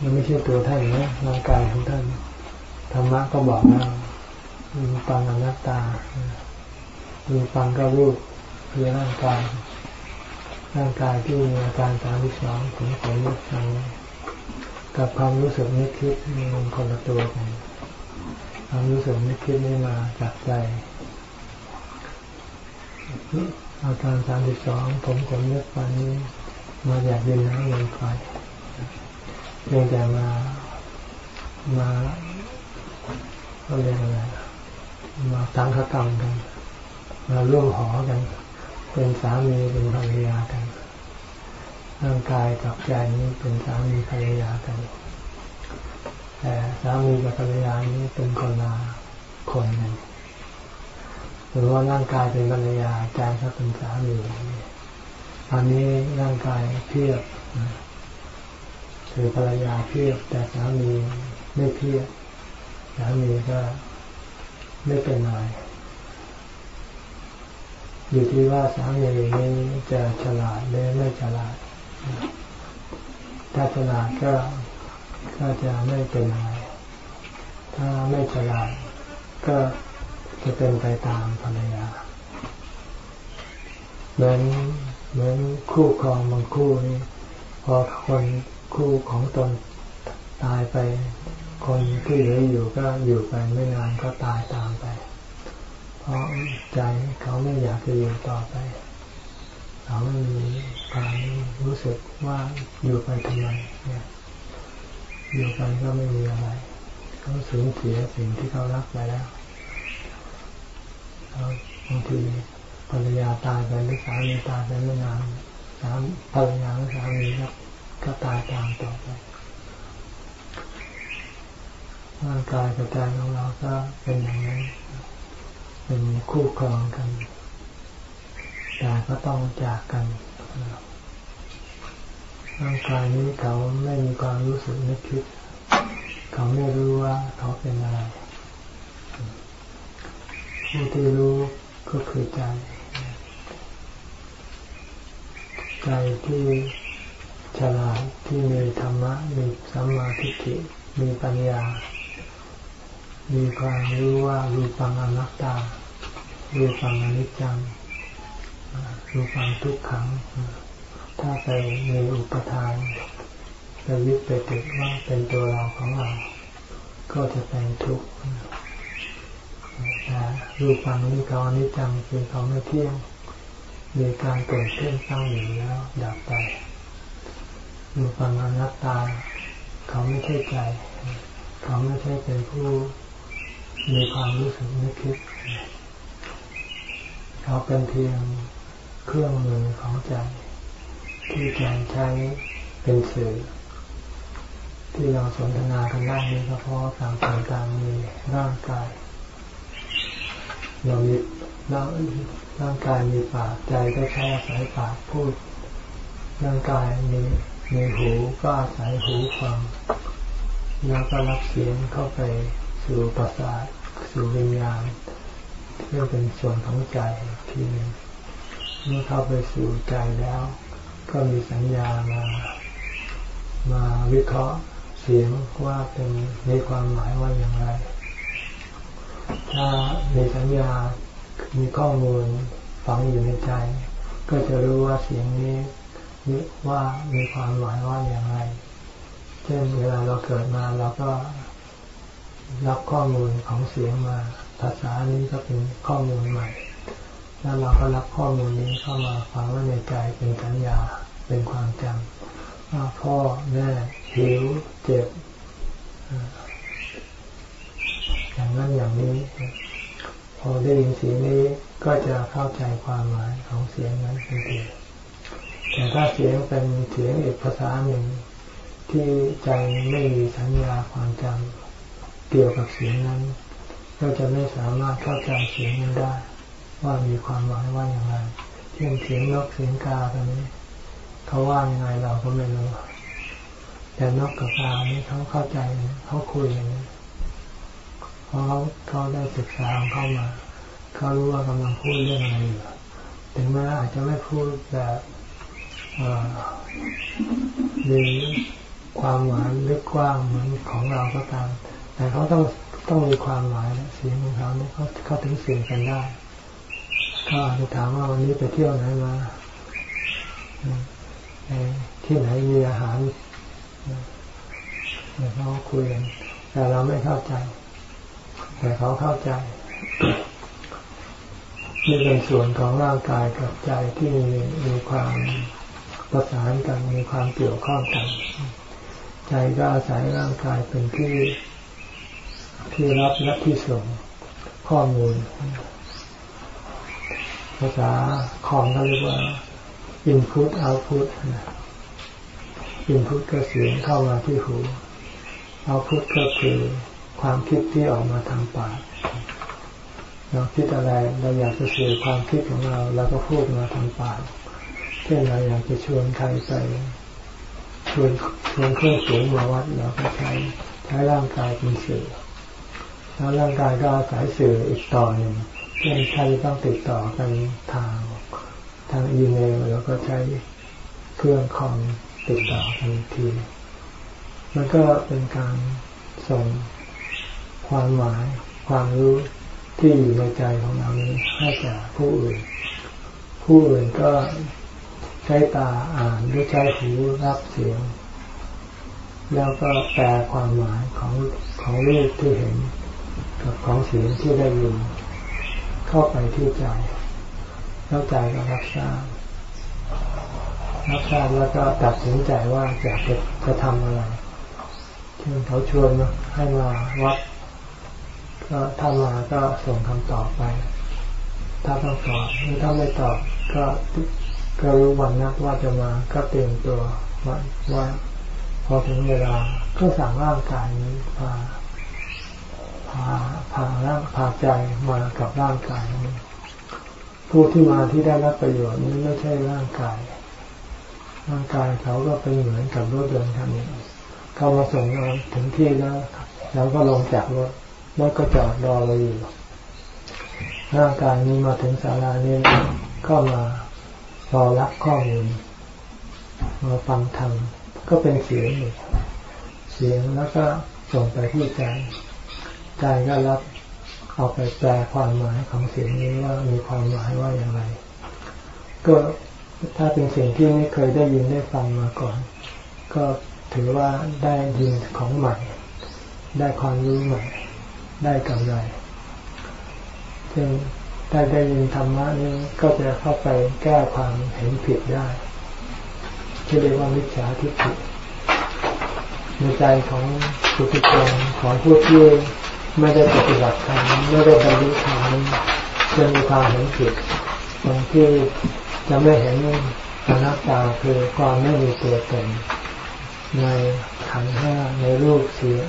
มันไม่ใช่ตัวท่านนะร่างกายของท่านธรรมะก็บอกแล้วมีปังอนัตตามีปังก็รูปคือร่างกายร่างกายที่มีอาการสามสองถึงผลลุกชังกับความรู้สึกนึกคิดมันคนละตัวกันความรู้สึกนึกคิดนี่มาจากใจอาการสามที่สองผมขนเล็บฟันนี้มาจากดินน้ำลมไฟ เพียงแต่มา มาเรียกอะไรมาตั้งขกรรมกัน มาร่วมหอกัน เป็นสามีเป็นภรรยากัน ร่างกายกับใจนี้เป็นสามีภรรยากัน แต่สามีกับภรรยานี้เป็นคนละคนหนึ่งหรือว่าร่างกายเป็นภรรยาใจก็เป็นสามีตอนนี้ร่างกายเพียบ คือภรรยาเพียบแต่สามีไม่เพียบสามีก็ไม่เป็นไรอยู่ที่ว่าสามีนี้จะฉลาดหรือไม่ฉลาด ถ้าฉลาดก็ก็จะไม่เป็นไรถ้าไม่ฉลาดก็จะเป็นไปตามภรรยาเหมือนเหมือนคู่ครองบางคู่นี่พอคน คู่ของตนตายไปคนที่เหลืออยู่ก็อยู่ไปไม่นานก็ตายตามไป เพราะใจเขาไม่อยากจะอยู่ต่อไป เขาไม่มีความรู้สึกว่าอยู่ไปทำไมเนี่ยอยู่ไปก็ไม่มีอะไร เขาสูญเสียสิ่งที่เขารักไปแล้วบางทีภรรยาตายไปหรือสามีตายไปไม่นานสามภรรยาหรือสามีก็ ก็ตายตามต่อไปร่างกายกับใจของเราก็เป็นอย่างนั้นเป็นคู่ครองกันแต่ก็ต้องจากกันร่างกายนี้เขาไม่มีความรู้สึกนึกคิด เขาไม่รู้ว่าเขาเป็นอะไรผู้ที่รู้ก็คือใจ ใจที่ ฉลาดที่มีธรรมะมีสัมมาทิฏฐิมีปัญญา มีความรู้ว่ารูปังอนัตตารูปังอนิจจังรูปังทุกขัง ถ้าไปมีอุปทานไปยึดไปติดว่าเป็นตัวเราของเรา ก็จะเป็นทุกข์รูปังนี่เขาอนิจจังคือเขาไม่เที่ยงมีการเกิดขึ้นตั้งอยู่แล้วดับไป รูปังอนัตตาเขาไม่ใช่ใจ เขาไม่ใช่เป็นผู้มีความรู้สึกนึกคิด เขาเป็นเพียงเครื่องมือของใจ ที่ใจใช้เป็นสื่อ ที่เราสนทนากันได้นี้ก็เพราะต่างคนต่างมีร่างกาย เรามีร่างร่างกายมีปากใจก็แค่อาศัยปากพูดร่างกายมี มีหูก็อาศัยหูฟัง แล้วก็รับเสียงเข้าไปสู่ประสาทสู่วิญญาณเพื่อเป็นส่วนของใจทีนึงเมื่อเข้าไปสู่ใจแล้ว ก็มีสัญญามา มาวิเคราะห์เสียงว่าเป็นมีความหมายว่าอย่างไร ถ้ามีสัญญามีข้อมูลฝังอยู่ในใจ ก็จะรู้ว่าเสียงนี้ ว่ามีความหมายว่าอย่างไร เช่นเวลาเราเกิดมาเราก็รับข้อมูลของเสียงมา ภาษานี้ก็เป็นข้อมูลใหม่ แล้วเราก็รับข้อมูลนี้เข้ามาฝังไว้ในใจเป็นสัญญาเป็นความจำว่าพ่อแม่หิวเจ็บอย่างนั้นอย่างนี้ พอได้ยินเสียงนี้ก็จะเข้าใจความหมายของเสียงนั้นทันที แต่ถ้าเสียงเป็นเสียงอีกภาษาหนึ่ง ที่ใจไม่มีสัญญาความจำเกี่ยวกับเสียงนั้น ก็จะไม่สามารถเข้าใจเสียงนั้นได้ ว่ามีความหมายว่าอย่างไรเช่นเสียงนกเสียงกาตอนนี้เขาว่ายังไงเราก็ไม่รู้แต่นกกับกานี่เขาเข้าใจเขาคุยอย่างนี้เพราะเขาเขาได้ศึกษาของเขามาเขารู้ว่ากำลังพูดเรื่องอะไรอยู่ถึงแม้อาจจะไม่พูดแบบ มีความหมายลึกกว้างเหมือนของเราก็ตาม แต่เขาต้องต้องมีความหมายเสียงของเขาเนี่ยเขาเขาถึงเสียงกันได้ก็อาจจะถามว่าวันนี้ไปเที่ยวไหนมาที่ไหนมีอาหารเนี่ยเขาคุยกันแต่เราไม่เข้าใจ แต่เขาเข้าใจนี่เป็นส่วนของร่างกายกับใจที่มีมีความ ประสานกันมีความเกี่ยวข้องกัน ใจก็อาศัยร่างกายเป็นที่ที่รับและที่ส่งข้อมูล ภาษาคอมเขาเรียกว่า input output input ก็เสียงเข้ามาที่หู output ก็คือความคิดที่ออกมาทางปากเราคิดอะไรเราอยากจะสื่อความคิดของเราเราก็พูดมาทางปาก เช่นเราอยากจะชวนใครไปชวนชวนเครื่องสูงมาวัดเราก็ใช้ใช้ร่างกายเป็นสื่อแล้วร่างกายก็อาศัยสื่ออีกต่อหนึ่งเช่นใครต้องติดต่อกันทางทางอีเมลแล้วก็ใช้เครื่องคอมติดต่อกันที มันก็เป็นการส่งความหมายความรู้ที่อยู่ในใจของเรานี้ให้แก่ผู้อื่น ผู้อื่นก็ ใช้ตาอ่านหรือใช้หูรับเสียง แล้วก็แปลความหมายของของรูปที่เห็น กับของเสียงที่ได้ยินเข้าไปที่ใจแล้วใจก็รับทราบรับทราบแล้วก็ตัดสินใจว่าจะจะจะทำอะไรเช่นเขาชวนมาให้มาวัดก็ถ้ามาก็ส่งคำตอบไป ถ้าต้องตอบหรือถ้าไม่ตอบก็ ก็รู้วันนัดว่าจะมาก็เตรียมตัวว่าว่าพอถึงเวลาก็สั่งร่างกายนี้พาพาพาร่างพาใจมากับร่างกายนี้ผู้ที่มาที่ได้รับประโยชน์นี้ไม่ใช่ร่างกาย ร่างกายเขาก็เป็นเหมือนกับรถยนต์คันนี้เขามาส่งเราถึงที่แล้วเราก็ลงจากรถรถก็จอดรอเราอยู่ร่างกายนี้มาถึงศาลานี้ก็มา อรับข้อมูลมาฟังธรรมก็เป็นเสียงเสียงแล้วก็ส่งไปที่ใจใจก็รับเอาไปแปลความหมายของเสียงนี้ว่ามีความหมายว่าอย่างไร ก็ถ้าเป็นเสิ่งที่ไม่เคยได้ยินได้ฟังมาก่อน ก็ถือว่าได้ยินของใหม่ ได้ความรู้ใหม่ ได้กำไรจึง ได้ได้ยินธรรมะนี้ก็จะเข้าไปแก้ความเห็นผิดได้ที่เรียกว่ามิจฉาทิฏฐิในใจของสุติชนของผู้ที่ไม่ได้ปฏิบัติธรรมไม่ได้บรรลุธรรมจะมีความเห็นผิดตรงที่จะไม่เห็นอนัตตาคือความไม่มีตัวตนในขันห้าในรูปเสีย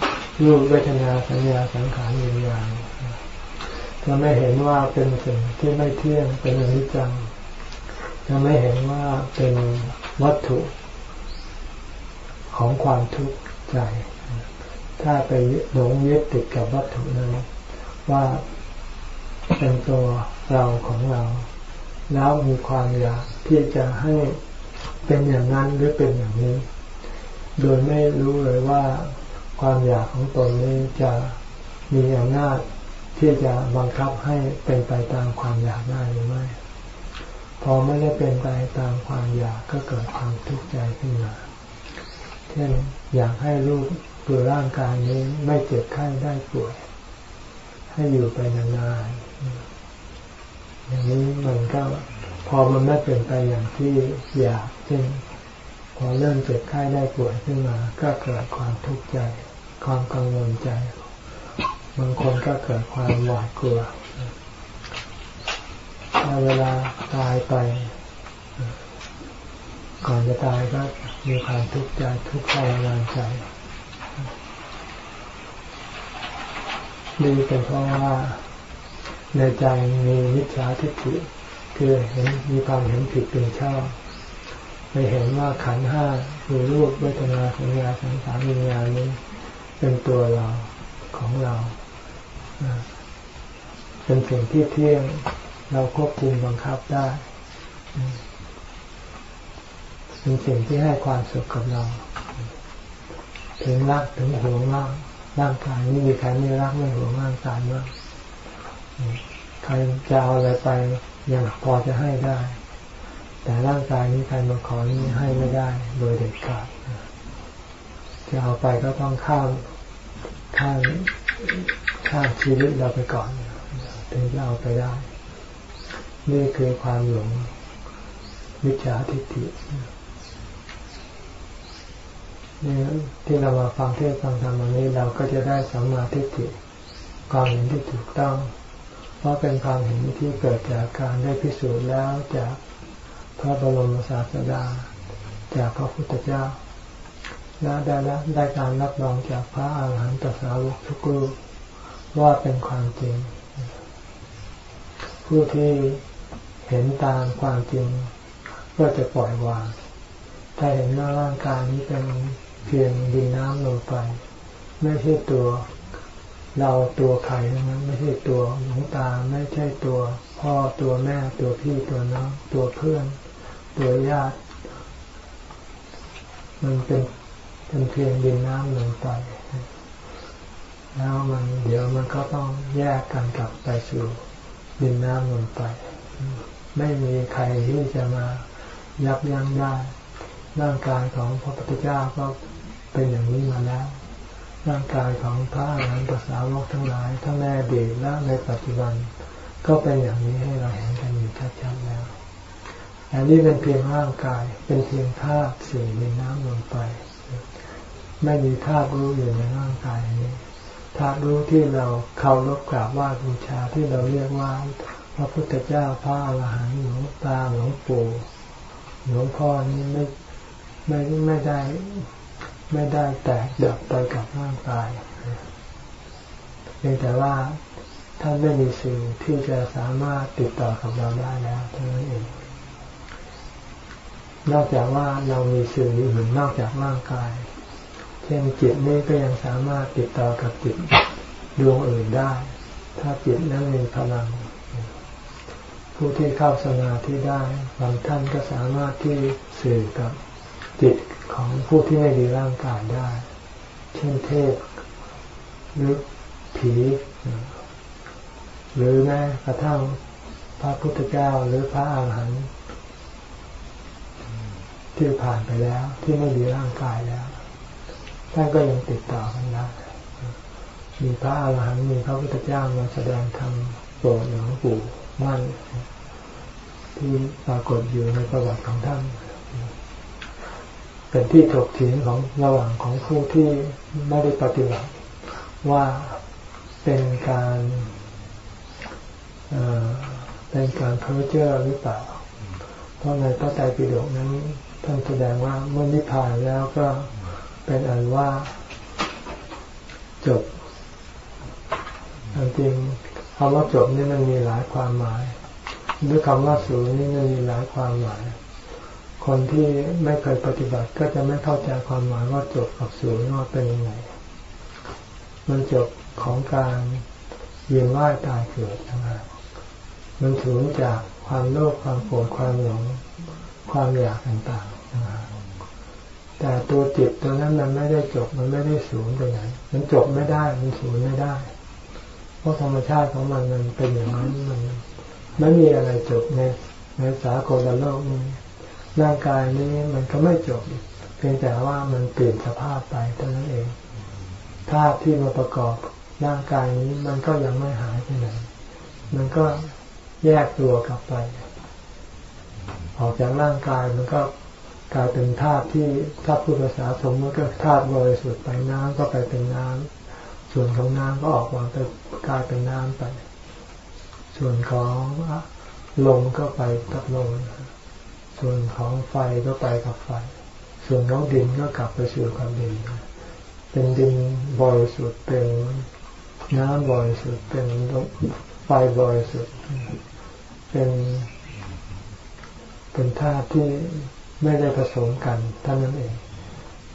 รูปเวทนาสัญญาสังขารวิญญาณ จะไม่เห็นว่าเป็นสิ่งที่ไม่เที่ยงเป็นอนิจจังจะไม่เห็นว่าเป็นวัตถุของความทุกข์ใจ ถ้าไปหลงยึดติดกับวัตถุนั้นว่าเป็นตัวเราของเรา แล้วมีความอยากที่จะให้เป็นอย่างนั้นหรือเป็นอย่างนี้ โดยไม่รู้เลยว่าความอยากของตนนี้จะมีอำนาจ ที่จะบังคับให้เป็นไปตามความอยากได้หรือไม่ พอไม่ได้เป็นไปตามความอยากก็เกิดความทุกข์ใจขึ้นมา เช่นอยากให้รูปตัวร่างกายนี้ไม่เจ็บไข้ได้ป่วย ให้อยู่ไปนานๆ อย่างนี้มันก็พอมันไม่เป็นไปอย่างที่อยากเช่นพอเริ่มเจ็บไข้ได้ป่วยขึ้นมา ก็เกิดความทุกข์ใจ ความกังวลใจ บางคนก็เกิดความหวาดกลัวถ้าเวลาตายไป ก่อนจะตายก็มีความทุกข์ใจทุกข์ทรมานใจนี่เป็นเพราะว่าในใจมีวิชาทิฏฐิคือเห็นมีความเห็นผิดเป็นชอบไปเห็นว่าขันห้าคือรูปเวทนาสัญญาสังขารวิญญาณนี้ เป็นตัวเราของเรา เป็นสิ่งที่เที่ยงเราควบคุมบังคับได้ เป็นสิ่งที่ให้ความสุขกับเรา ถึงรักถึงหวงร่างร่างกายนี่มีใครไม่รักไม่หวงร่างกายบ้างใครจะเอาอะไรไปยังพอจะให้ได้ แต่ร่างกายนี้ใครมาขอนี่ให้ไม่ได้ โดยเด็ดขาดจะเอาไปก็ต้องข้ามข้าม ข้ามชีวิตเราไปก่อนถึงจะเอาไปได้ นี่คือความหลงวิชาทิฏฐินี่ที่เรามาฟังเทศฟังธรรมวันนี้เราก็จะได้สัมมาทิฏฐิความเห็นที่ถูกต้อง เพราะเป็นความเห็นที่เกิดจากการได้พิสูจน์แล้วจากพระบรมศาสดาจากพระพุทธเจ้า และได้แล้วได้การรับรองจากพระอาหารหันตสาวกทุกรูปว่าเป็นความจริง ผู้ที่เห็นตามความจริงก็จะปล่อยวาง ถ้าเห็นว่าร่างกายนี้เป็นเพียงดินน้ำลงไปไม่ใช่ตัวเราตัวใครนั้นไม่ใช่ตัวหลวงตาไม่ใช่ตัวพ่อตัวแม่ตัวพี่ตัวน้องตัวเพื่อน ตัวญาติ มันเป็น เป็นเพียงดินน้ำลงไปแล้วมันเดี๋ยวมันก็ต้องแยกกันกลับไปสู่ดินน้ำลงไปไม่มีใครที่จะมายับยั้งได้ ร่างกายของพระพุทธเจ้าก็เป็นอย่างนี้มาแล้ว ร่างกายของพระอรหันตสาวกทั้งหลายทั้งในอดีตและในปัจจุบัน ก็เป็นอย่างนี้ให้เราเห็นกันอยู่ชัดๆแล้วอันนี้เป็นเพียงร่างกาย เป็นเพียงธาตุสี่ในน้ำลงไป ไม่มีธาตุรู้อยู่ในร่างกายนี้ธาตุรู้ที่เราเคารพกราบไหว้บูชาที่เราเรียกว่าพระพุทธเจ้าพระอรหันต์หลวงตาหลวงปู่หลวงพ่อนี้ไม่ไม่ไม่ได้ไม่ได้แตกดับไปกับร่างกายเพียงแต่ว่าท่านไม่มีสิ่งที่จะสามารถติดต่อกับเราได้แล้วเท่านั้นเอง นอกจากว่าเรามีสื่ออื่นนอกจากร่างกาย เช่นจิตนี้ก็ยังสามารถติดต่อกับจิตดวงอื่นได้ ถ้าจิตนั้นมีพลัง ผู้ที่เข้าสมาธิได้บางท่านก็สามารถที่สื่อกับจิตของผู้ที่ไม่มีร่างกายได้ เช่นเทพหรือผี หรือแม้กระทั่งพระพุทธเจ้าหรือพระอาหารหันต์ที่ผ่านไปแล้วที่ไม่มีร่างกายแล้ว ท่านก็ยังติดต่อกันได้มีพระอรหันต์มีพระพุทธเจ้ามาแสดงธรรมโปรดหลวงปู่มั่นที่ปรากฏอยู่ในประวัติของท่าน เป็นที่ถกเถียงของระหว่างของผู้ที่ไม่ได้ปฏิบัติว่าเป็นการเป็นการเพ้อเจ้อหรือเปล่า เพราะในพระไตรปิฎกนั้นท่านแสดงว่าเมื่อนิพพานแล้วก็ เป็นอันว่าจบจริงคำว่าจบนี่มันมีหลายความหมายหรือคำว่าสูญนี่มันมีหลายความหมาย คนที่ไม่เคยปฏิบัติก็จะไม่เข้าใจความหมายว่าจบกับศูนย์ว่าเป็นยังไง มันจบของการเวียนว่ายตายเกิดนะมันสูญจากความโลภความโกรธความหลงความอยากต่างๆนะ แต่ตัวจิตตัวนั้นมันไม่ได้จบมันไม่ได้สูญไปไหน มันจบไม่ได้ มันสูญไม่ได้ เพราะธรรมชาติของมันมันเป็นอย่างนั้นมันไม่มีอะไรจบในในสากลโลกนี้ร่างกายนี้มันก็ไม่จบ เพียงแต่ว่ามันเปลี่ยนสภาพไปเท่านั้นเองธาตุที่มาประกอบร่างกายนี้มันก็ยังไม่หายไปไหน มันก็แยกตัวกลับไป ออกจากร่างกายมันก็ กลายเป็นธาตุที่ถ้าพูดภาษาสมมติก็ธาตุบริสุทธิ์ไปน้ำก็ไปเป็นน้ำส่วนของน้ำก็ออกมาไปกลายเป็นน้ำไป ส่วนของลมก็ไปกับลมส่วนของไฟก็ไปกับไฟ ส่วนของดินก็กลับไปสู่ความดินเป็นดินบริสุทธิ์เป็นน้ำบริสุทธิ์เป็นไฟบริสุทธิ์เป็นเป็นธาตุที่ ไม่ได้ผสมกันเท่านั้นเอง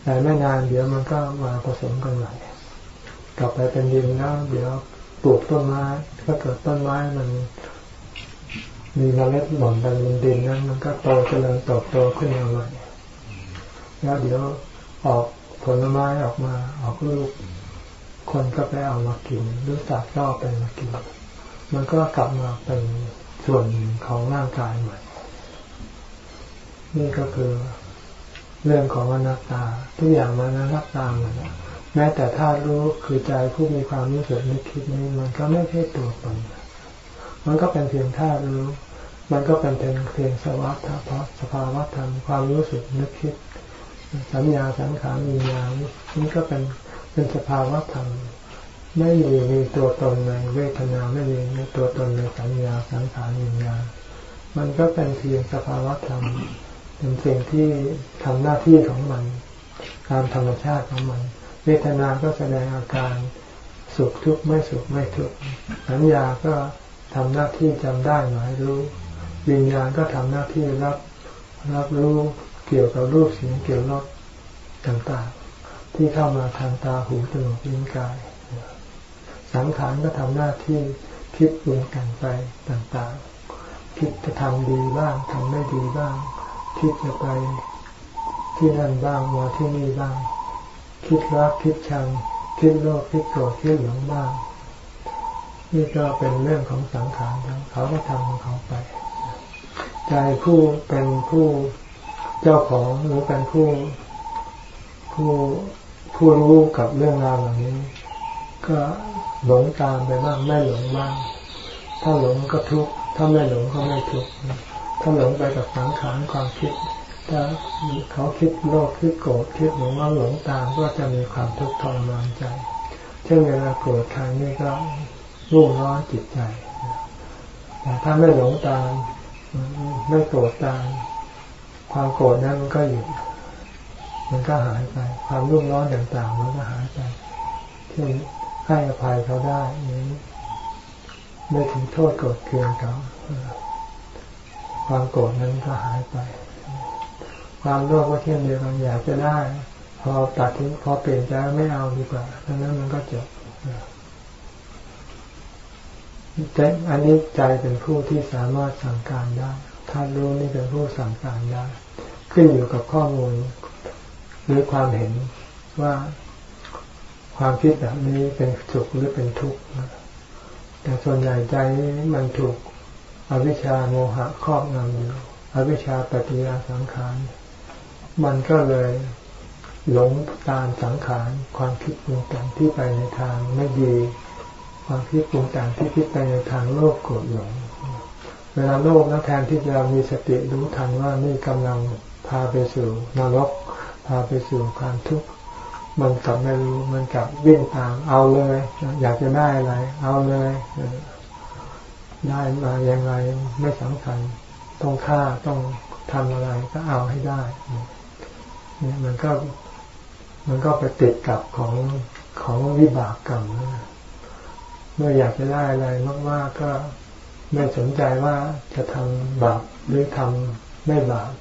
แต่ไม่นานเดี๋ยวมันก็มาผสมกันใหม่กลับไปเป็นดินแล้วเดี๋ยวปลูกต้นไม้ก็เกิดต้นไม้มัน มีเมล็ดหม่อนไปบนดินนั้น มันก็โตเจริญเติบโตขึ้นมาใหม่แล้วเดี๋ยวออกผผลไม้ออกมาออกลูกคนก็ไปเอามากินหรือสัตว์ก็ไปมากิน มันก็กลับมาเป็นส่วนของร่างกายใหม่ นี่ก็คือเรื่องของอนัตตา ทุกอย่างมันอนัตตาหมดแม้แต่ธาตุรู้คือใจผู้มีความรู้สึกนึกคิดนี้มันก็ไม่ใช่ตัวตนมันก็เป็นเพียงธาตุรู้ มันก็เป็นเพียงเพียงสวัสดิ์เพราะสภาวะธรรมความรู้สึกนึกคิด สัญญาสังขารมีญาณนี่ก็เป็นเป็นสภาวะธรรมไม่มีมีตัวตนในเวทนาไม่มีมีตัวตนในสัญญาสังขารมีญาณมันก็เป็นเพียงสภาวะธรรม เป็นสิ่งที่ทำหน้าที่ของมัน ตามธรรมชาติของมัน เวทนาก็แสดงอาการสุขทุกข์ไม่สุขไม่ทุกข์สัญญาก็ทำหน้าที่จำได้หมายรู้ วิญญาณก็ทำหน้าที่รับรับรู้เกี่ยวกับรูปเสียงเกี่ยวกับต่างๆ ที่เข้ามาทางตาหูจมูกลิ้นกาย สังขารก็ทำหน้าที่คิดปรุงแต่งไปต่างๆ คิดจะทำดีบ้างทำไม่ดีบ้าง คิดจะไปที่นั่นบ้างมาที่นี่บ้าง คิดรักคิดชัง คิดโลภคิดโกรธคิดหลงบ้าง นี่ก็เป็นเรื่องของสังขารเขาก็ทำของเขาไปใจผู้เป็นผู้เจ้าของหรือเป็นผู้ผู้ผู้รู้กับเรื่องราวเหล่านี้ ก็หลงตามไปบ้างไม่หลงบ้าง ถ้าหลงก็ทุกข์ถ้าไม่หลงก็ไม่ทุกข์ ถ้าหลงไปกับสังขารความคิด ถ้าเขาคิดโลภคิดโกรธคิดหลงว่าหลงตามก็จะมีความทุกข์ทรมานใจ เช่นเวลาโกรธใครนี่ก็รุ่มร้อนจิตใจ แต่ถ้าไม่หลงตามไม่โกรธตาม ความโกรธนั้นมันก็หยุดมันก็หายไป ความรุ่มร้อนต่างๆ มันก็หายไปเช่นให้อภัยเขาได้นี้ไม่ถึงโทษโกรธเคืองเขา ความโกรธนั้นก็หายไป ความโลภก็เช่นเดียวกันอยากจะได้ พอตัดทิ้งพอเปลี่ยนใจไม่เอาดีกว่าดังนั้นมันก็จบใจอันนี้ใจเป็นผู้ที่สามารถสั่งการได้ธาตุรู้นี่เป็นผู้สั่งการได้ขึ้นอยู่กับข้อมูลหรือความเห็นว่าความคิดแบบนี้เป็นสุขหรือเป็นทุกข์แต่ส่วนใหญ่ใจมันถูก อวิชชาโมหะครอบงำอยู่อวิชชาปฏิยาสังขาร มันก็เลยหลงตามสังขารความคิดปรุงแต่งที่ไปในทางไม่ดี ความคิดปรุงแต่งที่คิดไปในทางโลภโกรธหลง เวลาโลภแล้วแทนที่จะมีสติรู้ทันว่านี่กำลังพาไปสู่นรก พาไปสู่ความทุกข์มันกลับไม่รู้มันกลับวิ่งตามเอาเลย อยากจะได้อะไร เอาเลย ได้มาอยังไงไม่สำคัญ ต้องฆ่าต้องทำอะไรก็เอาให้ได้เนี่ยมันก็มันก็ไปติดกับของของวิบากกรรมเมื่ออยากจะได้อะไรมากๆก็ไม่สนใจว่าจะทำบาปหรือทำไม่บาป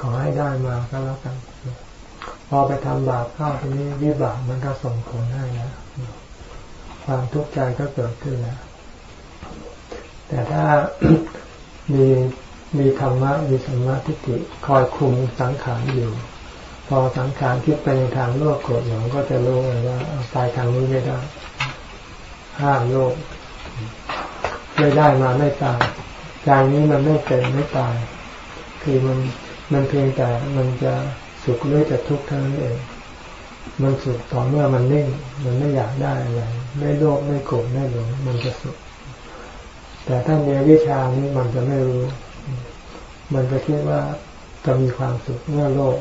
ขอให้ได้มาก็แล้วกัน พอไปทำบาปเข้าทีนี้วิบากมันก็ส่งผลให้แล้วความทุกข์ใจก็เกิดขึ้นแล้ว แต่ถ้ามีมีธรรมะมีสมาธิิคอยคุมสังขารอยู่ พอสังขารคิดไปในทางโลกโกรธหลงก็จะรู้เลยว่าตายทางนี้ไม่ได้ห้ามโลกไม่ได้มาไม่ตายใจนี้มันไม่เป็นไม่ตาย คือมันมันเพียงแต่มันจะสุขหรือจะทุกข์เท่านั้นเอง มันสุขต่อเมื่อมันนิ่ง มันไม่อยากได้อะไร ไม่โลภไม่โกรธไม่หลง มันจะสุข แต่ถ้ามีวิชานี้มันจะไม่รู้ มันจะคิดว่าจะมีความสุขเมื่อโลก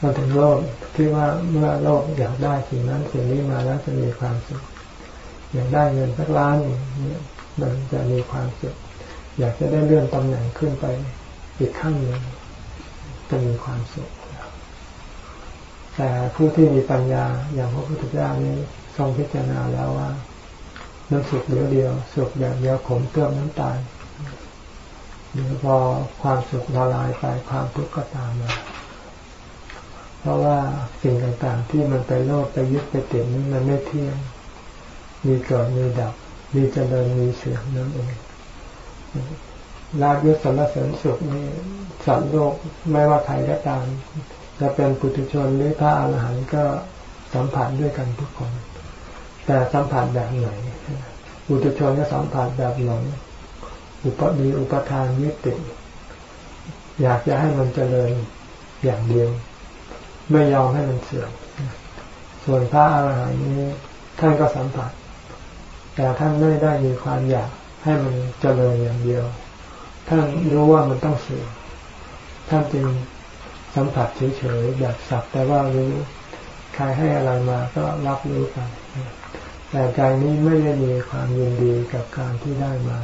มันถึงโลกคิดว่าเมื่อโลกอยากได้สิ่งนั้นสิ่งนี้มาแล้วจะมีความสุข อยากได้เงินสักล้านเนี่ยมันจะมีความสุข อยากจะได้เลื่อนตำแหน่งขึ้นไปอีกขั้นหนึ่งจะมีความสุข แต่ผู้ที่มีปัญญาอย่างพระพุทธเจ้านี้ทรงพิจารณาแล้วว่า มันสุขเดียวเดียวสุขแบบเดียวขมเตื้อน้ำตาลเดี๋ยวพอความสุขละลายไปความทุกข์ก็ตามมาเพราะว่าสิ่งต่างๆ ที่มันไปโลภไปยึดไปติดนี้มันไม่เที่ยง มีเกิดมีดับ มีเจริญมีเสื่อมนั่นเองลาภยศสรรเสริญสุขนี่สัตว์โลกไม่ว่าใครก็ตาม จะเป็นปุถุชนหรือพระอรหันต์ก็สัมผัสด้วยกันทุกคน แต่สัมผัสแบบไหน ปุถุชนก็สัมผัสแบบหลงอุปมีอุปทานยึดติดอยากจะให้มันเจริญอย่างเดียว ไม่ยอมให้มันเสื่อมส่วนพระอาหารหันต์นี้ท่านก็สัมผัส แต่ท่านไม่ได้มีความอยากให้มันเจริญอย่างเดียว ท่านรู้ว่ามันต้องเสื่อมท่านจึงสัมผัสเฉยๆแบบสักแต่ว่ารู้ใครให้อะไรมาก็รับรู้ไป แต่ใจนี้ไม่ได้มีความยินดีกับการที่ได้มา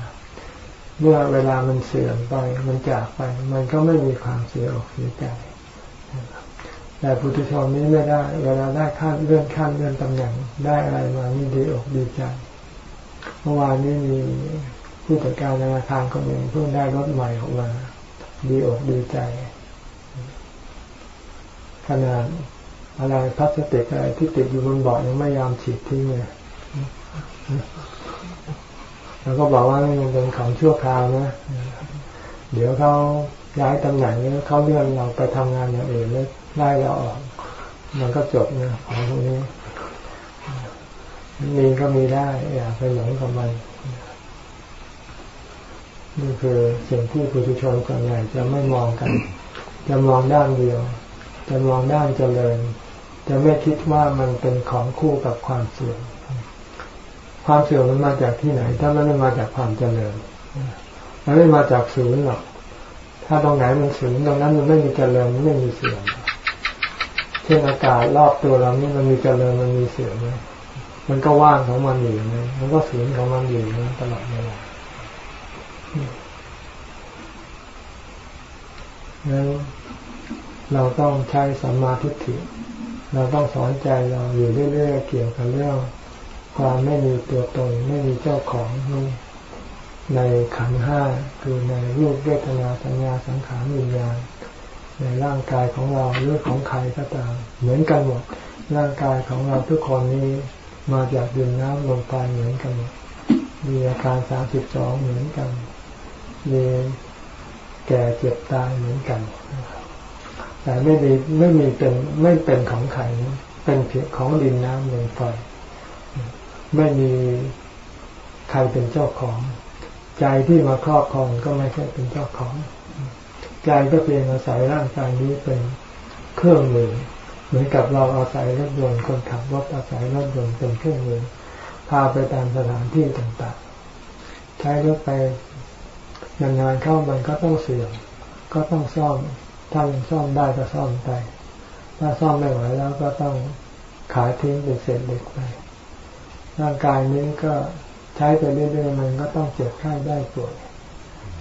เมื่อเวลามันเสื่อมไป มันจากไป มันก็ไม่มีความเสียอกเสียใจแต่ปุถุชนนี้ไม่ได้ เวลาได้ขั้นเลื่อนขั้นเลื่อนตำแหน่งได้อะไรมานี่ดีอกดีใจ เมื่อวานนี้มีผู้จัดการธนาคารคนหนึ่งเพิ่งได้รถใหม่ออกมาดีอกดีใจ ขนาดอะไรพลาสติกอะไรที่ติดอยู่บนเบาะยังไม่ยอมฉีดทิ้งเลย แล้วก็บอกว่ามันเป็นของชั่วคราวนะ เดี๋ยวเขาย้ายตำแหน่งแล้วเขาเลื่อนเราไปทำงานอย่างอื่นแล้วไล่เราออก มันก็จบนะของพวกนี้ มีก็มีได้ อย่าไปหลงกับมันนี่คือสิ่งที่ผู้ชนส่วนใหญ่จะไม่มองกัน จะมองด้านเดียว จะมองด้านเจริญ จะไม่คิดว่ามันเป็นของคู่กับความเสื่อม ความเสื่อมมันมาจากที่ไหน ถ้ามันไม่มาจากความเจริญมันไม่มาจากศูนย์หรอก ถ้าตรงไหนมันศูนย์ตรงนั้นมันไม่มีเจริญไม่มีเสื่อมเช่นอากาศรอบตัวเรานี่มันมีเจริญมันมีเสื่อมไหมมันก็ว่างของมันอยู่นะมันก็ศูนย์ของมันอยู่นะตลอดเวลางั้นเราต้องใช้สัมมาทิฏฐิ เราต้องสอนใจเราอยู่เรื่อยๆเกี่ยวกับเรื่อง ความไม่มีตัวตนไม่มีเจ้าของในขันห้าคือในรูปเวทนาสัญญาสังขารวิญญาณในร่างกายของเราหรือของใครก็ตาม เหมือนกันหมดร่างกายของเราทุกคนนี้มาจากดินน้ำลมไฟเหมือนกันหมดมีอาการสามสิบสองเหมือนกันมีแก่เจ็บตายเหมือนกัน แต่ไม่มีไม่มีเป็นไม่เป็นของใครเป็นเพียงของดินน้ำลมไฟ ไม่มีใครเป็นเจ้าของ ใจที่มาครอบครองก็ไม่ใช่เป็นเจ้าของ ใจก็เพียงอาศัยร่างกายนี้เป็นเครื่องมือ เหมือนกับเราอาศัยรถยนต์คนขับรถอาศัยรถยนต์เป็นเครื่องมือ พาไปตามสถานที่ต่างๆ ใช้รถไปนานๆเข้ามันก็ต้องเสื่อมก็ต้องซ่อมถ้ายังซ่อมได้ก็ซ่อมไป ถ้าซ่อมไม่ไหวแล้วก็ต้องขายทิ้งเป็นเศษเหล็กไป ร่างกายนี้ก็ใช้ไปเรื่อยๆมันก็ต้องเจ็บไข้ได้ป่วย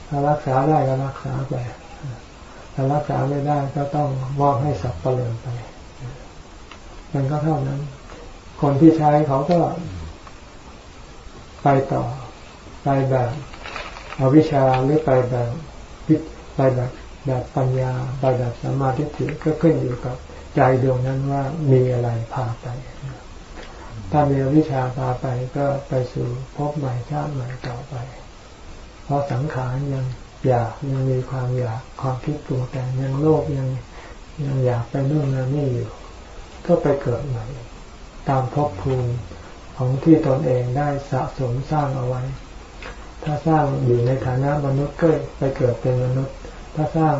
ถ้ารักษาได้ก็รักษาไปถ้ารักษาไม่ได้ก็ต้องมอบให้สับเปลือไป มันก็เท่านั้น คนที่ใช้เขาก็ไปต่อ ไปแบบเอาวิชาหรือไปแบบไปแบบแบบปัญญา ไปแบบสมาธิก็ขึ้นอยู่กับใจดวงนั้นว่ามีอะไรพาไป ถ้ามีวิชาพาไปก็ไปสู่พบใหม่ชาติใหม่ต่อไป เพราะสังขารยังอยากยังมีความอยากความคิดปรุงแต่งยังโลภยังยังอยากไปนู่นนี่อยู่ ก็ไปเกิดใหม่ ตามภพภูมิของที่ตนเองได้สะสมสร้างเอาไว้ ถ้าสร้างอยู่ในฐานะมนุษย์ก็ไปเกิดเป็นมนุษย์ ถ้าสร้าง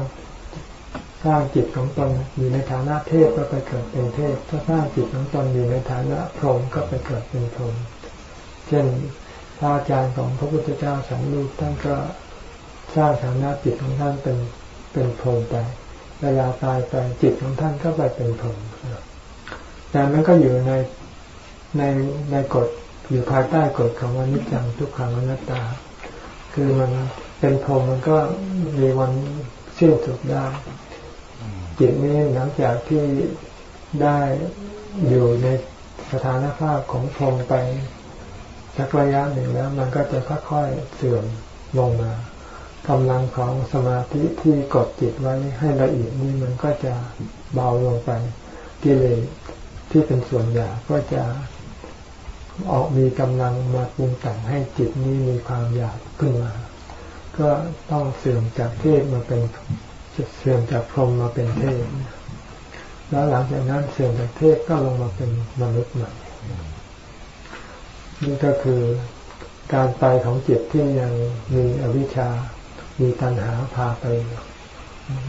สร้างจิตของตนอยู่ในฐานะเทพก็ไปเกิดเป็นเทพ ถ้าสร้างจิตของตนอยู่ในฐานะพรหมก็ไปเกิดเป็นพรหมเช่นพระอาจารย์ของพระพุทธเจ้าสังรูปท่านก็สร้างฐานะจิตของท่านเป็นเป็นพรหมไปเวลาตายไปจิตของท่านก็ไปเป็นพรหมแต่มันก็อยู่ในในในกฎอยู่ภายใต้กฎของอนิจจังทุกขังอนัตตา คือมันเป็นพรหมมันก็มีวันสิ้นสุดได้ จิตนี้หลังจากที่ได้อยู่ในสถานภาพของพรมไปสักระยะหนึ่งแล้ว มันก็จะค่อยๆเสื่อมลงมากำลังของสมาธิที่กดจิตไว้ให้ละเอียดนี้มันก็จะเบาลงไปกิเลสที่เป็นส่วนใหญ่ก็จะออกมีกำลังมาปรุงแต่งให้จิตนี้มีความอยากขึ้นมา ก็ต้องเสื่อมจากเทพมาเป็น เสื่อมจากพรหมมาเป็นเทพแล้วหลังจากนั้นเสื่อมจากเทพก็ลงมาเป็นมนุษย์ใหม่นี่ก็คือการไปของจิตที่ยังมีอวิชชา มีตัณหาพาไป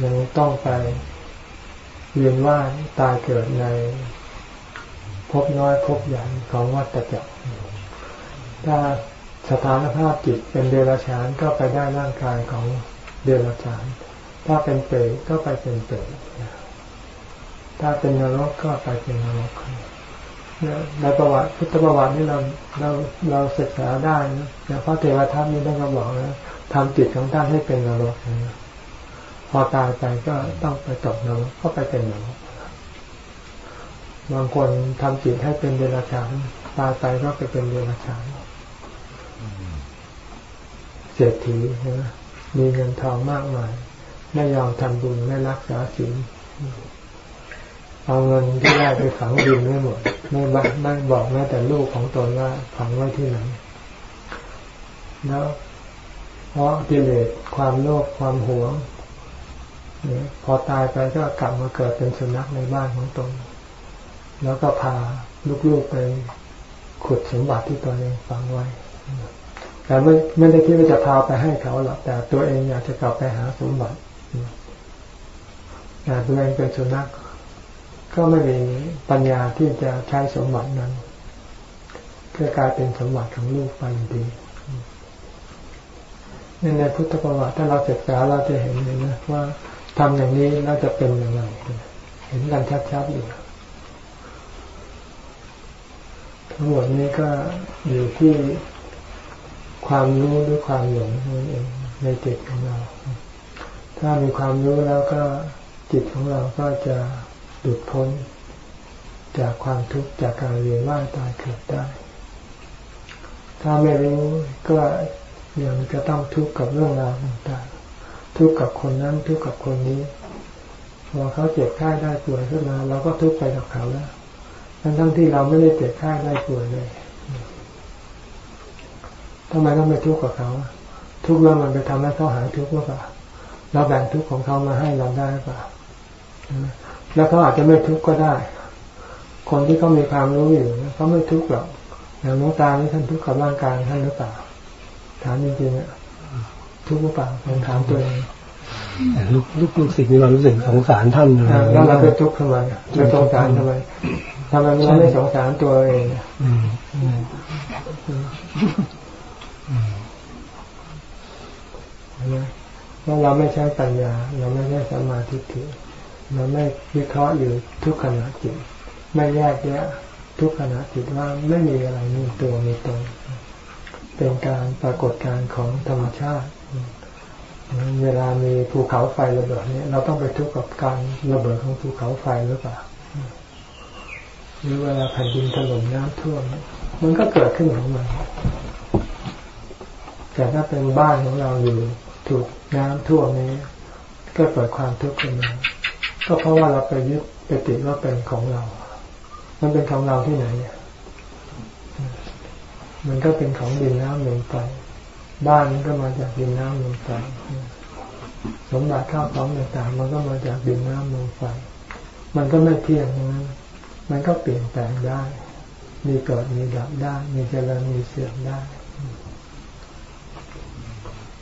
ยังต้องไปเรียนว่าตายเกิดในพบน้อยพบใหญ่ของวัฏจักร ถ้าสถานภาพจิตเป็นเดรัจฉานก็ไปได้ร่างกายของเดรัจฉาน ถ้าเป็นเปรตก็ไปเป็นเปรตถ้าเป็นนรกก็ไปเป็นนรกในประวัติพุทธประวัตินี่เราเราเราศึกษาได้นะอย่างพระเทวทัตนี่ท่านก็บอกนะทำจิตของท่านให้เป็นนรกนะพอตายไปก็ต้องไปตกนรกก็ไปเป็นนรกบางคนทำจิตให้เป็นเดรัจฉานตายไปก็ไปเป็นเดรัจฉานเศรษฐีนะมีเงินทองมากมาย ไม่ยอมทำบุญไม่รักษาศีลเอาเงินที่ได้ไปฝังดินไม่หมดไม่บไม่บอกแม้แต่ลูกของตนว่าฝังไว้ที่ไหนแล้วเพราะกิเลสความโลภความหวงเนี่ยพอตายไปก็กลับมาเกิดเป็นสุนัขในบ้านของตนแล้วก็พาลูกๆไปขุดสมบัติที่ตนเองฝังไว้ แต่ไม่ไม่ได้คิดว่าจะพาไปให้เขาหรอกแต่ตัวเองอยากจะกลับไปหาสมบัติ แต่ตัวเองเป็นสุนัขก็ไม่มีปัญญาที่จะใช้สมบัตินั้นเพื่อกลายเป็นสมบัติของลูกไปดีในพุทธประวัติถ้าเราศึกษาเราจะเห็นเลยนะว่าทำอย่างนี้น่าจะเป็นอย่างไรเห็นกันชัดๆอยู่ทั้งหมดนี้ก็อยู่ที่ความรู้หรือความหลงนั่นเองในจิตของเรา ถ้ามีความรู้แล้วก็ จิตของเราก็จะหลุดพ้นจากความทุกข์จากการเรียนว่าตายเกิดได้ ถ้าไม่รู้ก็ยังจะต้องทุกข์กับเรื่องราวต่างๆ ทุกข์กับคนนั้นทุกข์กับคนนี้พอเขาเจ็บไข้ได้ป่วยขึ้นมาเราก็ทุกข์ไปกับเขาแล้วทั้งทั้งที่เราไม่ได้เจ็บไข้ได้ป่วยเลยทำไมต้องไปทุกข์กับเขา ทุกข์แล้วมันไปทำให้เขาหายทุกข์หรือเปล่าเราแบ่งทุกข์ของเขามาให้เราได้หรือเปล่า แล้วเขาอาจจะไม่ทุกข์ก็ได้ คนที่เขามีความรู้อยู่เขาไม่ทุกข์หรอกอย่างน้องตานี่ท่านทุกข์กับร่างกายท่านหรือเปล่า ถามจริงๆอะทุกข์หรือเปล่าลองถามตัวเองลูกลูกลูกศิษย์มีความรู้สึกสงสารท่านเลยแล้วเราไปทุกข์ทำไมไม่สงสารทำไมทำไมเราไม่สงสารตัวเองเพราะเราไม่ใช้ปัญญา เราไม่ใช้สมาธิ ถิเราไม่วิเคราะห์อยู่ทุกขณะจิต ไม่แยกแยะทุกขณะจิตว่าไม่มีอะไรมีตัวมีตนเป็นการปรากฏการของธรรมชาติ เวลามีภูเขาไฟระเบิดนี้เราต้องไปทุกข์กับการระเบิดของภูเขาไฟหรือเปล่าหรือเวลาแผ่นดินถล่มน้ำท่วมมันก็เกิดขึ้นของมันแต่ถ้าเป็นบ้านของเราอยู่ถูกน้ำท่วมนี้ ก็เกิดความทุกข์ขึ้นมา ก็เพราะว่าเราไปยึดไปติดว่าเป็นของเรา มันเป็นของเราที่ไหนเนี่ยมันก็เป็นของดินน้ำลมไฟบ้านมันก็มาจากดินน้ำลมไฟสมบัติข้าวของต่างๆมันก็มาจากดินน้ำลมไฟมันก็ไม่เที่ยงนะมันก็เปลี่ยนแปลงได้ มีเกิดมีดับได้ มีเจริญมีเสื่อมได้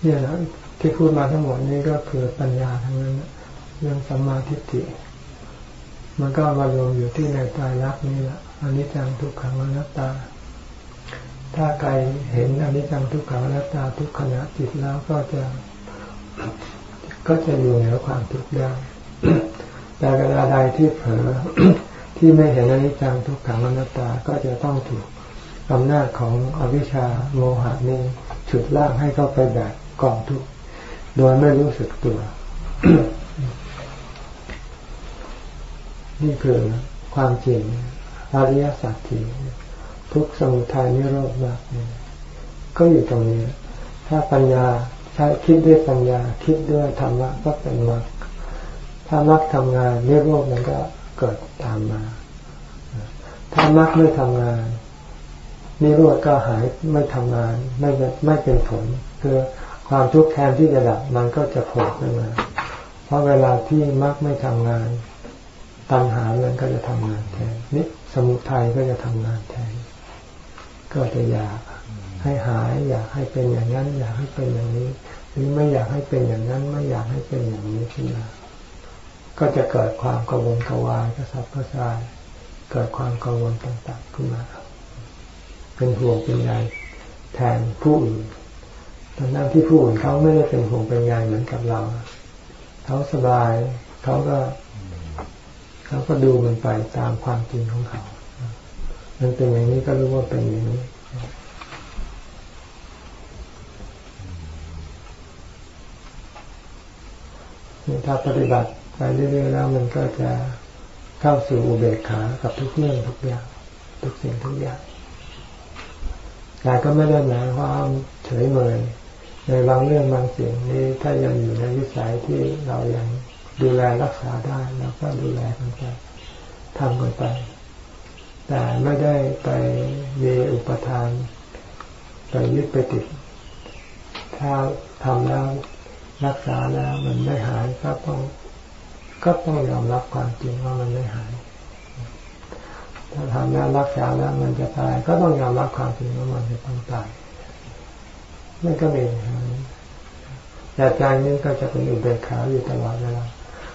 เนี่ยนะที่พูดมาทั้งหมดนี้ก็คือปัญญาทั้งนั้น เรื่องสัมมาทิฏฐิ มันก็มารวมอยู่ที่ในตายรักนี่แหละอนิจจังทุกขังอนัตตา ถ้าใครเห็นอนิจจังทุกขังอนัตตาทุกขณะจิตแล้วก็จะก็จะอยู่เหนือความทุกข์ได้แต่เวลาใดที่เผลอที่ไม่เห็นอนิจจังทุกขังอนัตตาก็จะต้องถูกอำนาจของอวิชชาโมหะนี้ฉุดลากให้เข้าไปแบบกองทุกข์โดยไม่รู้สึกตัว นี่คือความจริงอริยสัจสี่ทุกสมุทัยนิโรธมากก็อยู่ตรงนี้ ถ้าปัญญาใช้คิดด้วยปัญญา คิดด้วยธรรมะก็เป็นมรรคถ้ามรรคทำงานนิโรธมันก็เกิดตามมา ถ้ามรรคไม่ทำงานนิโรธก็หายไม่ทำงาน ไม่ไม่เป็นผล คือความทุกข์แทนที่จะดับมันก็จะโผล่ขึ้นมา เพราะเวลาที่มรรคไม่ทำงาน ตัณหามันก็จะทำงานแทนนี่สมุทัยก็จะทำงานแทน ก็จะอยากให้หาย อยากให้เป็นอย่างนั้น อยากให้เป็นอย่างนี้ หรือไม่อยากให้เป็นอย่างนั้น ไม่อยากให้เป็นอย่างนี้ขึ้นมาก็จะเกิดความกังวลกวายกระสับกระส่าย เกิดความกังวลต่างๆขึ้นมา เป็นห่วงเป็นใยแทนผู้อื่นตอนนั้นที่ผู้อื่นเขาไม่ได้เป็นห่วงเป็นใยเหมือนกับเรา เขาสบาย เขาก็ เขาก็ดูมันไปตามความจริงของเขา มันเป็นอย่างนี้ก็รู้ว่าเป็นอย่างนี้ถ้าปฏิบัติไปเรื่อยๆแล้วมันก็จะเข้าสู่อุเบกขากับทุกเรื่องทุกอย่าง ทุกสิ่งทุกอย่างแต่ก็ไม่ได้หมายความเฉยเมยในบางเรื่องบางสิ่งนี้ถ้ายังอยู่ในวิสัยที่เรายัง ดูแลรักษาได้เราก็ดูแลกันไปทำกันไป แต่ไม่ได้ไปมีอุปทานไปยึดไปติด ถ้าทำแล้วรักษาแล้วมันไม่หายก็ต้องก็ต้องยอมรับความจริงว่ามันไม่หาย ถ้าทำแล้วรักษาแล้วมันจะตาย ก็ต้องยอมรับความจริงว่ามันจะต้องตายนั่นก็มีแต่ใจนี้ก็จะเป็นอุเบกขาอยู่ตลอดเวลา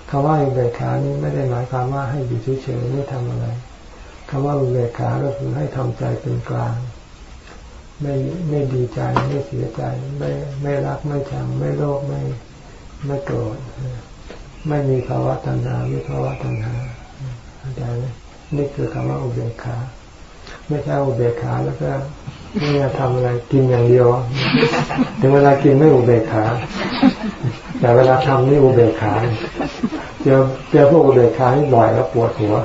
คำว่าอุเบกขานี้ไม่ได้หมายความว่าให้อยู่เฉยๆไม่ทำอะไรคำว่าอุเบกขาก็คือให้ทำใจเป็นกลาง ไม่ไม่ดีใจไม่เสียใจ ไม่ไม่รักไม่ชังไม่โลภไม่ไม่โกรธไม่มีภาวะตัณหาไม่ภาวะตัณหาอาจารย์นี่คือคำว่าอุเบกขาไม่ใช่อุเบกขาแล้วก็ไม่จะทำอะไรกินอย่างเดียว ถึงเวลากินไม่อุเบกขา แต่เวลาทำนี่อุเบกขาเจอเจอพวกอุเบกขานี่บ่อยแล้วปวดหัว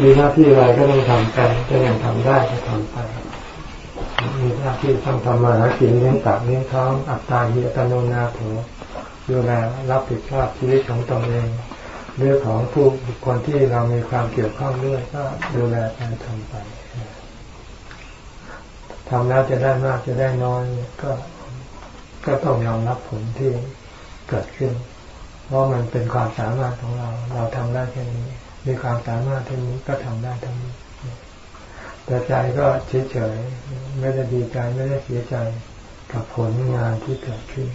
มีหน้าที่อะไรก็ต้องทำไปจะยังทำได้ก็ทำไปมีหน้าที่ต้องทำมาหากินเลี้ยงปากเลี้ยงท้องอัตตาหิอัตโนนาโถดูแลรับผิดชอบชีวิตของตนเอง เรื่องของผู้บุคคลที่เรามีความเกี่ยวข้องด้วยก็ดูแลการทำไปทำแล้วจะได้มากจะได้น้อยก็ก็ต้องยอมรับผลที่เกิดขึ้น เพราะมันเป็นความสามารถของเรา เราทำได้แค่นี้ มีความสามารถเท่านี้ก็ทำได้ทั้งนี้แต่ใจก็เฉยๆไม่ได้ดีใจไม่ได้เสียใจกับผลงานที่เกิดขึ้น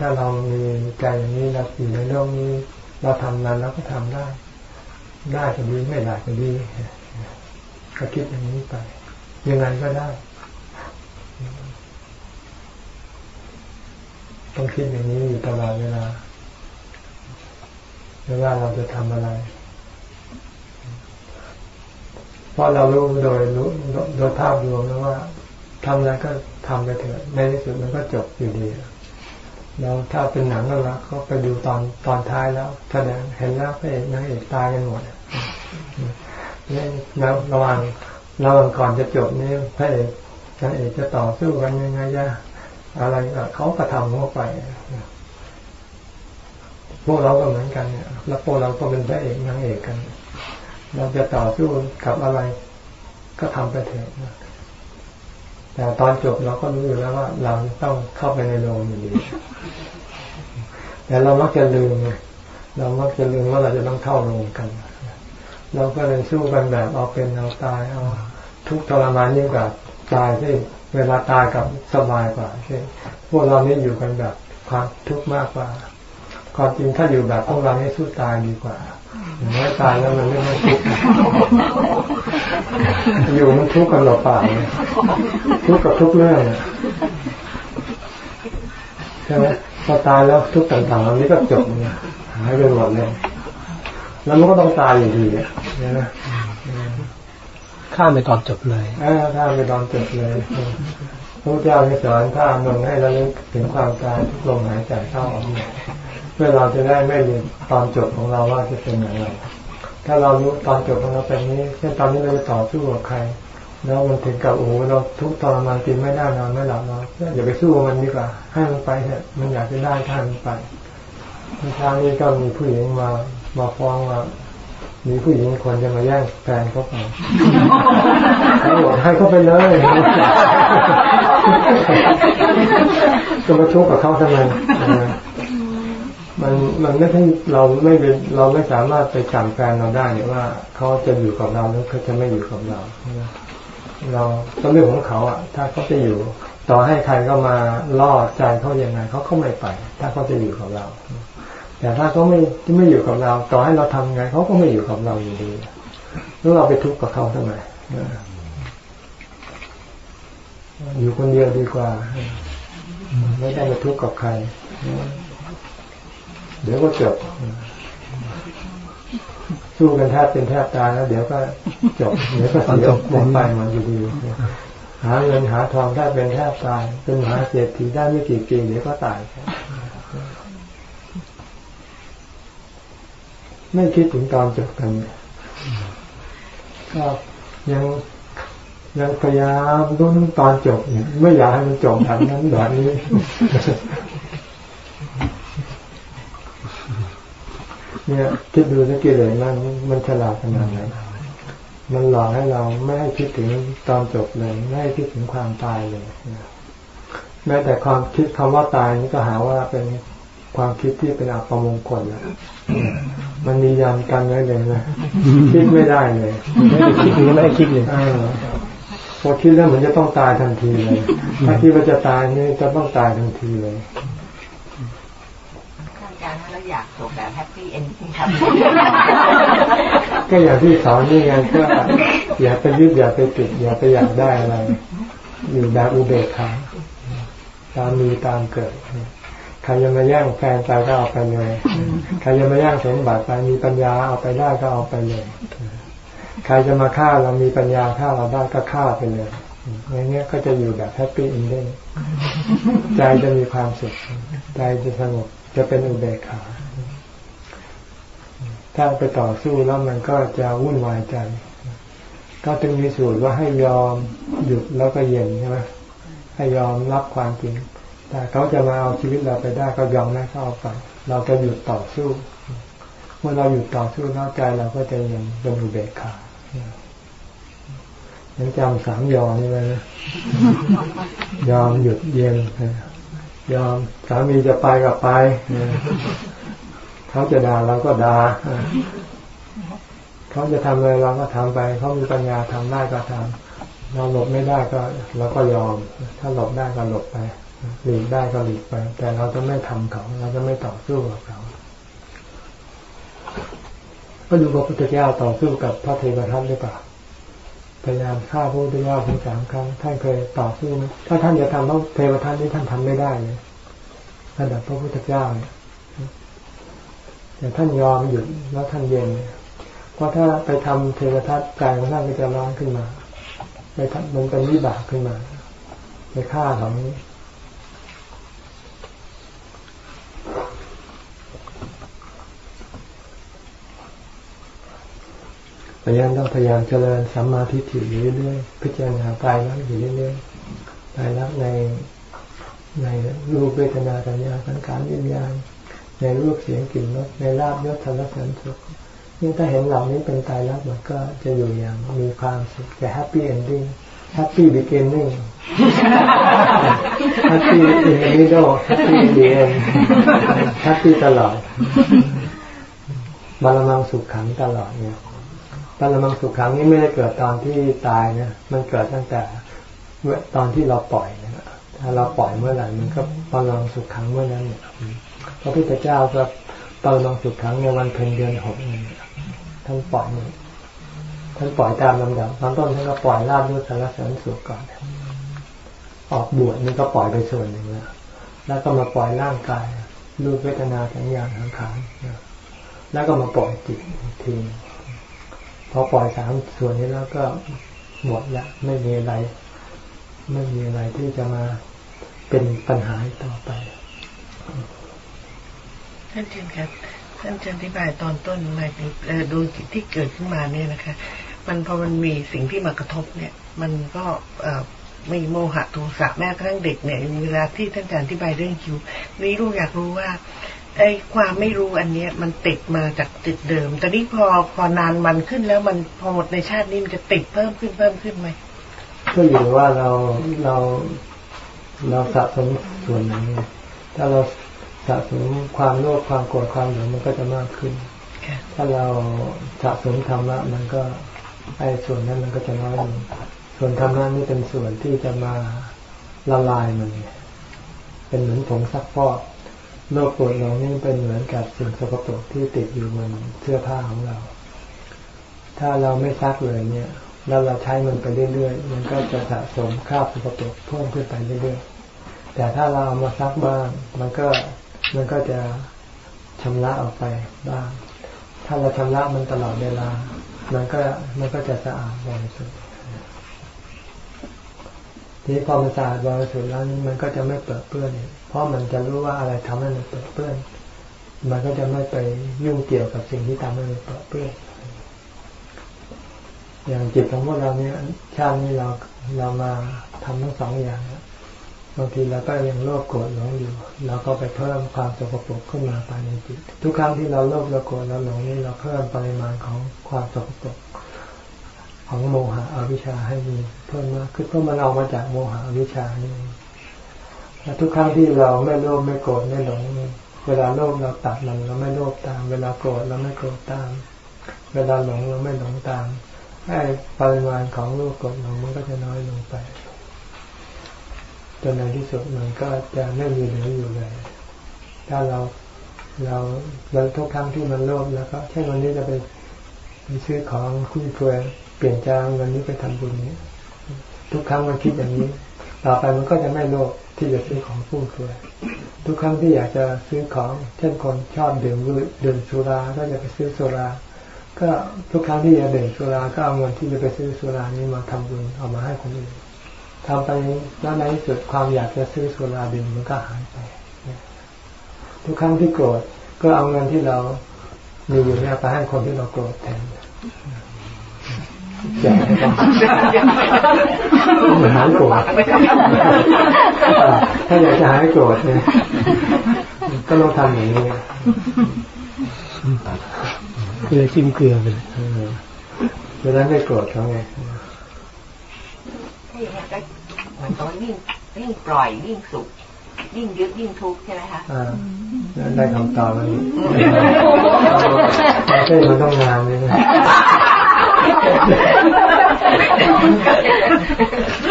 ถ้าเรามีใจอย่างนี้เราอยู่ในโลกนี้ เราทำงานเราก็ทำได้ ได้ก็ดีไม่ได้ก็ดีก็คิดอย่างนี้ไป ยังไงก็ได้ ต้องคิดอย่างนี้อยู่ตลอดเวลาไม่ว่าเราจะทำอะไรเพราะเรารู้โดยรู้โดยภาพรวมแล้วว่าทำอะไรก็ทำไปเถอะในที่สุดมันก็จบอยู่ดี เราถ้าเป็นหนังก็แล้วก็ไปดูตอนตอนท้ายแล้วแสดงเห็นแล้วพระเอกนางเอกตายกันหมดนี่แล้วระหว่างระหว่างก่อนจะจบนี่พระเอกนางเอกจะต่อสู้กันยังไงจะอะไรเขากระทำเข้าไปพวกเราก็เหมือนกันเนี่ยแล้วพวกเราก็เป็นพระเอกนางเอกกัน เราจะต่อสู้กับอะไร ก็ทำไปเถอะ แต่ตอนจบเราก็รู้อยู่แล้วว่า เราต้องเข้าไปในโรงอยู่ดีแต่เรามักจะลืมเรามักจะลืมว่าเราจะต้องเข้าโรงกัน เราก็เลยสู้กันแบบเอาเป็นเอาตายเอาทุกทรมานยิ่งกว่าตายที่เวลาตายกับสบายกว่าใช่พวกเรานี่อยู่กันแบบความทุกข์มากกว่า ความจริงถ้าอยู่แบบพวกเราให้สู้ตายดีกว่า อย่างน้อยตายแล้วมันไม่ต้องทุกข์อยู่มันทุกข์กันหรอเปล่าทุกข์กับทุกเรื่องใช่ไหมพอตายแล้วทุกต่างๆเหล่านี้ก็จบเนี่ยหายไปหมดเลยแล้วมันก็ต้องตายอยู่ดีเนี่ยนะข้ามไปตอนจบเลยอ่าข้ามไปตอนจบเลยพระเจ้าสอนข้ามลงให้เราลึกถึงความตายทุกลมหายใจเข้าออก เพื่อเราจะได้ไม่ลืมตอนจบของเราว่าจะเป็นอย่างไรถ้าเรารู้ตอนจบของเราเป็นนี้เช่นตอนนี้เราจะต่อสู้กับใคร แล้วมันถึงกับโอ้โหเราทุกตอนมันกินไม่ได้นอนไม่หลับเราอย่าไปสู้มันดีกว่าให้มันไปเถอะมันอยากจะได้ท่านไปเมื่อเช้านี้ก็มีผู้หญิงมามาฟ้องว่ามีผู้หญิงคนจะมาแย่งแฟนเขาไปเขาบอกให้เขาไปเลยจะมาทุกข์กับเขาทำไม มันมันไม่ใช่เราไม่เป็นเราไม่สามารถไปสั่งแฟนเราได้เนี่ยว่าเขาจะอยู่กับเราหรือเขาจะไม่อยู่กับเราเราต้องเรื่องของเขาอะ ถ้าเขาจะอยู่ ต่อให้ใครก็มาล่อใจเขาอย่างไงเขาก็ไม่ไป ถ้าเขาจะอยู่กับเรา แต่ถ้าเขาไม่ที่ไม่อยู่กับเรา ต่อให้เราทำไงเขาก็ไม่อยู่กับเราอยู่ดีแล้วเราไปทุกข์กับเขาทำไมอยู่คนเดียวดีกว่า ไม่ต้องไปทุกข์กับใคร เดี๋ยวก็จบ สู้กันแทบเป็นแทบตายแล้ว เดี๋ยวก็จบ เดี๋ยวก็เสียหมดไปมันอยู่ดีหาเงินหาทองได้เป็นแทบตาย เป็นมหาเศรษฐีได้ไม่กี่ปีเดี๋ยวก็ตายไม่คิดถึงตอนจบกันก็ยังยังพยายามดูตอนจบเนี่ยไม่อยากให้มันจบแบบนั้นแบบนี้ เนี่ยคิดดูสักกิเลสมันมันฉลาดขนาดไหนมันหลอกให้เราไม่ให้คิดถึงตอนจบเลย ไม่ให้คิดถึงความตายเลยแม้แต่ความคิดคำว่าตายนี่ก็หาว่าเป็นความคิดที่เป็นอัปมงคลนะมันมียันกันไว้เลยนะคิดไม่ได้เลยไม่ได้คิดหรือไม่ได้คิดเลยพอคิดแล้วมันจะต้องตายทันทีเลย ถ้าคิดว่าจะตายนี่จะต้องตายทันทีเลยารย์แล้ว อยากจบแบบ happy ending ครับก็อย่างที่สอนนี่ไงก็อย่าไปยึดอย่าไปติดอย่าไปอยากได้อะไร อยู่แบบอุเบกขาตามมีตามเกิดใครจะมาแย่งแฟนไปก็เอาไปเลยใครจะมาแย่งสมบัติไปมีปัญญาเอาไปได้ก็เอาไปเลยใครจะมาฆ่าเรามีปัญญาฆ่าเราได้ก็ฆ่าไปเลยอย่างเงี้ยก็จะอยู่แบบ happy endingใจจะมีความสุข ใจจะสงบจะเป็นอุเบกขา ถ้าไปต่อสู้แล้วมันก็จะวุ่นวายใจก็จึงมีสูตรว่าให้ยอมหยุดแล้วก็เย็นใช่ไหมให้ยอมรับความจริง แต่เขาจะมาเอาชีวิตเราไปได้ก็ยอมให้เขาเอาไปเราจะหยุดต่อสู้ เมื่อเราหยุดต่อสู้แล้วใจเราก็จะยังเป็นอุเบกขายังจำสามยอมนี่เลยนะยอมหยุดเย็นยอมสามีจะไปก็ไป เขาจะด่าเราก็ด่าเขาจะทำอะไรเราก็ทำไป เขามีปัญญาทำได้ก็ทำเราหลบไม่ได้ก็เราก็ยอม ถ้าหลบได้ก็หลบไปหลีกได้ก็หลีกไป แต่เราจะไม่ทำเขาเราจะไม่ต่อสู้กับเขาก็ดูพระพุทธเจ้าต่อสู้กับพระเทวทัตหรือเปล่าพยายามฆ่าพระพุทธเจ้าถึงสามครั้งท่านเคยต่อสู้ไหมถ้าท่านจะทำต้องเทวทัตนี่ท่านทำไม่ได้เลยระดับพระพุทธเจ้าเนี่ย แต่ท่านยอมหยุดแล้วท่านเย็น เพราะถ้าไปทำเทวทัตกายของท่านก็จะร้อนขึ้นมาไปทำมันเป็นวิบากขึ้นมาไปฆ่าเขานี้พยายามต้องพยายามเจริญสัมมาทิฏฐิอยู่เรื่อยๆพิจารณาไตรลักษณ์อยู่เรื่อยๆไตรลักษณ์ในในรูปเวทนาสัญญาสังขารวิญญาณ ในรูปเสียงกลิ่นรสในลาภยศสรรเสริญสุขนี่ถ้าเห็นเหล่านี้เป็นไตรลักษณ์มันก็จะอยู่อย่างมีความสุขแต่ happy ending happy beginning happy in middle happy the end happy ตลอดบาลมังสุขขังตลอดเนี่ยปรมังสุขขังนี้ไม่ได้เกิดตอนที่ตายนะมันเกิดตั้งแต่ตอนที่เราปล่อยนะถ้าเราปล่อยเมื่อไหร่มันก็ปรมังสุขขังเมื่อนั้นเนี่ย พระพุทธเจ้าก็ปรมังสุขขังในวันเพ็ญเดือนหกท่านปล่อยท่านปล่อยตามลำดับตอนต้นท่านก็ปล่อยลาบด้วยสารเสันสุขก่อน ออกบวชนี่ก็ปล่อยไปส่วนหนึ่งแล้วแล้วก็มาปล่อยร่างกายรูปเวทนาสัญญาสังขารแล้วก็มาปล่อยจิตทีพอปล่อยสามส่วนนี้แล้วก็หมดละไม่มีอะไร ไม่มีอะไรที่จะมาเป็นปัญหาต่อไป ท่านเจนครับท่านจะอธิบายตอนต้นหมายถึงดูจิตที่เกิดขึ้นมาเนี่ยนะคะ มันพอมันมีสิ่งที่มากระทบเนี่ย มันก็ม่โมหะโทสะแม้กระทั่งเด็กเนี่ยเวลาที่ท่านอาจารย์อธิบายเรื่องคิวนี้ลูกอยากรู้ว่าไอ้ความไม่รู้อันเนี้ยมันติดมาจากจิตเดิมแต่นี่พอพอนานมันขึ้นแล้วมันพอหมดในชาตินี้มันจะติดเพิ่มขึ้นเพิ่มขึ้นไหมก็อยู่ว่าเราเราเราสะสมส่วนไหนถ้าเรา สะสมความโลภความโกรธความหลงมันก็จะมากขึ้นค่ะถ้าเราสะสมธรรมะมันก็ไอ้ส่วนนั้นมันก็จะน้อยลงส่วนธรรมะนี่เป็นส่วนที่จะมาละลายมันเนี่ยเป็นเหมือนผงซักฟอกโลภโกรธหลงนี่เป็นเหมือนกับสิ่งสกปรกที่ติดอยู่บนเสื้อผ้าของเรา ถ้าเราไม่ซักเลยเนี่ยแล้วเราใช้มันไปเรื่อยๆ มันก็จะสะสมคราบสกปรกเพิ่มขึ้นไปเรื่อยๆ แต่ถ้าเราเอามาซักบ้าง มันก็ มันก็จะชำระออกไปบ้าง ถ้าเราชำระมันตลอดเวลา มันก็มันก็จะสะอาดบริสุทธิ์ทีนี้พอมันสะอาดบริสุทธิ์แล้วมันก็จะไม่เปิดเปื้อนเพราะมันจะรู้ว่าอะไรทำให้มันเปิดเปื้อน มันก็จะไม่ไปยุ่งเกี่ยวกับสิ่งที่ทำให้มันเปิดเปื้อน อย่างจิตของพวกเราเนี่ยชาตินี้เราเรามาทำทั้งสองอย่างนะ บางทีเราก็ยังโลภโกรธหลงอยู่ เราก็ไปเพิ่มความสกปรกขึ้นมาภายในจิต ทุกครั้งที่เราโลภเราโกรธเราหลงนี่เราเพิ่มปริมาณของความสกปรกของโมหะอวิชชาให้มีเพิ่มมากขึ้นเพราะมันเอามาจากโมหะอวิชชานี่และทุกครั้งที่เราไม่โลภไม่โกรธไม่หลง เวลาโลภเราตัดมันเราไม่โลภตาม เวลาโกรธเราไม่โกรธตาม เวลาหลงเราไม่หลงตามให้ปริมาณของรูปกดลงมันก็จะน้อยลงไป จนในที่สุดมันก็จะไม่มีเหลืออยู่เลย ถ้าเราเราเราทุกครั้งที่มันโลภแล้วก็เช่นวันนี้จะไปไปซื้อของคุณเพื่อเปลี่ยนจางเงินนี้ไปทำบุญนี้ ทุกครั้งมันคิดอย่างนี้ ต่อไปมันก็จะไม่โลภที่จะซื้อของฟุ่มเฟือยทุกครั้งที่อยากจะซื้อของ เช่นคนชอบดื่มดื่มสุราก็จะไปซื้อสุรา ก็ทุกครั้งที่จะดื่มสุราก็เอาเงินที่จะไปซื้อสุรานี้มาทำบุญเอามาให้คนอื่น ทำไปแล้วในที่สุดความอยากจะซื้อสุราดื่มมันก็หายไป ทุกครั้งที่โกรธก็เอาเงินที่เรามีอยู่เนี่ยไปให้คนที่เราโกรธแทนแจกให้เขาหายโกรธถ้าอยากจะหายโกรธเนี่ยก็ต้องทำอย่างนี้เกลือจิ้มเกลือไปเลยเวลาไม่โกรธเขาไง ถ้าอย่างนั้นก็ มันก็ยิ่งยิ่งปล่อยยิ่งสุขยิ่งยึดยิ่งทุกข์ใช่ไหมคะอ่าได้คำตอบแล้วนี่ใช่มันต้องงานเลยนะ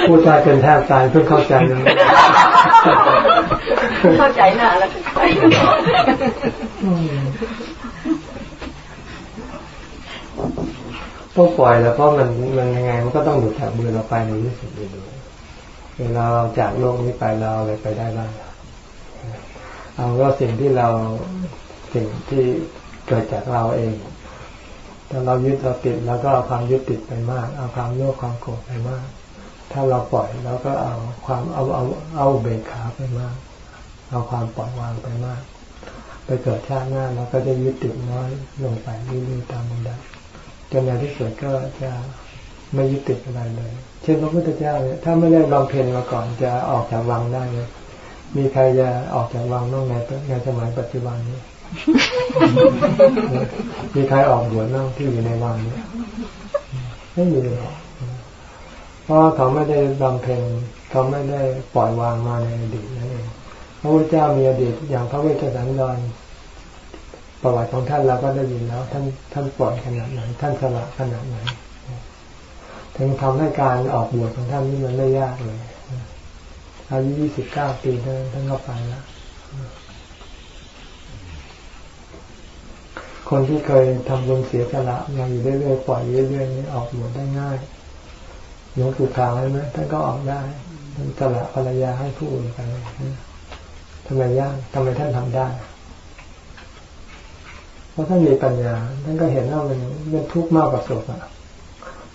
ผู้ชายเป็นแทบตายเพิ่งเข้าใจเลยเข้าใจหน้าแล้วเข้าใจต้องปล่อยแล้วเพราะมันมันยังไง มันก็ต้องหลุดจากมือเราไปในที่สุดเลย เวลาเราจากโลกนี้ไปเราอะไรไปได้บ้างเอาก็สิ่งที่เราสิ่งที่เกิดจากเราเองถ้าเรายึดเราติดแล้วก็เอาความยึดติดไปมาก เอาความโลภความโกรธไปมาก ถ้าเราปล่อยแล้วก็เอาความเอาเอาเอาเบกขาไปมาก เอาความปล่อยวางไปมาก ไปเกิดชาติหน้าเราก็จะยึดติดน้อยลงไปเรื่อยๆตามลำดับจนในที่สุดก็จะไม่ยึดติดอะไรเลย เช่นพระพุทธเจ้าเนี่ยถ้าไม่ได้บำเพ็ญมาก่อนจะออกจากวังได้เลยมีใครจะออกจากวังน้องในในสมัยปัจจุบันนี้ มีใครออกบวชน้องที่อยู่ในวังเนี้ไม่มีหรอกเพราะเขาไม่ได้บำเพ็ญเขาไม่ได้ปล่อยวางมาในอดีตนั่นเองพระพุทธเจ้ามีอดีตอย่างพระเวชสันดรประวัติของท่านเราก็ได้ยินแล้ว ท่านท่านปล่อยขนาดไหนท่านสละขนาดไหน ถึงทำให้การออกบวชของท่านนี่มันไม่ยากเลยอายุยี่สิบเก้าปีท่านท่านก็ไปแล้วคนที่เคยทำบุญเสียสละมาอยู่เรื่อยๆปล่อยเรื่อยๆนี่ออกบวชได้ง่ายหลวงปู่ขาวใช่ไหมท่านก็ออกได้ท่านสละภรรยาให้ผู้อื่นไปทำไมยากทำไมท่านทำได้ เพราะท่านมีปัญญา ท่านก็เห็นว่ามันมันทุกข์มากกว่าสุขอะ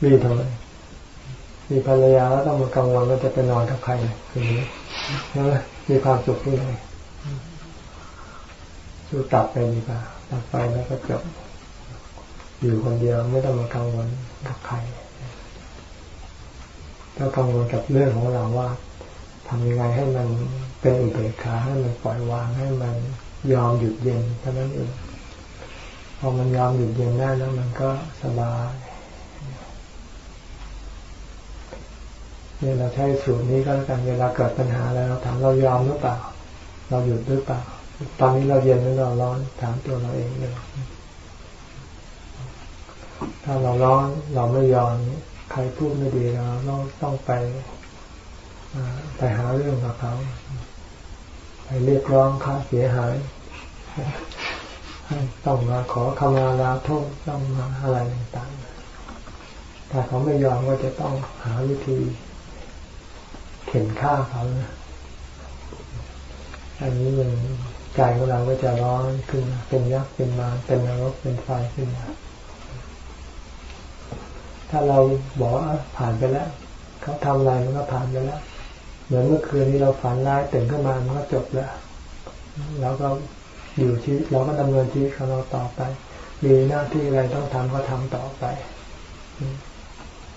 มีทำไม มีภรรยาแล้วต้องมากังวลว่าจะไปนอนกับใครอย่างนี้ใช่ไหมมีความสุขที่ไหนสู้ตัดไปดีกว่าตัดไปแล้วก็จบอยู่คนเดียวไม่ต้องมากังวลกับใครถ้ากังวลกับเรื่องของเราว่าทำยังไงให้มันเป็นอุเบกขาให้มันปล่อยวางให้มันยอมหยุดเย็นเท่านั้นเองพอมันยอมหยุดเย็นได้แล้วมันก็สบาย นี่ยเราใช้สูตรนี้ก็แล้วกันเวลาเกิดปัญหาแล้วถามเรายอมหรือเปล่า เราหยุดหรือเปล่า ตอนนี้เราเย็นหรือเราร้อนถามตัวเราเองเลยถ้าเราร้อนเราไม่ยอมใครพูดไม่ดีเราเราต้องไปไปหาเรื่องกับเขาไปเรียกร้องค่าเสียหายต้องมาขอขมาลาโทษต้องมาอะไรต่างๆถ้าเขาไม่ยอมก็จะต้องหาวิธี เข็นฆ่าเขานะอันนี้มันใจของเราก็จะร้อนขึ้นเป็นยักษ์เป็นมาเป็นนรกเป็นไฟขึ้นมาถ้าเราบอกผ่านไปแล้วเขาทำอะไรมันก็ผ่านไปแล้วเหมือนเมื่อคืนนี้เราฝันร้ายตื่นขึ้นมามันก็จบแล้วแล้วก็อยู่ชีวิตเราก็ดำเนินชีวิตของเราต่อไป มีหน้าที่อะไรต้องทำก็ทำต่อไป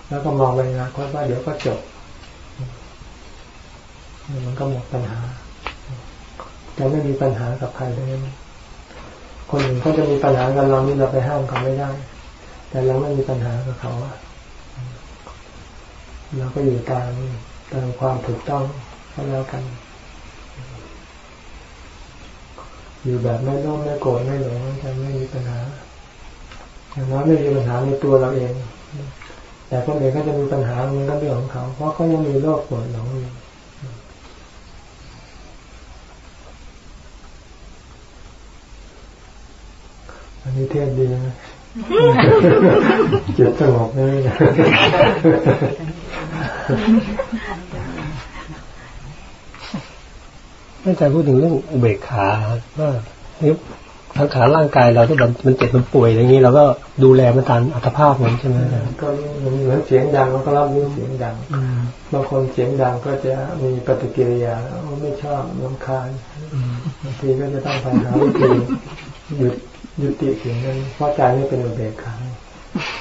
แล้วก็มองไปนะคตว่าเดี๋ยวก็จบ มันก็หมดปัญหาจะไม่มีปัญหากับใครเลยคนอื่นเขาจะมีปัญหากับเรานี่เราไปห้ามเขาไม่ได้ แต่เราไม่มีปัญหากับเขาเราก็อยู่ตามตามความถูกต้องก็แล้วกัน อยู่แบบไม่โลภไม่โกรธไม่หลงจะไม่มีปัญหาอย่างน้อยไม่มีปัญหาในตัวเราเอง แต่คนอื่นก็จะมีปัญหามันก็เรื่องของเขา เพราะเขายังมีโลภโกรธหลงอยู่ อันนี้เทศดีนะจิตสงบเลยอาจารย์พูดถึงเรื่องอุเบกขาว่านี่ทั้งขาร่างกายเราที่มันมันเจ็บมันป่วยอย่างนี้เราก็ดูแลมันตามอัตภาพมันใช่ไหมก็เหมือนเสียงดังมันก็รับรู้เสียงดังบางคนเสียงดังก็จะมีปฏิกิริยาไม่ชอบน้ำคายบางทีก็จะต้องไปหาวิธีหยุด ยุติเสียงนั้นเพราะใจไม่เป็นอุเบกขา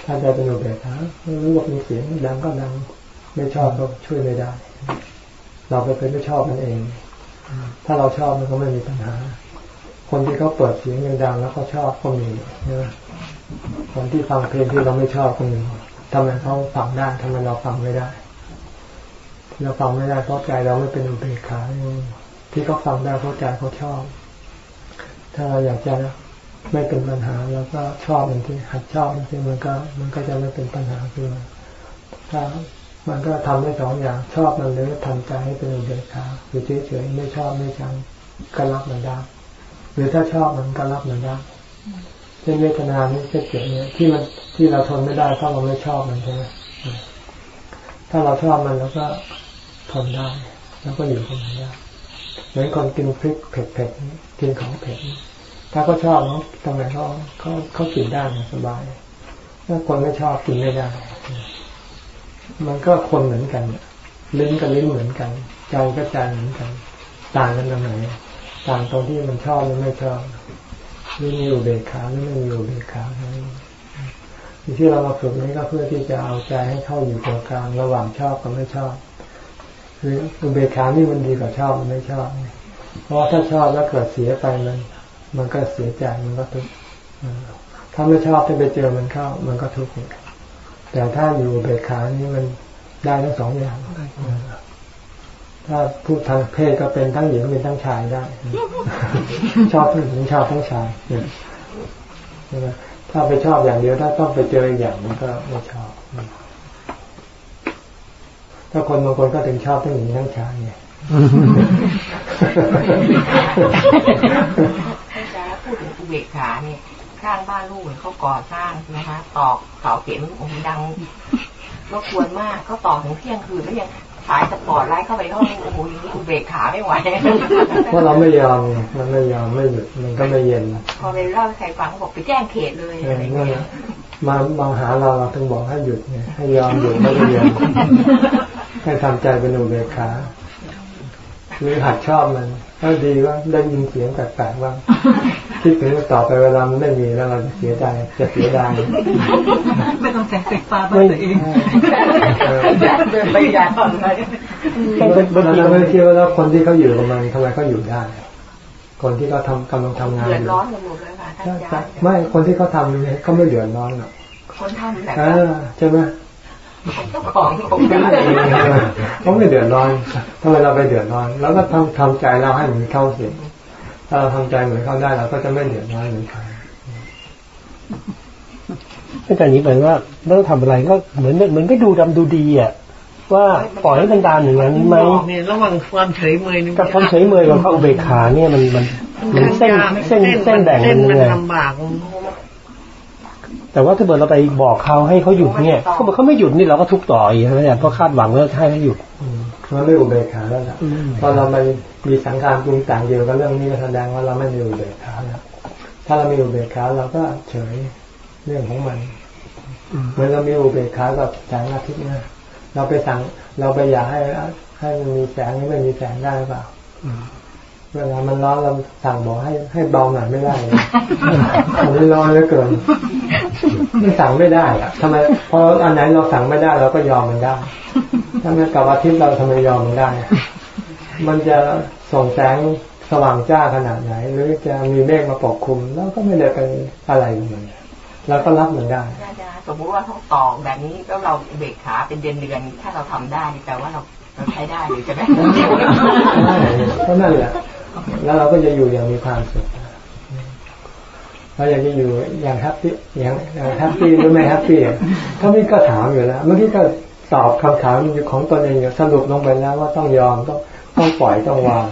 ถ้าใจเป็นอุเบกขารู้ว่ามีเสียงดังก็ดังไม่ชอบก็ช่วยไม่ได้ เราไปเป็นไม่ชอบมันเอง ถ้าเราชอบมันก็ไม่มีปัญหา คนที่เขาเปิดเสียงดังแล้วเขาชอบก็มีนะคนที่ฟังเพลงที่เราไม่ชอบก็มีทำไมเขาฟังได้ทำไมเราฟังไม่ได้ เราฟังไม่ได้เพราะใจเราไม่เป็นอุเบกขาที่เขาฟังได้เพราะใจเขาชอบ ถ้าเราอยากจะ ไม่เป็นปัญหาแล้วก็ชอบมันที่หัดชอบมันที่มันก็มันก็จะไม่เป็นปัญหาคือถ้ามันก็ทำได้สองอย่างชอบมันหรือทำใจให้เป็นอุเบกขาอยู่เฉยๆไม่ชอบไม่ชังก็รับมันได้หรือถ้าชอบมันก็รับมันได้เช่นเวทนานี้เช่นเกิดเนี่ยที่มันที่เราทนไม่ได้เพราะเราไม่ชอบมันใช่ไหมถ้าเราชอบมันแล้วก็ทนได้ แล้วก็อยู่กับมันได้เหมือนคนกินพริกเผ็ดๆกินของเผ็ด ถ้าเขาชอบเขาทำไมเขาเขาเขากินได้สบาย ถ้าคนไม่ชอบกินไม่ได้ มันก็คนเหมือนกันลิ้นกับลิ้นเหมือนกันใจก็ใจเหมือนกัน ต่างกันตรงไหนต่างตรงที่มันชอบหรือไม่ชอบหรือมีอุเบกขาหรือไม่มีอุเบกขาที่เรามาฝึกนี้ก็เพื่อที่จะเอาใจให้เข้าอยู่ตรงกลางระหว่างชอบกับไม่ชอบคืออุเบกขานี่มันดีกว่าชอบมันไม่ชอบ เพราะถ้าชอบแล้วเกิดเสียไปมัน มันก็เสียใจมันก็ทุกข์ถ้าไม่ชอบที่ไปเจอมันเข้า มันก็ทุกข์แต่ถ้าอยู่เบกขานี้มันได้ทั้งสองอย่างถ้าพูดทางเพศก็เป็นทั้งหญิงเป็นทั้งชายได้ ชอบทั้งหญิงชอบทั้งชายใช่ไหมถ้าไปชอบอย่างเดียวถ้าต้องไปเจออีกอย่างมันก็ไม่ชอบถ้าคนบางคนก็ถึงชอบทั้งหญิงทั้งชายไง พูดถึงอุเบกขาเนี่ยข้างบ้านลูกเขาก่อสร้างนะคะ ตอกเสาเข็มโอ้โหดังรบกวนมากเขาต่อถึงเที่ยงคืนแล้วยังสายสปอร์ตไล่เข้าไปห้องโอ้โหอย่างนี้อุเบกขาไม่ไหวเพราะเราไม่ยอมมันไม่ยอมไม่หยุดมันก็ไม่เย็นพอไปเล่าใครฟังเขาบอกไปแจ้งเขตเลยอะไรเงี้ยมามาหาเราเราต้องบอกให้หยุดไงให้ยอมหยุดไม่ได้ยอมให้ทำใจเป็นอุเบกขาหรือหัดชอบมัน ถ้าดีว่าได้ยินเสียงแปลกๆว่าคิดถึงต่อไปเวลามันไม่มีแล้วเราจะเสียใจจะเสียดายไม่ต้องแสงไฟฟ้าบ้างตัวเองเดินไปยาตอนไหนเราไม่เชื่อว่าคนที่เขาอยู่กับมันทำไมเขาอยู่ได้ คนที่เขาทากำลังทำงานเดือดร้อนกันหมดเลยค่ะท่านอาจารย์ไม่คนที่เขาทำเนี่ยเขาไม่เดือดร้อนหรอกคนทำแบบเออใช่ไหมเจ้า ของผมเขาไม่เดือดร้อนทำไมเราไปเดือดร้อน แล้วก็ทำทำใจเราให้เหมือนเข้าสิถ้าเราทำใจเหมือนเข้าได้เราก็จะไม่เดือดร้อนเหมือนใครอาจารย์นี้หมายว่าไม่ต้องทำอะไรก็เหมือนเหมือนก็ดูดำดูดีอะว่าปล่อยให้มันดานอย่างนั้นไหมเนี่ยระหว่างความเฉยเมยกับความเฉยเมยกับควาอุเบกขาเนี่ยมันมันมันเส้นเส้นเส้นแบ่งมันนมันยังไงลำบาก แต่ว่าถ้าเกิดเราไปบอกเขาให้เขาหยุดเนี่ยเขาบอกเขาไม่หยุดนี่เราก็ทุกข์ต่ออีกใช่ไหมอาจารย์เพราะคาดหวังว่าให้เขาหยุดอืมมันไม่อุเบกขาแล้วล่ะอืมพอเราไปมีสังขารปรุงแต่งเดียวกับเรื่องนี้ก็แสดงว่าเราไม่มีอุเบกขาแล้วถ้าเรามีอุเบกขาเราก็เฉยเรื่องของมันเหมือนเรามีอุเบกขากับแสงอาทิตย์เนี่ยเราไปสั่งเราไปอยากให้ให้มันมีแสงหรือไม่มีแสงได้หรือเปล่า เวลามันร้อนเราสั่งบอกให้ให้เบาหน่อยไม่ได้เลยมันร้อนเหลือเกินมันสั่งไม่ได้อะทำไมพออันไหนเราสั่งไม่ได้เราก็ยอมมันได้ถ้ามันกับอาทิตย์เราทำไมยอมมันได้ มันจะส่งแสงสว่างจ้าขนาดไหน หรือจะมีเมฆมาปกคลุมเราก็ไม่ได้เป็นอะไรกับมันเราก็รับมันได้อาจารย์สมมติว่าเขาตอกแบบนี้แล้วเราอุเบกขาเป็นเดือนเดือนๆถ้าเราทำได้นี่แปลว่าเราเราใช้ได้หรือจะไม่ก็นั่นแหละ แล้วเราก็จะอยู่อย่างมีความสุขเราอยากจะอยู่อย่าง happy อย่างอย่าง happy หรือไม่ happy ถ้าไม่ก็ถามอยู่แล้ว เมื่อกี้ก็ตอบคำถามของตนเองอยู่สรุปลงไปแล้วว่าต้องยอมต้องต้องปล่อยต้องวาง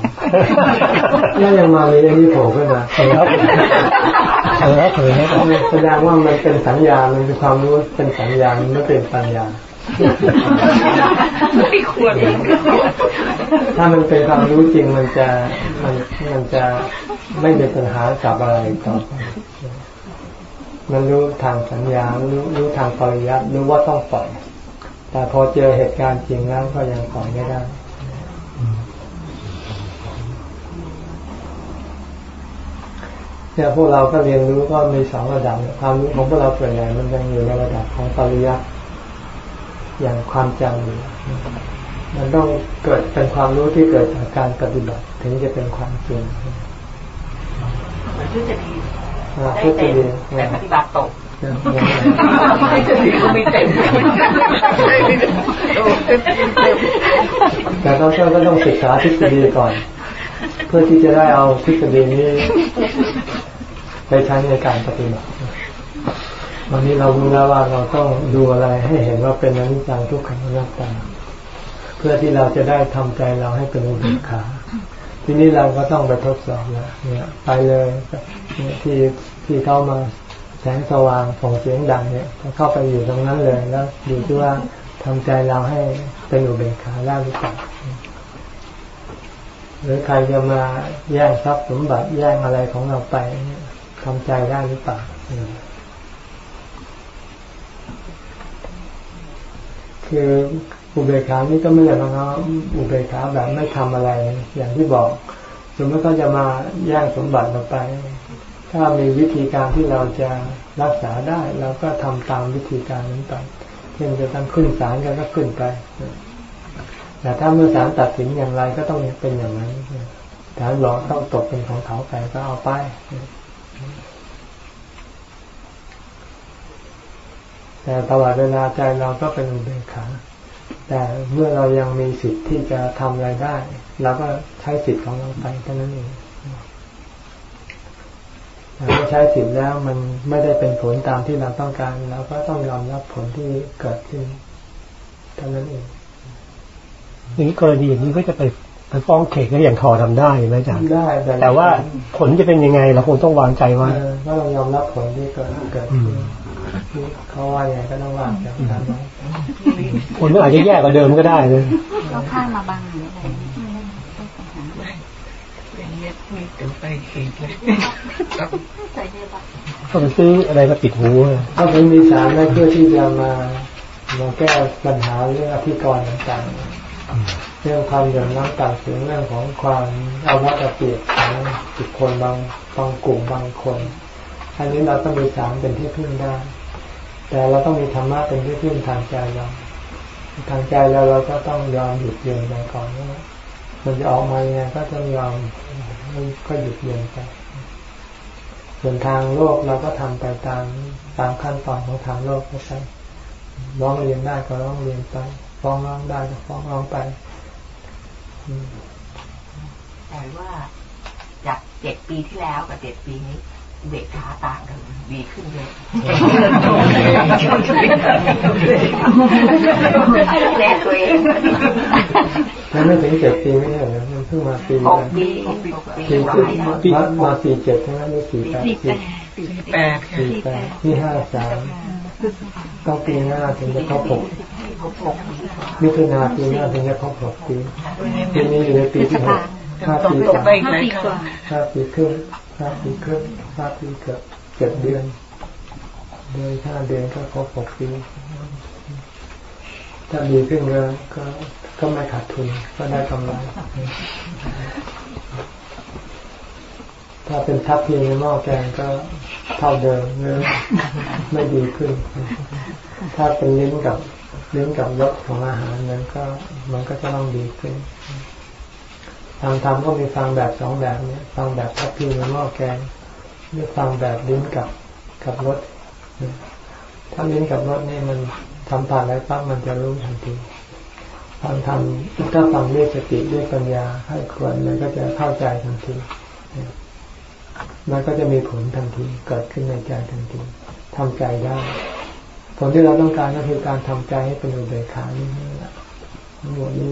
แล้วยังมามีไอ้นี่โผล่ขึ้นมาเออครับเออครับเออครับแสดงว่ามันเป็นสัญญา มันเป็นความรู้เป็นสัญญา มันไม่เป็นปัญญา ไม่ควร ถ้ามันเป็นความรู้จริงมันจะมันมันจะไม่มีปัญหากับอะไรต่อไปมันรู้ทางสัญญา รู้รู้ทางปริยัติรู้ว่าต้องปล่อย แต่พอเจอเหตุการณ์จริงแล้วก็ยังปล่อยไม่ได้เนี่ยพวกเราก็เรียนรู้ก็มีสองระดับความรู้ของพวกเราส่วนใหญ่มันยังอยู่ในระดับของปริยัติ อย่างความจำอยู่มันต้องเกิดเป็นความรู้ที่เกิดจากการปฏิบัติ ถึงจะเป็นความจริงเหมือนทฤษฎีอ่าได้พูดเต็มดีแต่ปฏิบัติตกๆเนี่ยทฤษฎีก็ไม่เต็มแต่ต้องก็ต้องศึกษาทฤษฎีก่อน เพื่อที่จะได้เอาทฤษฎีนี้ไปใช้ในการปฏิบัติ วันนี้เรารู้แล้วว่าเราต้องดูอะไรให้เห็นว่าเป็นอนิจจังทุกขังอนัตตาเพื่อที่เราจะได้ทำใจเราให้เป็นอุเบกขาทีนี้เราก็ต้องไปทดสอบแล้วเนี่ยไปเลยเนี่ยที่ที่เข้ามาแสงสว่างส่งเสียงดังเนี่ยก็เข้าไปอยู่ตรงนั้นเลยแล้วดูที่ว่าทำใจเราให้เป็นอุเบกขาได้หรือเปล่าหรือใครจะมาแย่งทรัพย์สมบัติแย่งอะไรของเราไปเนี่ยทำใจได้หรือเปล่าอืม คืออุเบกขานี่ก็ไม่ใช่ของเขาอุเบกขาแบบไม่ทำอะไร อย่างที่บอกสมมติเขาจะมาแย่งสมบัติเราไป ถ้ามีวิธีการที่เราจะรักษาได้เราก็ทำตามวิธีการนั้นไปเช่นจะต้องขึ้นศาลก็ก็ขึ้นไปแต่ถ้าเมื่อศาลตัดสินอย่างไรก็ต้องเป็นอย่างนั้นศาลบอกต้องตกเป็นของเขาไปก็เอาไป แต่ตลอดเวลาใจเราก็เป็นอุเบกขาแต่เมื่อเรายังมีสิทธิ์ที่จะทำอะไรได้เราก็ใช้สิทธิ์ของเราไปเท่านั้นเองแต่เมื่อใช้สิทธิ์แล้วมันไม่ได้เป็นผลตามที่เราต้องการเราก็ต้องยอมรับผลที่เกิดขึ้นเท่านั้นเองอย่างนี้กรณีอย่างนี้ก็จะไปไปฟ้องเขตก็อย่างทอทำได้ไหมอาจารย์ได้แต่ว่าผลจะเป็นยังไงเราคงต้องวางใจว่าเออก็เรายอมรับผลที่เกิดเกิดขึ้น เขาว่าอย่างไรก็ต้องว่าอย่างนั้นไว้ผลมันอาจจะแย่กว่าเดิมก็ได้นะเราข้ามมาบางหรืออะไรไม่ได้ปัญหาเป็นเม็ดมีถึงไปเขตเลยใส่เยอะปะก็ไปซื้ออะไรมาปิดหูอะถ้าถึงมีสารได้เพื่อที่จะมามาแก้ปัญหาเรื่องอธิกรณ์ต่างๆ เรื่องความเดือดร้อนต่างถึงเรื่องของความเอาวัตเอาเปรียบของบุคคลบางบางกลุ่มบางคน อันนี้เราต้องมีสารเป็นที่พึ่งได้ แต่เราต้องมีธรรมะเป็นที่พึ่งทางใจเรา ทางใจเราเราก็ต้องยอมหยุดยืนไปก่อนว่ามันจะออกมายังไงก็ต้องยอมก็หยุดเย็นไปส่วนทางโลกเราก็ทำไปตามตามขั้นตอนของทางโลกก็ใช่ร้องเรียนได้ก็ร้องเรียนไปฟ้องร้องได้ก็ฟ้องร้องไปแต่ว่าจากเจ็ดปีที่แล้วกับเจ็ดปีนี้ เด็กขาต่างกันดีขึ้นเลยแน่ตัวเองมันไม่ถึงเจ็ดปีไม่ใช่เหรอมันเพิ่งมาปีหกปีปีปีมาสี่เจ็ดใช่ไหมไม่สี่แปดสี่แปดสี่แปดที่ห้าสามต้องปีหน้าถึงจะครบหกมิถุนาปีหน้าถึงจะครบหกปีปีนี้อยู่ในปีที่หกห้าปีกว่าห้าปีครึ่ง ห้าปีครึ่งห้าปีเกือบเจ็ดเดือนโดยห้าเดือนก็ครบหกปีถ้าดีขึ้นก็ก็ก็ไม่ขาดทุนก็ได้กำไรถ้าเป็นทัพพีในหม้อแกงก็เท่าเดิมเนื้อไม่ดีขึ้น ถ้าเป็นลิ้นกับลิ้นกับรสของอาหารนั้นก็มันก็จะต้องดีขึ้น ทางธรรมก็มีฟังแบบสองแบบเนี้ยฟังแบบทัพพีในหม้อแกงหรือฟังแบบลิ้นกับกับรสถ้าลิ้นกับรสนี่มันทำผ่านแล้วปั๊บมันจะรู้ทันทีฟังทำถ้าฟังด้วยสติด้วยปัญญาให้ควรมันก็จะเข้าใจทันทีมันก็จะมีผลทันทีเกิดขึ้นในใจทันทีทำใจได้ ผลที่เราต้องการก็คือการทำใจให้เป็นอุเบกขานี่แหละทั้งหมดนี้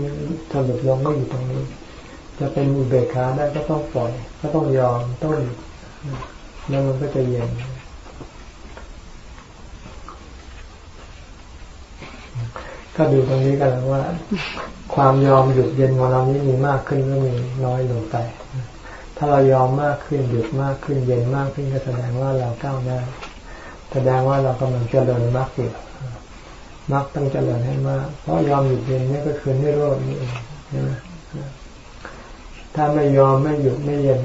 สรุปลงก็อยู่ตรงนี้ จะเป็นอุเบกขาได้ก็ต้องปล่อย ก็ต้องยอมต้องหยุดแล้วมันก็จะเย็นก็ดูตรงนี้กันว่า ความยอมหยุดเย็นของเรานี้มีมากขึ้นหรือมีน้อยลงไป ถ้าเรายอมมากขึ้นหยุดมากขึ้นเย็นมากขึ้นก็แสดงว่าเราก้าวหน้าแสดงว่าเรากำลังเจริญมากอยู่มากต้องเจริญให้มาก เพราะยอมหยุดเย็นนี่ก็คือไม่โรดนี่เองใช่ไหม ถ้าไม่ยอมไม่หยุดไม่เย็น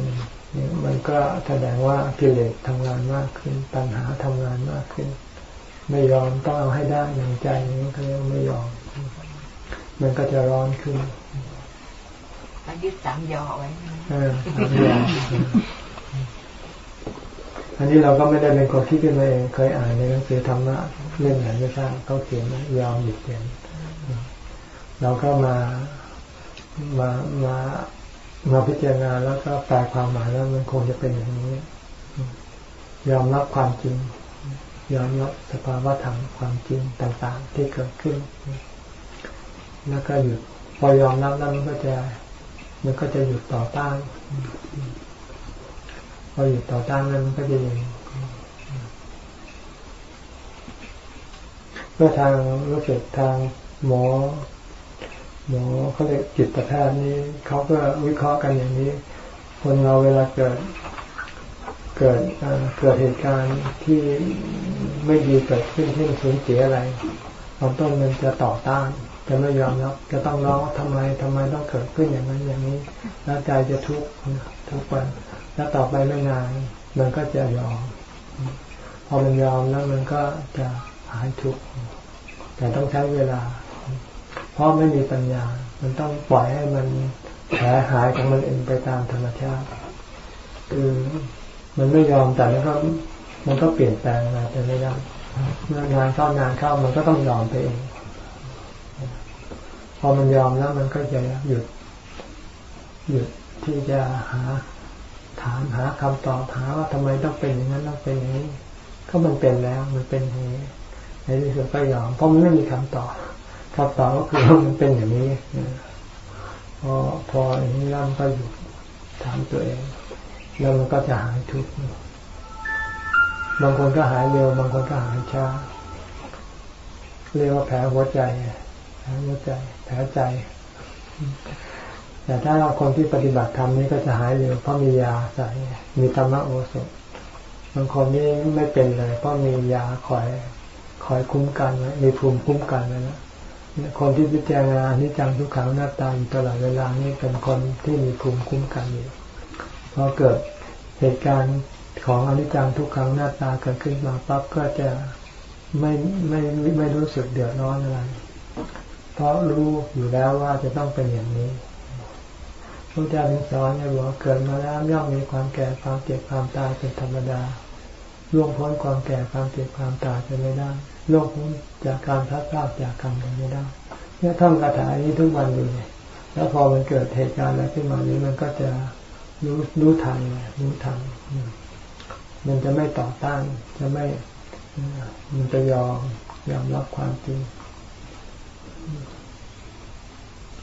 มันก็แสดงว่ากิเลสทำงานมากขึ้นปัญหาทำงานมากขึ้น ไม่ยอมต้องเอาให้ได้อย่างใจนี้ก็เรียกไม่ยอม มันก็จะร้อนขึ้นยึดสามยอไว้อันนี้เราก็ไม่ได้เป็นคนคิดขึ้นมาเองเคยอ่านในหนังสือธรรมะเล่มไหนไม่ทราบเขาเขียนว่ายอมหยุดเขียนเราก็มามามา มาพิจารณาแล้วก็แปลความหมายแล้วมันคงจะเป็นอย่างนี้ ยอมรับความจริง ยอมรับสภาวะธรรมความจริงต่าง ๆ ที่เกิดขึ้น แล้วก็หยุดพอยอมรับแล้วมันก็จะมันก็จะหยุดต่อต้านพอหยุดต่อต้านแล้วมันก็จะเย็นเมื่อทางรู้สึกทางหมอ หมอเขาเรียกจิตแพทย์นี้เขาก็วิเคราะห์กันอย่างนี้ คนเราเวลาเกิดเกิดเกิดเหตุการณ์ที่ไม่ดีเกิดขึ้นที่สูญเสียอะไรตอนต้นมันจะต่อต้านจะไม่ยอมรับจะต้องร้องทำไมทำไมต้องเกิดขึ้นอย่างนั้นอย่างนี้แล้วใจจะทุกข์ทุกวันแล้วต่อไปไม่นานมันก็จะยอม พอมันยอมแล้วมันก็จะหายทุกข์แต่ต้องใช้เวลา เพราะไม่มีปัญญา มันต้องปล่อยให้มันแผลหายของมันเองไปตามธรรมชาติคือมันไม่ยอมแต่แล้วก็มันก็เปลี่ยนแปลงอะไรไปไม่ได้เมื่องานเข้านานเข้ามันก็ต้องยอมไปเอง พอมันยอมแล้วมันก็จะหยุด หยุดที่จะหาถามหาคำตอบหาว่าทำไมต้องเป็นอย่างนั้นต้องเป็นอย่างนี้ ก็มันเป็นแล้ว มันเป็นอย่างนี้ในที่สุดก็ยอมเพราะมันไม่มีคำตอบ คำตอบก็คือมันเป็นอย่างนี้พอพออย่างนี้แล้วมันก็หยุดถามตัวเอง แล้วมันก็จะหายทุกข์บางคนก็หายเร็วบางคนก็หายช้าเรียกว่าแผลหัวใจแผลหัวใจ แผลใจ แต่ถ้าคนที่ปฏิบัติธรรมนี้ก็จะหายเร็วเพราะมียาใส่มีธรรมโอสถบางคนนี่ไม่เป็นเลยเพราะมียาคอยคอยคุ้มกันไว้มีภูมิคุ้มกันไว้นะ คนที่พิจารณานิจังทุกขังหน้าตาอยู่ตลอดเวลานี่เป็นคนที่มีภูมิคุ้มกันอยู่พอเกิดเหตุการณ์ของอนิจจังทุกขังหน้าตาเกิดขึ้นมาปั๊บก็จะไม่ไม่ไม่รู้สึกเดือดร้อนอะไร เพราะรู้อยู่แล้วว่าจะต้องเป็นอย่างนี้พระเจ้าถึงสอนเนี่ยบอกเกิดมาแล้วย่อมมีความแก่ความเจ็บความตายเป็นธรรมดาล่วงพ้นความแก่ความเจ็บความตายไปไม่ได้ โล่วงพ้นจากการพัดพลาดจากกรรมไปไม่ได้เนี่ยท่องคาถานี้ทุกวันอยู่เลยแล้วพอมันเกิดเหตุการณ์อะไรขึ้นมานี้มันก็จะรู้รู้ทันรู้ทันมันจะไม่ต่อต้าน จะไม่ มันจะยอมยอมรับความจริง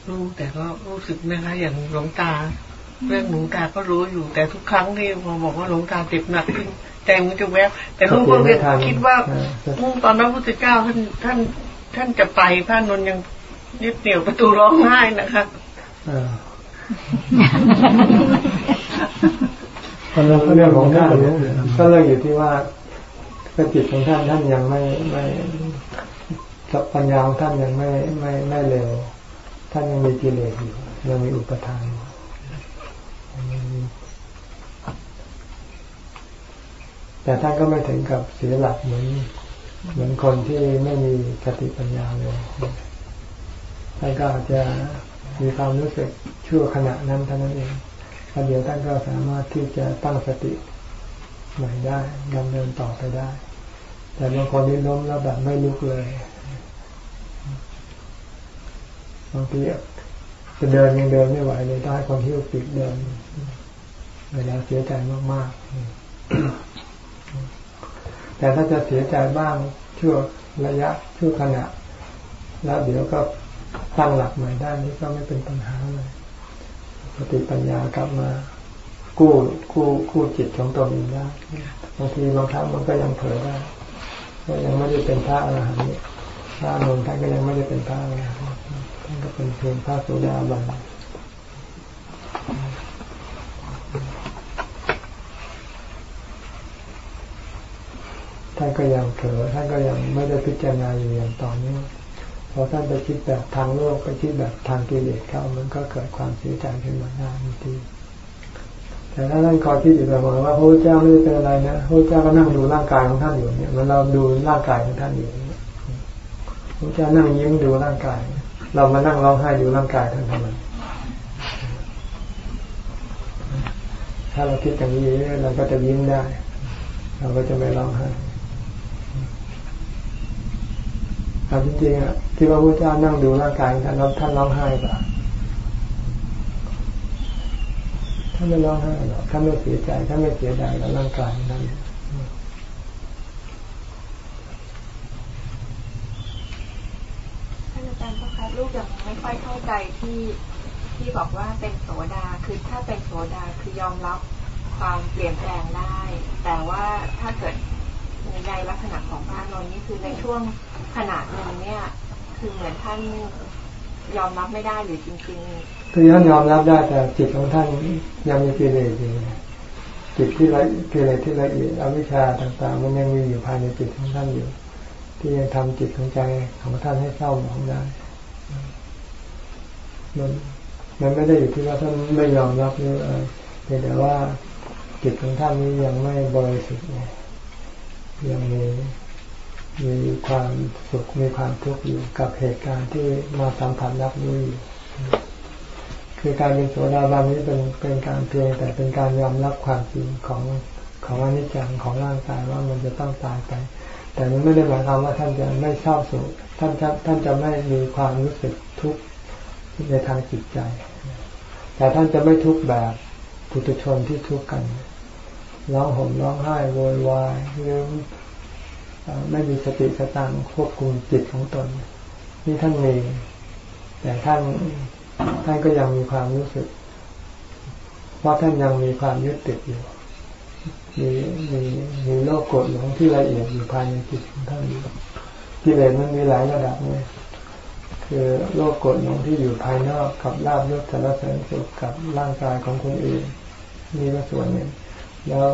รู้แต่ก็รู้สึกนะคะอย่างหลวงตา เรื่องหลวงตาก็รู้อยู่ แต่ทุกครั้งที่พอบอกว่าหลวงตาเจ็บหนักขึ้น ใจมันจะแวบแต่ลูกก็คิดว่าตอนนั้นพระพุทธเจ้าท่านท่าน ท่านจะไปพระนนยังยึดเหนี่ยวประตูร้องไห้นะคะก็เรื่องของท่านก็เรื่องอยู่ที่ว่าจิตของท่านท่านยังไม่ไม่กับปัญญาของท่านยังไม่ไม่ไม่เร็ว ท่านยังมีกิเลสอยู่ยังมีอุปทานอยู่ แต่ท่านก็ไม่ถึงกับเสียหลักเหมือน เหมือนคนที่ไม่มีสติปัญญาเลยท่านก็อาจจะมีความรู้สึกชั่วขณะนั้นเท่านั้นเองแล้วเดี๋ยวท่านก็สามารถที่จะตั้งสติใหม่ได้ดำเนินต่อไปได้ แต่บางคนนี่ล้มแล้วแบบไม่ลุกเลยบางทีจะเดินยังเดินไม่ไหวเลยต้องให้คนที่ปิดเดินเวลาเสียใจมากๆ แต่ถ้าจะเสียใจบ้างชั่วระยะชั่วขณะ แล้วเดี๋ยวก็ตั้งหลักใหม่ได้นี่ก็ไม่เป็นปัญหาเลยสติปัญญากลับมากู้กู้กู้จิตของตนเองได้บางทีบางครั้งมันก็ยังเผลอได้ก็ยังไม่ได้เป็นพระอรหันต์พระนนท์ท่านก็ยังไม่ได้เป็นพระอรหันต์ท่านก็เป็นเพียงพระโสดาบัน ท่านก็ยังเผลอท่านก็ยังไม่ได้พิจารณาอยู่อย่างต่อเนื่องพอท่านไปคิดแบบทางโลกไปคิดแบบทางกิเลสเข้ามันก็เกิดความเสียใจขึ้นมาได้ทันทีแต่ถ้าท่านคอยคิดอยู่แบบว่าพระเจ้าไม่ได้เป็นอะไรนะพระเจ้าก็นั่งดูร่างกายของท่านอยู่เนี่ยมันเราดูร่างกายของท่านอยู่พระเจ้านั่งยิ้มดูร่างกาย เรามานั่งร้องไห้ดูร่างกายท่านทำไมถ้าเราคิดอย่างนี้เราก็จะยิ้มได้ เราก็จะไม่ร้องไห้ ถามจริงๆอะที่พระพุทธเจ้านั่งดูร่างกายท่านท่านร้องไห้ป่ะท่านไม่ร้องไห้หรอกท่านไม่เสียใจท่านไม่เสียดายกับร่างกายนั้นท่านอาจารย์คะลูกยังไม่ค่อยเข้าใจที่ที่บอกว่าเป็นโสดาคือถ้าเป็นโสดาคือยอมรับความเปลี่ยนแปลงได้ แต่ว่าถ้าเกิดในลักษณะของพระนนท์นี่คือในช่วง ขนาดหนึ่งเนี่ย คือเหมือนท่านยอมรับไม่ได้หรือจริงๆคือท่านยอมรับได้แต่จิตของท่านยังมีกิเลสอยู่จิตที่ละกิเลสที่ละเอียดอวิชชาต่าง ๆ มันยังมีอยู่ภายในจิตของท่านอยู่ ที่ยังทำจิตของใจของท่านให้เศร้าหมองได้มันมันไม่ได้อยู่ที่ว่าท่านไม่ยอมรับหรืออะไรแต่ว่าจิตของท่านนี้ยังไม่บริสุทธิ์ยังมี มีความสุขมีความทุกข์อยู่กับเหตุการณ์ที่มาสัมผัสรับรู้อยู่คือการเป็นโสดาบันนี้เป็นเป็นการเพียงแต่เป็นการยอมรับความจริงของของอนิจจังของร่างกายว่ามันจะต้องตายไป แต่มันไม่ได้หมายความว่าท่านจะไม่เศร้าโศกท่านท่านจะไม่มีความรู้สึกทุกข์ในทางจิตใจ แต่ท่านจะไม่ทุกข์แบบปุถุชนที่ทุกข์กันร้องห่มร้องไห้โวยวายหรือ ไม่มีสติสตังควบคุมจิตของตน นี่ท่านมี แต่ท่านท่านก็ยังมีความรู้สึกว่าท่านยังมีความยึดติดอยู่ มีมีมีโลกกดหลงที่ละเอียดอยู่ภายในจิตของท่านอยู่กิเลสมันมีหลายระดับเลยคือโลกกดหลงที่อยู่ภายนอกกับลาบยศสารเสริญสุขกับร่างกายของคนอื่นนี่ก็ส่วนหนึ่งแล้ว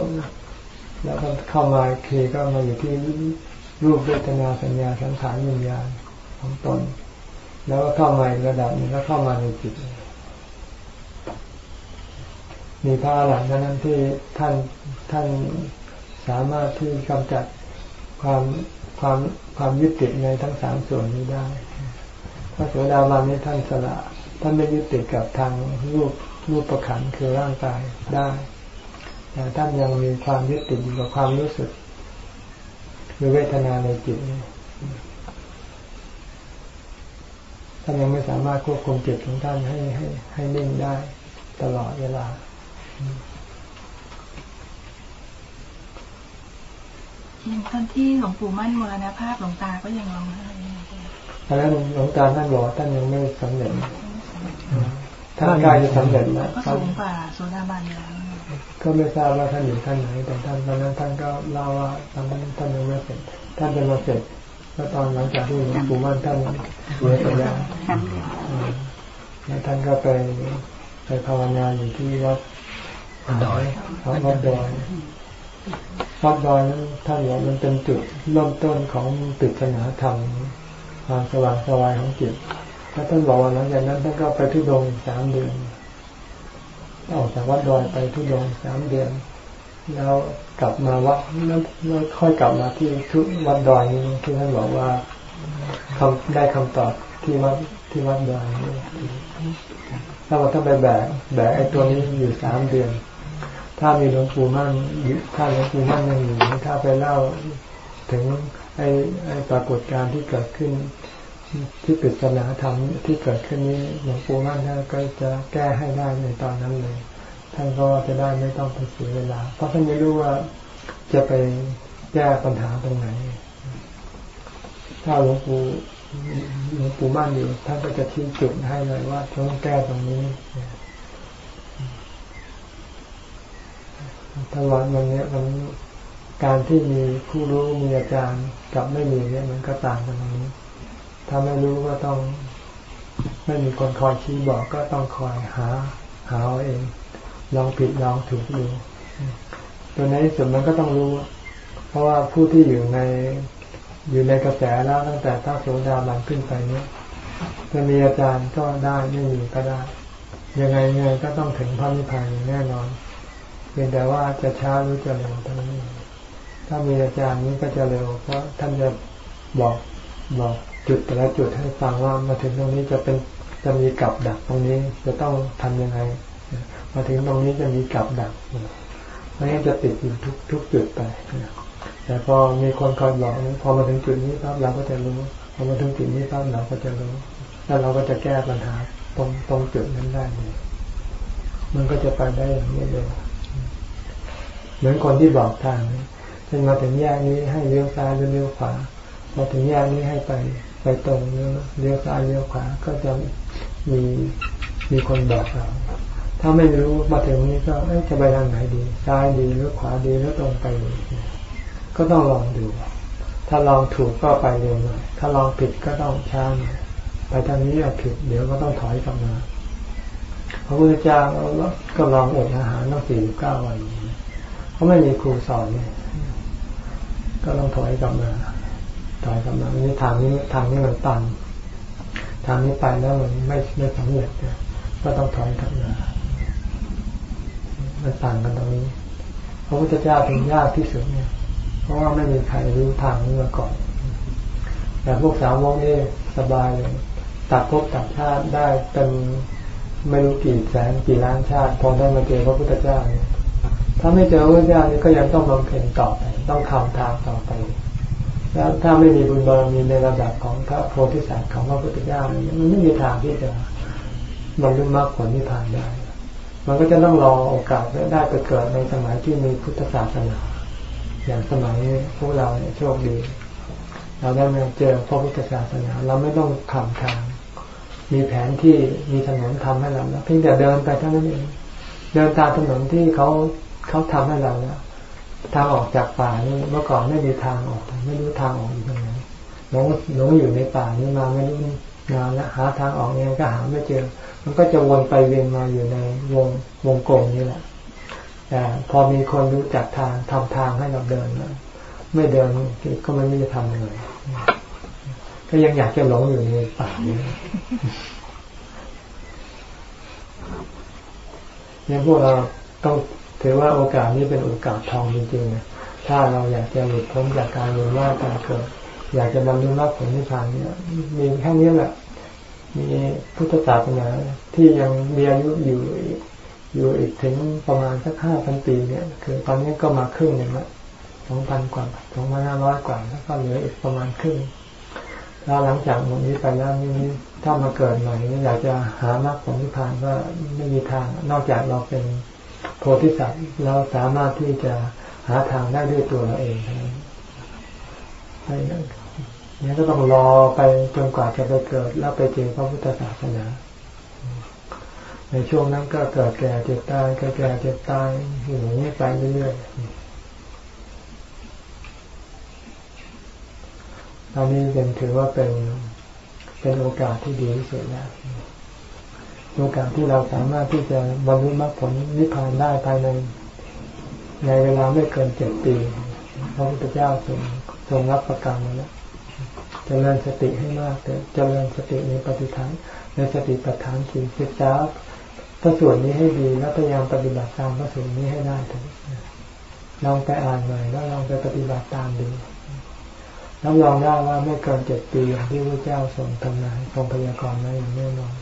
แล้วก็เข้ามาเคีก็มาอยู่ที่ รูปเวทนาสัญญาสังขารวิญญาณของตน แล้วก็เข้ามาระดับนึ่งก็เข้ามาในจิต มีพระหลังนั้นที่ท่านท่านสามารถที่กำจัดความความความยึดติดในทั้งสามส่วนนี้ได้พระโสดาบันนี้ท่านสละ ท่านไม่ยึดติดกับทางรูปรูปประขันคือร่างกายได้ แต่ท่านยังมีความยึดติดอยู่กับความรู้สึก หรือเวทนาในจิตท่านยังไม่สามารถควบคุมจิตของท่านให้ให้ ให้นิ่งได้ ตลอดเวลา อย่างตอนที่หลวงปู่มั่นมรณภาพหลวงตาก็ยังร้องไห้ตอนนั้นหลวงตาท่านบอกท่านยังไม่สำเร็จท่านกายจะสำเร็จแล้วก็สูงกว่าโซดาบันแล้ว ก็ไม่ทราบว่าท่านอยู่ท่านไหน แต่ท่านตอนนั้นท่านก็เล่าว่าตอนนั้นท่านยังไม่เสร็จ ท่านจะมาเสร็จก็ตอนหลังจากที่หลวงปู่มั่นท่านเสียไปแล้วแล้วท่านก็ไปไปภาวนาอยู่ที่วัดดอยวัดดอยวัดดอยนั้นท่านบอกมันเป็นจุดเริ่มต้นของปิศนาธรรมความสว่างสวายของจิตแล้วท่านบอกว่าหลังจากนั้นท่านก็ไปทุดงสามเดือน ออกจากวัดดอยไปทุดงสามเดือน แล้วกลับมาวัดแล้วค่อยกลับมาที่ทุวัดดอยนี้ที่ท่านบอกว่าคำได้คำตอบที่วัดที่วัดดอยถ้าเราต้องไปแบกแบกไอ้ตัวนี้อยู่สามเดือน ถ้ามีหลวงปู่มั่นถ้าหลวงปู่มั่นยังอยู่ถ้าไปเล่าถึงไอ้ไอ้ปรากฏการณ์ที่เกิดขึ้น ที่ปริศนาธรรมที่เกิดขึ้นนี้หลวงปู่มั่นท่านก็จะแก้ให้ได้ในตอนนั้นเลย ท่านก็จะได้ไม่ต้องไปเสียเวลา เพราะท่านไม่รู้ว่าจะไปแก้ปัญหาตรงไหน ถ้าหลวงปู่หลวงปู่มั่นอยู่ท่านก็จะชี้จุดให้เลยว่าต้องแก้ตรงนี้ถ้าวันวันนี้มันการที่มีผู้รู้มีอาจารย์กับไม่มีเนี่ยมันก็ต่างกันตรงนี้ ถ้าไม่รู้ก็ต้อง ไม่มีคนคอยชี้บอกก็ต้องคอยหา หาเองลองผิดลองถูกดูตัวในที่สุดมันก็ต้องรู้ เพราะว่าผู้ที่อยู่ในอยู่ในกระแสแล้วตั้งแต่ท้าโสดาบันขึ้นไปเนี้ยจะมีอาจารย์ก็ได้ไม่มีก็ได้ ยังไงยังไงก็ต้องถึงพระนิพพานแน่นอนเพียงแต่ว่าจะช้าหรือจะเร็วเท่านั้นถ้ามีอาจารย์นี้ก็จะเร็วเพราะท่านจะบอกบอก จุดแต่ละจุดให้ฟังว่ามาถึงตรงนี้จะเป็นจะมีกับดักตรงนี้จะต้องทํำยังไง มาถึงตรงนี้จะมีกับดักไม่งั้นจะติดอยู่ทุกทุกจุดไปแต่พอมีคนคอยบอกพอมาถึงจุดนี้ปั๊บเราก็จะรู้พอมาถึงจุดนี้ปั๊บเราก็จะรู้แล้วเราก็จะแก้ปัญหาตรงตรงจุดนั้นได้เลยมันก็จะไปได้อย่างนี้เลยเหมือนคนที่บอกทางเช่นมาถึงแยกนี้ให้เลี้ยวซ้ายหรือเลี้ยวขวาพอถึงแยกนี้ให้ไป ไปตรงเลี้ยวซ้ายเลี้ยวขวาก็จะมีมีคนบอกเรา ถ้าไม่รู้มาถึงนี้ก็จะไปทางไหนดี ซ้ายดีหรือขวาดีหรือตรงไปก็ต้องลองดู ถ้าลองถูกก็ไปเร็วหน่อย ถ้าลองผิดก็ต้องช้าหน่อยไปทางนี้เอาผิด เดี๋ยวก็ต้องถอยกลับมาพระพุทธเจ้าก็ลองอดอาหารตั้งสี่เก้าวันเขาไม่มีครูสอนเนี่ยก็ต้องถอยกลับมา อยกลับมานี้ทางนี้ทางนี้มันตัน ทางนี้ไปแล้วมันไม่ไม่สำเร็จก็ต้องถอยกลับมามันต่างกันตรงนี้พระพุทธเจ้าเป็นยากที่สุดเนี่ย เพราะว่าไม่มีใครรู้ทางนี้มาก่อน แต่พวกสาวกนี่สบายเลยตัดภพตัดชาติได้เป็นไม่รู้กี่แสนกี่ล้านชาติ พอได้มาเจอพระพุทธเจ้าเนี่ยถ้าไม่เจอพระพุทธเจ้านี่ก็ยังต้องบำเพ็ญต่อไป ต้องทำทางต่อไป แล้วถ้าไม่มีบุญบารมีในระดับของพระโพธิสัตว์ของพระพุทธเจ้ามันไม่มีทางที่จะบรรลุมรรคผลนิพพานได้ มันก็จะต้องรอโอกาสได้ไปเกิดในสมัยที่มีพุทธศาสนา อย่างสมัยพวกเราเนี่ยโชคดี เราได้มาเจอพระพุทธศาสนา เราไม่ต้องขำทาง มีแผนที่มีถนนทำให้เราแล้วเพียงแต่เดินไปเท่านั้นเอง เดินตามถนนที่เขาเขาทำให้เราแล้ว ทางออกจากป่านี่เมื่อก่อนไม่มีทางออก ไม่รู้ทางออกอยู่ตรงไหนหลงหลงอยู่ในป่านี่มาไม่รู้นานแล้วหาทางออกยังไงก็หาไม่เจอ มันก็จะวนไปเวียนมาอยู่ในวงวงกลมนี่แหละแต่พอมีคนรู้จักทางทำทางให้เราเดินแล้วไม่เดินก็ไม่จะทำยังไงก็ยังอยากจะหลงอยู่ในป่านี้เนี่ยพวกเราต้อง ถือว่าโอกาสนี้เป็นโอกาสทองจริงๆนะถ้าเราอยากจะหลุดพ้นจากการเวียนว่ายการเกิด อยากจะบรรลุมรรคผลนิพพานเนี่ยมีแค่นี้แหละมีพุทธศาสนาที่ยังมีอายุอยู่อยู่อีกถึงประมาณสักห้าพันปีเนี่ย คือตอนนี้ก็มาครึ่งหนึ่งละสองพันกว่าสองพันห้าร้อยกว่าแล้วก็เหลืออีกประมาณครึ่งแล้วหลังจากหมดนี้ไปแล้วนี่ถ้ามาเกิดใหม่อยากจะหามรรคผลนิพพานก็ไม่มีทาง นอกจากเราเป็น โพธิสัตว์เราสามารถที่จะหาทางได้ด้วยตัวเราเองให้นี่ก็ต้องรอไปจนกว่าจะไปเกิด แล้วไปเจอพระพุทธศาสนา ในช่วงนั้นก็เกิดแก่เจ็บตายเกิดแก่เจ็บตายอย่างนี้ไปเรื่อยๆตอนนี้เป็นถือว่าเป็นเป็นโอกาสที่ดีที่สุดแล้ว โอกาสที่เราสามารถที่จะบรรลุมรรคผลนิพพานได้ภายใน ในเวลาไม่เกินเจ็ดปีพระพุทธเจ้าทรงทรงรับประกันแล้วจเจริญสติให้มากเจเจริญสติในปฏิฐานในสติปัฏฐานสี่ศึกษาพระส่วนนี้ให้ดีแล้วพยายามปฏิบัติตามพระส่วนนี้ให้ได้ถึงลองไปอ่านใหม่แล้วลองไปปฏิบัติตามดูรับรองได้ว่าไม่เกินเจ็ดปีอย่างที่พระเจ้าทรงทำนายทรงพยากรณ์ไว้อย่างแน่นอน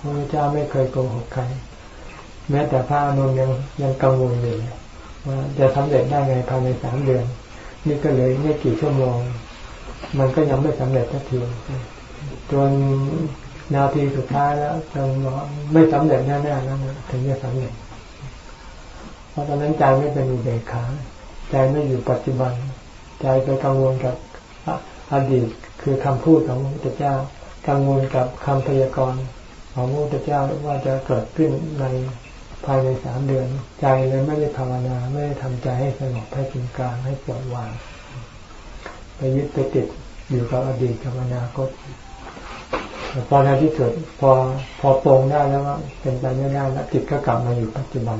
พระเจ้าไม่เคยโกหกใคร แม้แต่พระนุนยังยังกังวลอยู่ว่าจะสำเร็จได้ไงภายในสามเดือน นี่ก็เลยไม่กี่ชั่วโมง มันก็ยังไม่สำเร็จทันทีจนนาทีสุดท้ายแล้วจนบอไม่สำเร็จแน่ๆแล้วถึงจะสำเร็จ เพราะตอนนั้นใจไม่เป็นอุเบกขาใจไม่อยู่ปัจจุบัน ใจไปกังวลกับอดีตคือคำพูดของพระเจ้ากังวลกับคำพยากรณ์ ของพระพุทธเจ้าว่าจะเกิดขึ้นในภายในสามเดือน ใจเลยไม่ได้ภาวนาไม่ได้ทำใจให้สงบให้เป็นกลางให้ปล่อยวางไปยึดไปติดอยู่กับอดีตกับอนาคตแต่พอในที่สุดพอพอปรงได้แล้วว่าเป็นไปไม่ได้แล้วจิตก็กลับมาอยู่ปัจจุบัน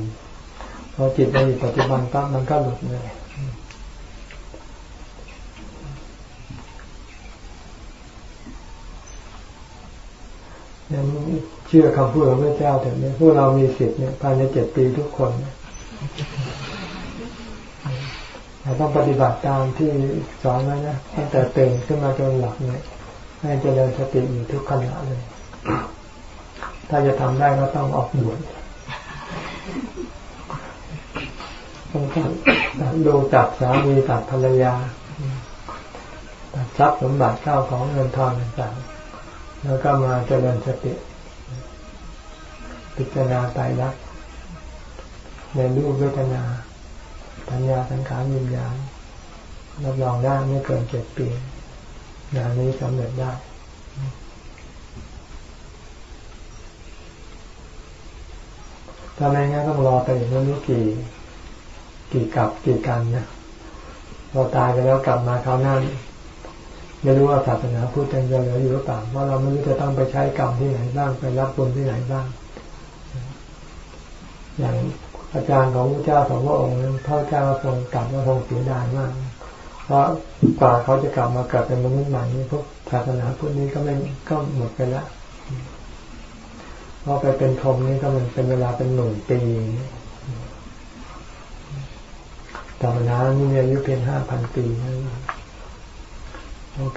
พอจิตมาอยู่ปัจจุบันปั๊บมันก็หลุดเลย ยังเชื่อคำพูดของพระเจ้าถึงเนี่ยพวกเรามีสิทธิ์เนี่ยภายในเจ็ดปีทุกคนเราต้องปฏิบัติตามที่สอนไว้นะตั้งแต่เต็นขึ้นมาจนหลับเนี่ยให้เจริญสติอยู่ทุกขณะเลย ถ้าจะทำได้ก็ต้องออกบวชต้องตัดดูจับสามีตัดภรรยาตัดทรัพย์สมบัติข้าวของเงินทองต่างๆ แล้วก็มาเจริญสติ พิจารณาตายรักในรูปเวทนาปัญญาสังขารวิญญาณรับรองได้ไม่เกินเจ็ดปีงานนี้สำเร็จได้ถ้าไม่งั้นต้องรอไปอีกไม่รู้กี่ กี่กลับกี่กันนะพอตายไปแล้วกลับมาคราวหน้า ไม่รู้ว่าศาสนาพุทธยังเหลืออยู่หรือเปล่าเพราะเราไม่รู้จะต้องไปใช้กรรมที่ไหนบ้างไปรับบุญที่ไหนบ้าง อย่างอาจารย์ของพระเจ้าสองพระองค์นั้นพระเจ้าทรงกลับมาทรงเสียดายมาก เพราะกว่าเขาจะกลับมาเกิดเป็นมนุษย์ใหม่นี้พวกศาสนาพุทธนี้ก็ไม่ก็หมดไปแล้วเพราะไปเป็นทมนี้ก็มันเป็นเวลาเป็นหนึ่งปีศาสนานี่มีอายุเพียงห้าพันปีนั่น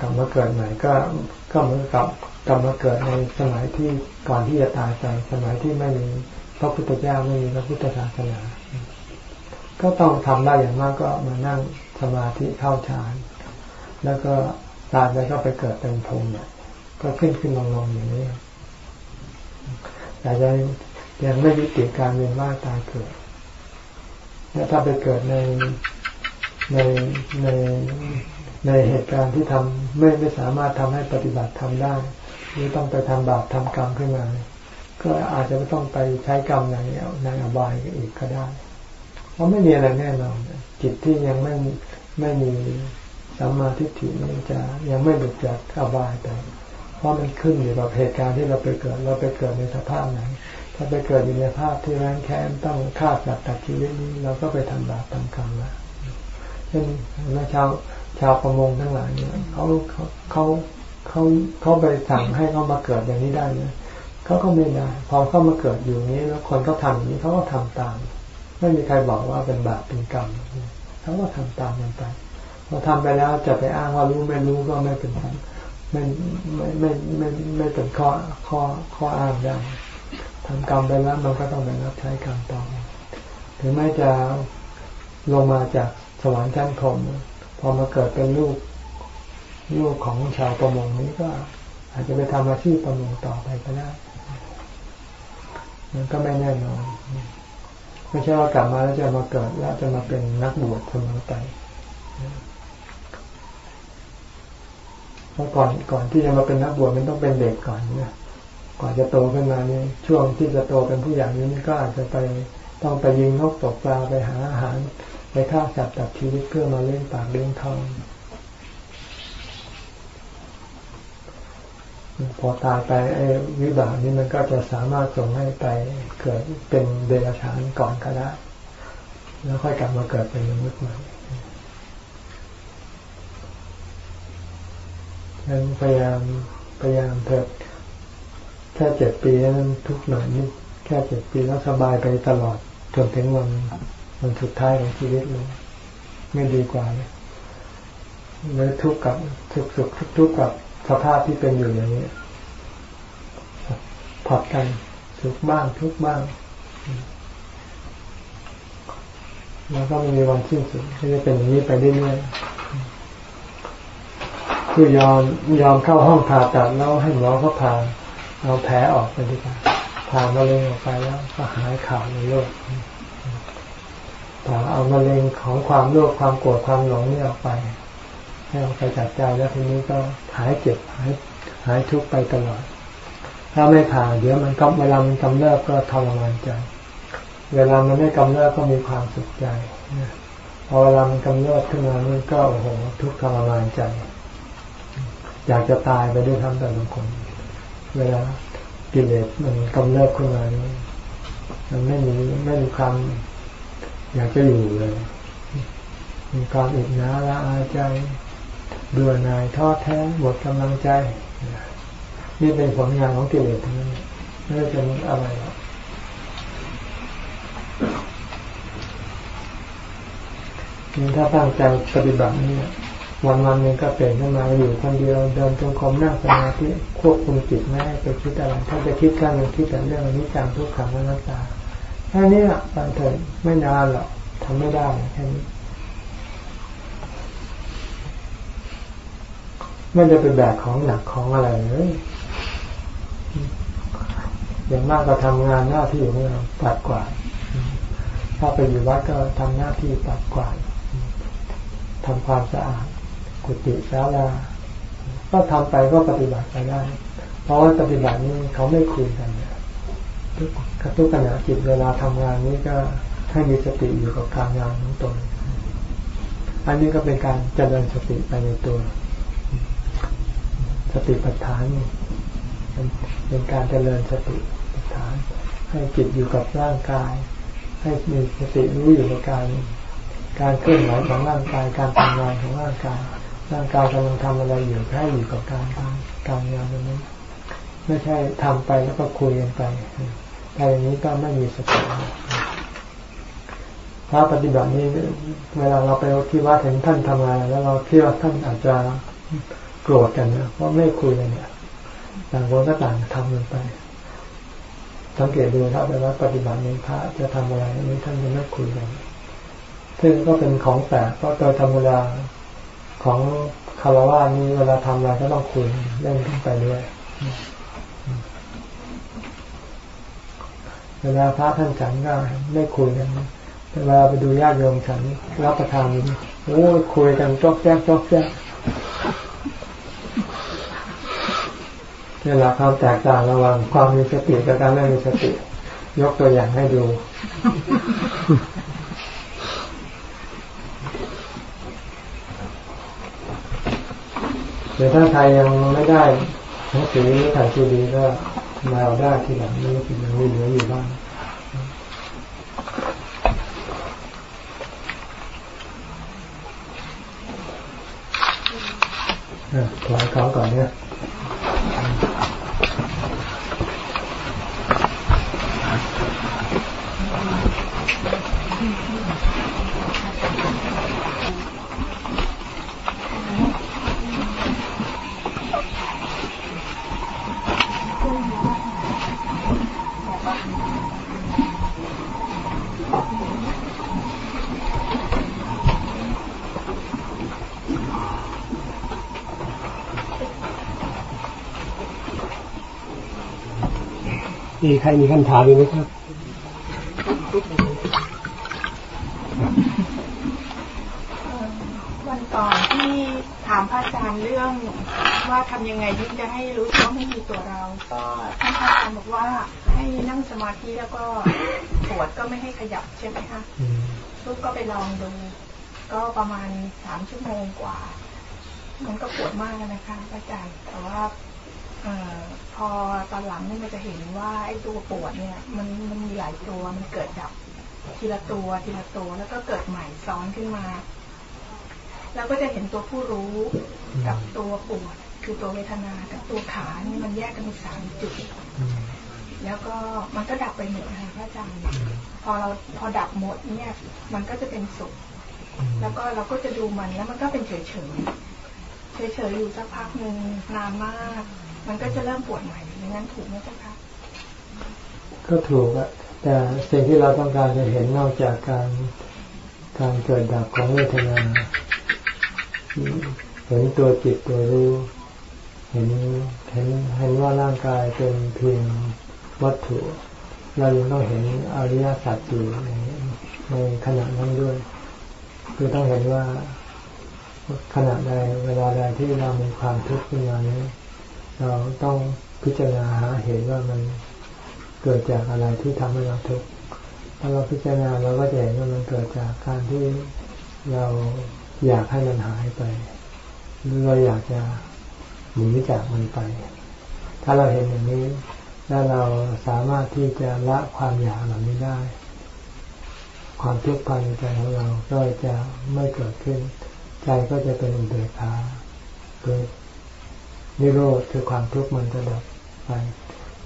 กลับมาเกิดใหม่ก็ก็เหมือนกับกลับมาเกิดในสมัยที่ก่อนที่จะตายไปสมัยที่ไม่มีพระพุทธเจ้าไม่มีพระพุทธศาสนา ก็ต้องทำได้อย่างมากก็มานั่งสมาธิเข้าฌานแล้วก็ตายไปก็ไปเกิดเป็นพรหมเนี่ยก็ขึ้นขึ้นลงลงอย่างนี้แต่ยังยังไม่ยุติการเวียนว่ายตายเกิดและถ้าไปเกิดในในใน ในเหตุการณ์ที่ทำไม่ไม่สามารถทำให้ปฏิบัติทำได้หรือต้องไปทำบาปทำกรรมขึ้นมา ก็อาจจะไม่ต้องไปใช้กรรมในในอบายอีกก็ได้ เพราะไม่มีอะไรแน่นอนจิตที่ยังไม่ไม่มีสัมมาทิฏฐินี่จะยังไม่หลุดจากอบายไปเพราะมันขึ้นอยู่กับเหตุการณ์ที่เราไปเกิด เราไปเกิดในสภาพไหนถ้าไปเกิดอยู่ในภาพที่แรงแค้นต้องฆ่าสัตว์ตัดชีวิตนี้เราก็ไปทำบาปทำกรรมละเช่นนักชาว ชาวประมงทั้งหลายเนี่ยเขาเขาเขาเขาเขาไปสั่งให้เขามาเกิดอย่างนี้ได้เนี่ยเขาก็ไม่ได้พอเขามาเกิดอยู่นี้ แล้วคนเขาทาอย่างนี้เขาก็ทำตาม ไม่มีใครบอกว่าเป็นบาปเป็นกรรมเขาก็ทำตามมันไปพอทำไปแล้วจะไปอ้างว่ารู้ไม่รู้ก็ไม่เป็นไม่ไม่ไม่ไม่ไม่เป็นข้อข้อข้ออ้างได้ทำกรรมไปแล้วมันก็ต้องไปรับใช้กรรมต่อถึงแม้จะลงมาจากสวรรค์ชั้นพรหม พอมาเกิดเป็นลูกลูกของชาวประมงนี้ก็ อาจจะไปทำอาชีพประมงต่อไปก็ได้ มันก็ไม่แน่นอน ไม่ใช่ว่ากลับมาแล้วจะมาเกิดแล้วจะมาเป็นนักบวชเสมอไปเพราะก่อนก่อนที่จะมาเป็นนักบวชมันต้องเป็นเด็กก่อนนี่ยก่อนจะโตขึ้นมานี่ช่วงที่จะโตเป็นผู้ใหญ่นี้ก็อาจจะไปต้องไปยิงนกตกปลาไปหาอาหาร ไปฆ่าสัตว์ตัดชีวิตเพื่อมาเลี้ยงปากเลี้ยงท้องพอตายไปไอ้วิบากนี้มันก็จะสามารถส่งให้ไปเกิดเป็นเดรัจฉานก่อนก็ได้แล้วค่อยกลับมาเกิดเป็นมนุษย์ใหม่ยังพยายามพยายามเถิดแค่เจ็ดปีนั้นทุกหน่อยนี่แค่เจ็ดปีแล้วสบายไปตลอดจนถึงวัน วันสุดท้ายของชีวิตเลยไม่ดีกว่าเลยเลยทุกข์กับทุกสุขทุกทุกข์กับสภาพที่เป็นอยู่อย่างนี้ผัดกันสุขบ้างทุกบ้างแล้วก็มีวันสิ้นสุดก็จะเป็นอย่างนี้ไปเรื่อยๆคือยอมยอมเข้าห้องผ่าตัดแล้วให้หมอเขาผ่าเอาแผลออกไปดีกว่าผ่ามะเร็งออกไปแล้วก็หายขาดในโลก เอามะเร็งของความโลภความโกรธความหลงนี่ออกไป ให้ออกไปจากใจแล้วทีนี้ก็หายเจ็บหายหายทุกข์ไปตลอด ถ้าไม่ผ่าเดี๋ยวมันก็เวลามันกำเริบก็ทรมานใจ เวลามันไม่กำเริบก็มีความสุขใจพอเวลามันกำเริบขึ้นมามันก็โอ้โหทุกข์ทรมานใจ อยากจะตายไปด้วยทำแต่บางคน เวลากิเลสมันกำเริบขึ้นมานี่มันไม่มีไม่มีความ อยากจะอยู่เลย มีความอิจฉาละอาใจเบื่อหน่ายท้อแท้หมดกำลังใจ นี่เป็นผลงานของกิเลสทั้งนั้นไม่ได้เป็นอะไรหรอกนี่ถ้าตั้งใจปฏิบัตินี่วันวันหนึ่งก็เปลี่ยนขึ้นมาอยู่คนเดียวเดินจงกรมนั่งสมาธิควบคุมจิตไม่ให้ไปคิดอะไรถ้าจะคิดก็มันคิดแต่เรื่องอนิจจังทุกขังอนัตตา แค่นี้อะบันเทิงไม่นานหรอกทำไม่ได้แค่นี้ไม่ได้เป็นแบบของหนักของอะไรเลยอย่างมากก็ทำงานหน้าที่ของเราปัดกวาดถ้าไปอยู่วัดก็ทำหน้าที่ปัดกวาดทำความสะอาดกุฏิศาลาก็ทำไปก็ปฏิบัติไปได้ เพราะว่าปฏิบัตินี้เขาไม่คุยกันทุก ทุกขณะจิตเวลาทำงานนี้ก็ให้มีสติอยู่กับการงานของตนอันนี้ก็เป็นการเจริญสติไปในตัว สติปัฏฐานเป็นการเจริญสติปัฏฐาน ให้จิตอยู่กับร่างกาย ให้มีสติรู้อยู่กับการการเคลื่อนไหวของร่างกายการทำงานของร่างกาย ร่างกายกำลังทำอะไรอยู่ให้อยู่กับการทำการงานนั้นไม่ใช่ทำไปแล้วก็คุยกันไป แต่อย่างนี้ก็ไม่มีสติถ้าปฏิบัตินี้เวลาเราไปที่วัดเห็นท่านทำงานแล้วเราคิดว่าท่านอาจจะโกรธกันนะเพราะไม่คุยกันเนี่ยต่างคนก็ต่างทำกันไป สังเกตดูถ้าไปวัดปฏิบัตินี้พระจะทำอะไรนี้ท่านจะไม่คุยกันซึ่งก็เป็นของแปลกเพราะโดยธรรมดาของคารวะนี้เวลาทำอะไรก็ต้องคุยเล่นขึ้นไปเรื่อย เวลาพระท่านฉันก็ไม่คุยกันเวลาไปดูญาติโยมฉันรับประทานโอ้คุยกันจอกแจ๊กจอกแจ๊กนี่แหละความแตกต่างระหว่างความมีสติกับการไม่มีสติ ยกตัวอย่างให้ดูเดี๋ยวถ้าใครยังไม่ได้หนังสือถ่ายซีดีก็ มาเอาได้ทีหลังนี่ก็ยังมีเหลืออยู่บ้างขอยเขาก่อนเนี่ย มีใครมีคำถามอีกไหมครับ วันก่อนที่ถามพระอาจารย์เรื่อง ว่าทำยังไงที่จะให้รู้ว่าไม่มีตัวเรา ก็ท่านพระอาจารย์บอกว่าให้นั่งสมาธิแล้วก็ปวดก็ไม่ให้ขยับใช่ไหมคะลูกก็ไปลองดู ก็ประมาณสามชั่วโมงกว่า มันก็ปวดมากนะคะพระอาจารย์แต่ว่า อพอตอนหลังนี่มันจะเห็นว่าไอ้ตัวปวดเนี่ยมันมันมีหลายตัวมันเกิดดับทีละตัวทีละตัวแล้วก็เกิดใหม่ซ้อนขึ้นมาแล้วก็จะเห็นตัวผู้รู้กับตัวปวดคือตัวเวทนากับตัวขานี่มันแยกกันเป็นสามจุด แล้วก็มันก็ดับไปหมดค่ะพระอาจารย์พอเราพอดับหมดเนี่ย มันก็จะเป็นสุข แล้วก็เราก็จะดูมันแล้วมันก็เป็นเฉยเฉยเฉยเฉยอยู่สักพักหนึ่งนานมาก มันก็จะเริ่มปวดใหม่อย่างนั้นถูกไหมเจ้าคะก็ถูกอะแต่สิ่งที่เราต้องการจะเห็นนอกจากการการเกิดดับของเวทนาเห็นตัวจิตตัวรู้เห็นเห็นเห็นว่าร่างกายเป็นเพียงวัตถุ เรายังต้องเห็นอริยสัจอยู่ในในขณะนั้นด้วย คือต้องเห็นว่าขณะใดเวลาใดที่เรามีความทุกข์ขึ้นมานี้ เราต้องพิจารณาหาเหตุว่ามันเกิดจากอะไรที่ทำให้เราทุกข์ถ้าเราพิจารณาเราก็จะเห็นว่ามันเกิดจากการที่เราอยากให้มันหายไปหรือเราอยากจะหนีจากมันไป ถ้าเราเห็นอย่างนี้แล้วเราสามารถที่จะละความอยากเหล่านี้ได้ ความทุกข์ภายในใจของเราก็จะไม่เกิดขึ้น ใจก็จะเป็นอุเบกขาเกิด นิโรธคือความทุกข์มันจะดับไป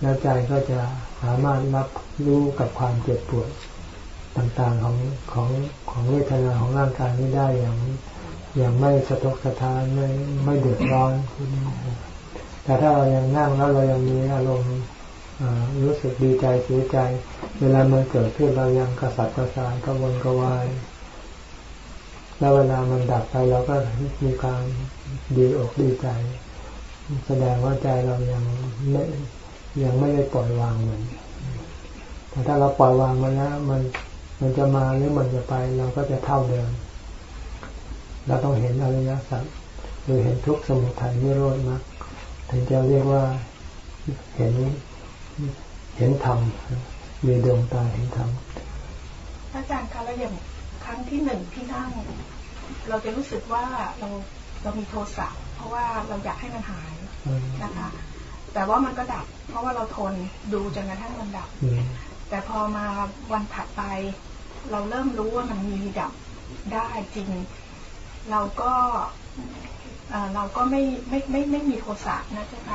แล้วใจก็จะสามารถรับรู้กับความเจ็บปวดต่างๆของของของเวทนาของร่างกายนี้ได้อย่างอย่างไม่สะทกสะท้านไม่ไม่เดือดร้อนแต่ถ้าเรายังนั่งแล้วเรายังมีอารมณ์รู้สึกดีใจเสียใจ เวลามันเกิดขึ้นเรายังกระสับกระส่ายกระวนกระวายแล้วเวลามันดับไปเราก็มีความดีอกดีใจ แสดงว่าใจเรายังไม่ยังไม่ได้ปล่อยวางมันแต่ถ้าเราปล่อยวางมันแล้วมันมันจะมาหรือมันจะไป เราก็จะเท่าเดิม เราต้องเห็นอริยสัจหรือเห็นทุกสมุทัยนิโรธมากถึงจะเรียกว่าเห็นเห็นธรรมมีดวงตาเห็นธรรมอาจารย์คะแล้วอย่างครั้งที่หนึ่งที่นั่ง เราจะรู้สึกว่าเราเรามีโทสะเพราะว่าเราอยากให้มันหาย นะคะ แต่ว่ามันก็ดับ เพราะว่าเราทนดูจนกระทั่งมันดับ แต่พอมาวันถัดไป เราเริ่มรู้ว่ามันมีดับได้จริง เราก็เราก็ไม่ไม่ไม่ไม่มีโทสะนะใช่ไหม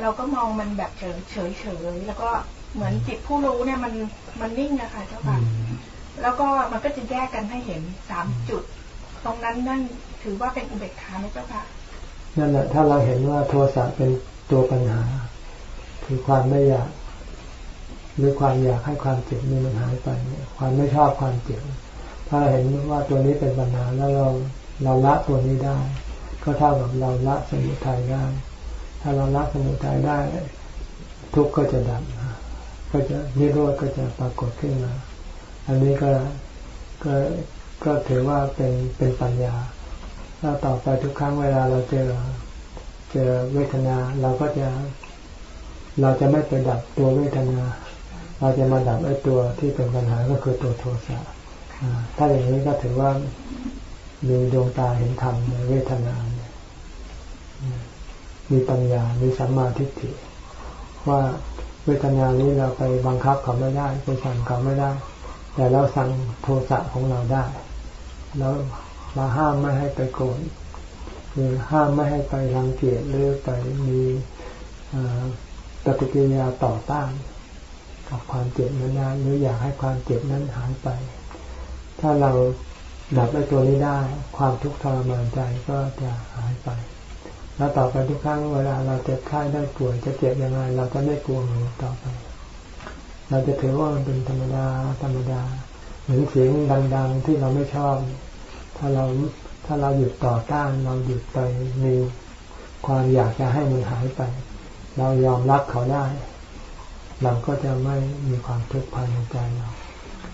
เราก็มองมันแบบเฉยเฉยเฉยแล้วก็เหมือนจิตผู้รู้เนี่ยมันมันนิ่งนะคะเจ้าค่ะแล้วก็มันก็จะแยกกันให้เห็นสามจุด ตรงนั้นนั่นถือว่าเป็นอุเบกขาไหมเจ้าค่ะ นั่นแหละถ้าเราเห็นว่าโทสะเป็นตัวปัญหา คือความไม่อยาก หรือความอยากให้ความเจ็บนี่มันหายไปความไม่ชอบความเจ็บถ้าเห็นว่าตัวนี้เป็นปัญหาแล้วเราเราละตัวนี้ได้ ก็เท่ากับเราละสมุทัยได้ถ้าเราละสมุทัยได้ ทุกข์ก็จะดับก็จะนิโรธก็จะปรากฏขึ้นมา อันนี้ก็ก็ก็ถือว่าเป็นเป็นปัญญา ถ้าต่อไปทุกครั้งเวลาเราเจอเจอเวทนา เราก็จะ เราจะไม่ไปดับตัวเวทนา เราจะมาดับไอ้ตัวที่เป็นปัญหาก็คือตัวโทสะถ้าอย่างนี้ก็ถือว่ามีดวงตาเห็นธรรมในเวทนามีปัญญา มีสัมมาทิฏฐิ ว่าเวทนานี้เราไปบังคับเขาไม่ได้ ไปสั่งเขาไม่ได้ แต่เราสั่งโทสะของเราได้ แล้ว เราห้ามไม่ให้ไปโกรธคือห้ามไม่ให้ไปรังเกียจหรือไปมีปฏิกิริยาต่อต้านกับความเจ็บนั้นหรืออยากให้ความเจ็บนั้นหายไป ถ้าเราดับไอ้ตัวนี้ได้ ความทุกข์ทรมานใจก็จะหายไป แล้วต่อไปทุกครั้งเวลาเราเจ็บไข้ได้ป่วยจะเจ็บยังไง เราจะไม่กลัวมันต่อไป เราจะถือว่ามันเป็นธรรมดาธรรมดา เหมือนเสียงดัง ๆ ที่เราไม่ชอบ ถ้าเราถ้าเราหยุดต่อต้านเราหยุดไปมีความอยากจะให้มันหายไป เรายอมรับเขาได้ เราก็จะไม่มีความทุกข์ภายในใจเรา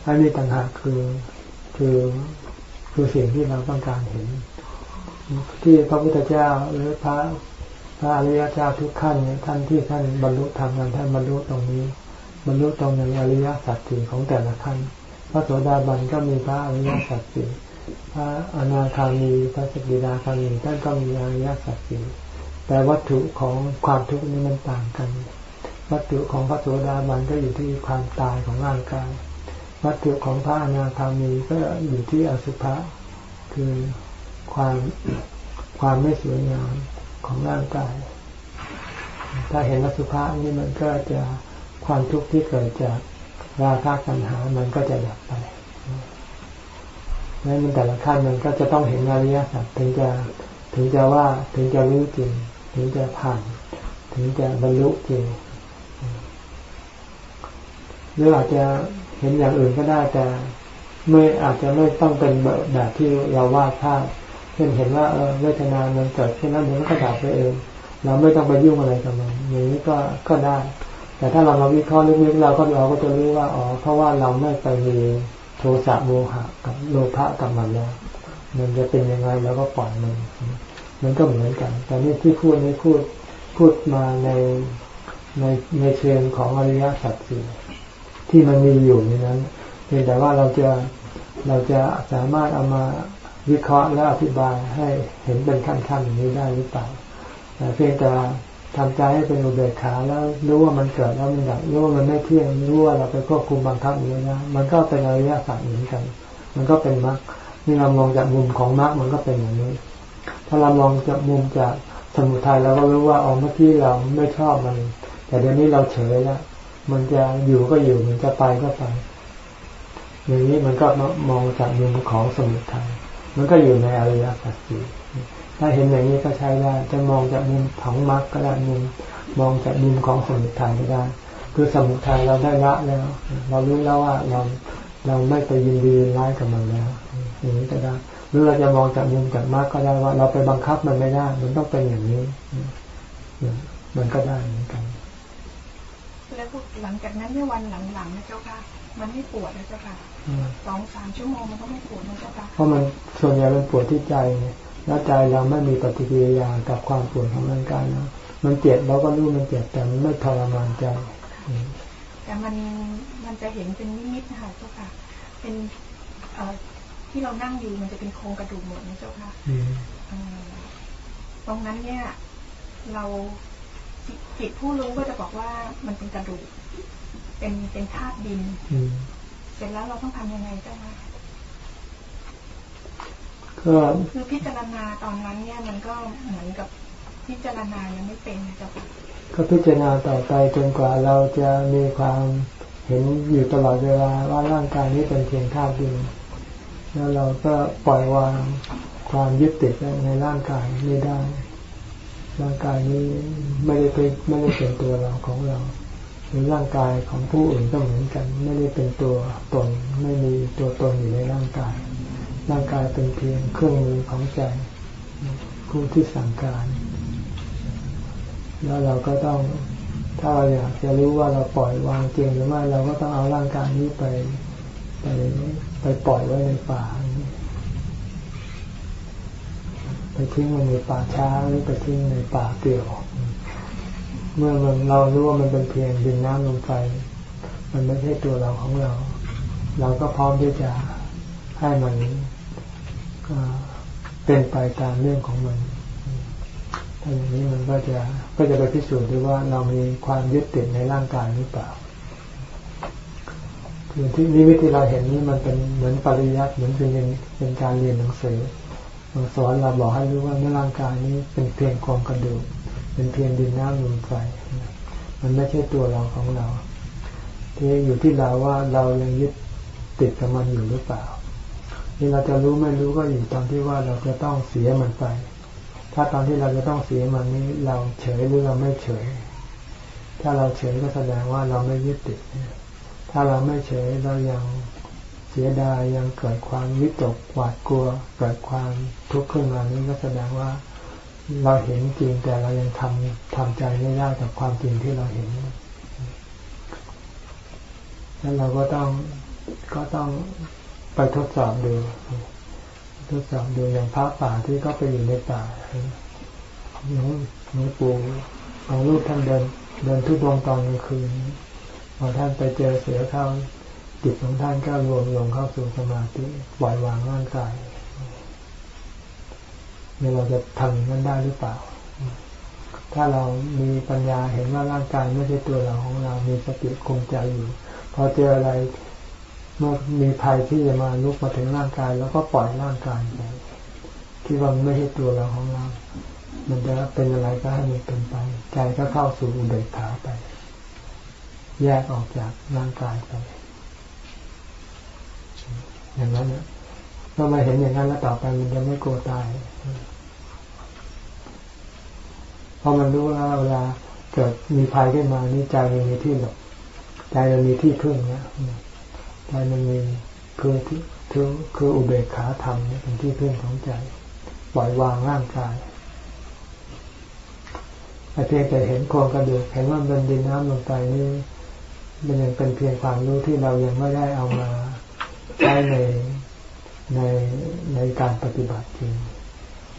อันนี้ต่างหากคือคือคือสิ่งที่เราต้องการเห็น ที่พระพุทธเจ้าหรือพระพระอริยเจ้าทุกขั้นเนี่ยท่านที่ท่านบรรลุธรรมกันท่านบรรลุตรงนี้ บรรลุตรงในอริยสัจสี่ของแต่ละขั้นพระโสดาบันก็มีพระอริยสัจสี่ พระอนาคามีพระสกิดาคามีท่านก็มีอริยสัจสี่แต่วัตถุของความทุกข์นี้มันต่างกัน วัตถุของพระโสดาบันก็อยู่ที่ความตายของร่างกาย วัตถุของพระอนาคามีก็อยู่ที่อสุภะคือความความไม่สวยงามของร่างกาย ถ้าเห็นอสุภะนี่มันก็จะความทุกข์ที่เกิดจากราคะปัญหามันก็จะดับไป นั้นมันแต่ละขั้นมันก็จะต้องเห็นอริยสัจถึงจะถึงจะว่าถึงจะรู้จริง ถึงจะผ่าน ถึงจะบรรลุจริงหรืออาจจะเห็นอย่างอื่นก็ได้แต่ไม่อาจจะไม่ต้องเป็นแบบที่เราวาดภาพเช่นเห็นว่าเออเวทนามันเกิดขึ้นแล้วมันก็ดับไปเอง เราไม่ต้องไปยุ่งอะไรกับมันอย่างนี้ก็ก็ได้ แต่ถ้าเรามาวิเคราะห์ลึกๆเราก็เราก็จะรู้ว่าอ๋อเพราะว่าเราไม่ไปมีโท สะโมหะกับโลภะกับมันแล้วมันจะเป็นยังไงเราก็ปล่อยมัน มันก็เหมือนกันแต่นี่ที่พูดนี้พูดพูดมาในในในเชิงของอริยสัจสี่ที่มันมีอยู่ในนั้นเพียงแต่ว่าเราจะเราจะสามารถเอามาวิเคราะห์และอธิบายให้เห็นเป็นขั้นๆอย่างนี้ได้หรือเปล่าแต่เพียงแต่ ทำใจให้เป็นอุเบกขาแล้วรู้ว่ามันเกิดแล้วมันดับรู้ว่ามันไม่เที่ยงรู้ว่าเราไปควบคุมบังคับอย่นี้มันก็เป็นอริยสัจเหมือนกัน มันก็เป็นมรรคนี่เรามองจากมุมของมรรคมันก็เป็นอย่างนี้ ถ้าเรามองจากมุมจากสมุทัยเราก็รู้ว่าอ๋อเมื่อกี้เราไม่ชอบมัน แต่เดี๋ยวนี้เราเฉยแล้วมันจะอยู่ก็อยู่มันจะไปก็ไปอย่างนี้มันก็มองจากมุมของสมุทัยมันก็อยู่ในอริยสัจสี่ ถ้าเห็นอย่างนี้ก็ใช้ได้ จะมองจากมุมของมรรคก็ได้มุมมองจากมุมของสมุทัยก็ได้ คือสมุทัยเราได้ละแล้ว เรารู้แล้วว่าเราเราไม่ไปยินดีร้ายกับมันแล้วอย่างนี้ก็ได้หรือเราจะมองจากมุมจากมรรคก็ได้ว่า เราไปบังคับมันไม่ได้ มันต้องเป็นอย่างนี้ มันก็ได้เหมือนกัน แล้วหลังจากนั้นในวันหลังๆนะเจ้าค่ะมันไม่ปวดนะเจ้าค่ะสองสามชั่วโมงมันก็ไม่ปวดนะเจ้าค่ะเพราะมันส่วนใหญ่มันปวดที่ใจ แล้วใจเราไม่มีปฏิกิริยากับความปวดของร่างกายแล้วมันเจ็บเราก็รู้มันเจ็บแต่มันไม่ทรมานใจแต่มันมันจะเห็นเป็นนิมิตนะคะเจ้าค่ะ เป็นเอ่อที่เรานั่งอยู่มันจะเป็นโครงกระดูกหมดนะเจ้าค่ะตรงนั้นเนี่ย เราจิตผู้รู้ก็จะบอกว่ามันเป็นกระดูก เป็นเป็นธาตุดิน เสร็จแล้วเราต้องทำยังไงเจ้าค่ะ ก็คือพิจารณาตอนนั้นเนี่ยมันก็เหมือนกับพิจารณายังไม่เป็นจ้ะก็พิจารณาต่อไปจนกว่าเราจะมีความเห็นอยู่ตลอดเวลาว่าร่างกายนี้เป็นเพียงธาตุดินแล้วเราก็ปล่อยวางความยึดติดในร่างกายไม่ได้ ร่างกายนี้ไม่ได้เป็นไม่ได้เป็นตัวเราของเรา หรือร่างกายของผู้อื่นก็เหมือนกัน ไม่ได้เป็นตัวตน ไม่มีตัวตนอยู่ในร่างกาย ร่างกายเป็นเพียงเครื่องมือของใจผู้ที่สั่งการ แล้วเราก็ต้องถ้าเราอยากจะรู้ว่าเราปล่อยวางจริงหรือไม่เราก็ต้องเอาร่างกายนี้ไปไปไปปล่อยไว้ในป่า ไปทิ้งมันในป่าช้าหรือไปทิ้งในป่าเปลี่ยว เมื่อมันเรารู้ว่ามันเป็นเพียงดินน้ำลมไฟมันไม่ใช่ตัวเราของเรา เราก็พร้อมที่จะให้มัน เป็นไปตามเรื่องของมันถ้าอย่างนี้มันก็จะก็จะไปพิสูจน์ด้วยว่าเรามีความยึดติดในร่างกายหรือเปล่าคือที่นิวิธีเราเห็นนี้มันเป็นเหมือนปริยัติเหมือนเป็นเป็นการเรียนหนังสือสอนเราบอกให้รู้ว่าในร่างกายนี้เป็นเพียงความกระดูก เป็นเพียงดินน้ำลมไฟมันไม่ใช่ตัวเราของเรา ที่อยู่ที่เราว่าเรายังยึดติดกับมันอยู่หรือเปล่า นี่เราจะรู้ไม่รู้ก็อยู่ตอนที่ว่าเราจะต้องเสียมันไป ถ้าตอนที่เราจะต้องเสียมันนี้เราเฉยหรือเราไม่เฉย ถ้าเราเฉยก็แสดงว่าเราไม่ยึดติด ถ้าเราไม่เฉยเรายังเสียดายยังเกิดความวิตกหวาดกลัว เกิดความทุกข์ขึ้นมานี้ก็แสดงว่าเราเห็นจริงแต่เรายังทำทำใจไม่ได้กับความจริงที่เราเห็นนั้นเราก็ต้องก็ต้อง ไปทดสอบดู ทดสอบดูอย่างพระป่าที่ก็ไปอยู่ในป่าหลวงหลวงปู่ของลูกท่านเดิน เดินทุกดวงตอนกลางคืนพอท่านไปเจอเสือเข้าจิตของท่านก็รวมลงเข้าสู่สมาธิปล่อยวางร่างกายเนี่ยเราจะทำนั้นได้หรือเปล่า ถ้าเรามีปัญญาเห็นว่าร่างกายไม่ใช่ตัวเราของเรา มีสติคุมใจอยู่ พอเจออะไร เมื่อมีภัยที่จะมาลุกมาถึงร่างกาย แล้วก็ปล่อยร่างกายไปคิดว่าไม่ใช่ตัวเราของเรา มันจะเป็นอะไรก็ให้มันเป็นไป ใจก็เข้าสู่อุเบกขาไป แยกออกจากร่างกายไป อย่างนั้นนะเมื่อมาเห็นอย่างนั้นแล้วต่อไปมันจะไม่กลัวตายพอมันรู้แล้วเวลาเกิดมีภัยขึ้นมานี่ใจมันมีที่หลบใจมันมีที่พึ่งนะ ใจมันมีคือที่คือคืออุเบกขาธรรมเนี่ยเป็นที่พึ่งของใจปล่อยวางร่างกายแต่เพียงแต่เห็นโครงกระดูกเห็นว่ามันดินน้ำลงไปนี่มันยังเป็นเพียงความรู้ที่เรายังไม่ได้เอามาใช้ในในในการปฏิบัติจริง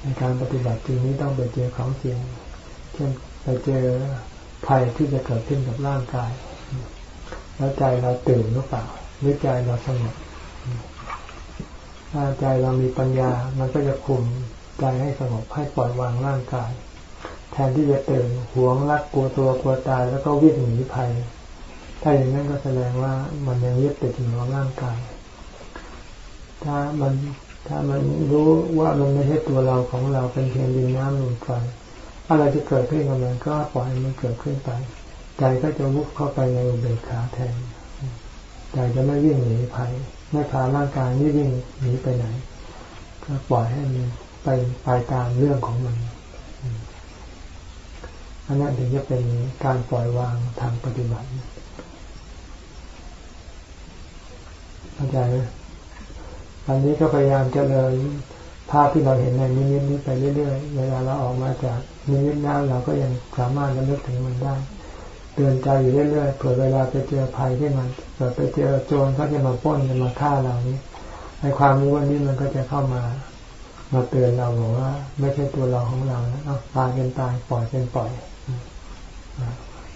ในการปฏิบัติจริงนี้ต้องไปเจอของจริงเช่นไปเจอภัยที่จะเกิดขึ้นกับร่างกาย แล้วใจเราตื่นหรือเปล่า หรือใจเราสงบถ้าใจเรามีปัญญา มันก็จะคุมใจให้สงบให้ปล่อยวางร่างกาย แทนที่จะตื่นหวงรักกลัวตัวกลัวตายแล้วก็วิ่งหนีภัย ถ้าอย่างนั้นก็แสดงว่ามันยังยึดติดอยู่กับร่างกาย ถ้ามันถ้ามันรู้ว่ามันไม่ใช่ตัวเราของเราเป็นเพียงดินน้ำลมไฟอะไรจะเกิดขึ้นกับมันก็ปล่อยมันเกิดขึ้นไป ใจก็จะวุบเข้าไปในอุเบกขาแทน ใจจะไม่วิ่งหนีภัยไม่พาร่างกายนี่วิ่งหนีไปไหน ก็ปล่อยให้มันไปไปตามเรื่องของมันอันนั้นถึงจะเป็นการปล่อยวางทางปฏิบัติเข้าใจไหมอันนี้ก็พยายามเจริญภาพที่เราเห็นในนิมิตนี้ไปเรื่อยๆ เวลาเราออกมาจากนิมิตนั้นเราก็ยังสามารถระลึกถึงมันได้ เตือนใจอยู่เรื่อยๆเผื่อเวลาไปเจอภัยที่มันเผื่อไปเจอโจรเขาจะมาป้นจะมาฆ่าเรานี้ในความรู้วันนี้มันก็จะเข้ามามาเตือนเราบอกว่า ไม่ใช่ตัวเราของเรานะตายเป็นตายปล่อยเป็นปล่อย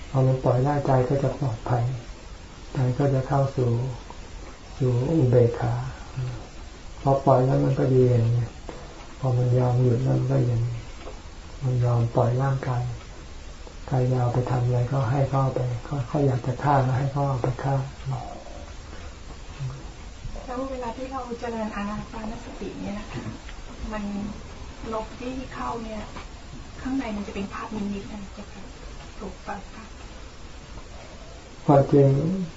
พอมันปล่อยได้ใจก็จะปลอดภัยใจก็จะเข้าสู่สู่อุเบกขาพอปล่อยแล้วมันก็เย็นพอมันยอมหยุดแล้วมันก็เย็นมันยอมปล่อยร่างกาย ครยาวไปทำอะไรก็ให้เข้าไปเขาเขาอยากจะฆ่าก็ให้เขาเอาไปฆ่าแล้วเวลาที่เราเจริญอานาปานสติเนี่ยนะคะมันลบที่เข้าเนี่ย ข้างในมันจะเป็นภาพนิมิตนะจะถูกปะคะความจริง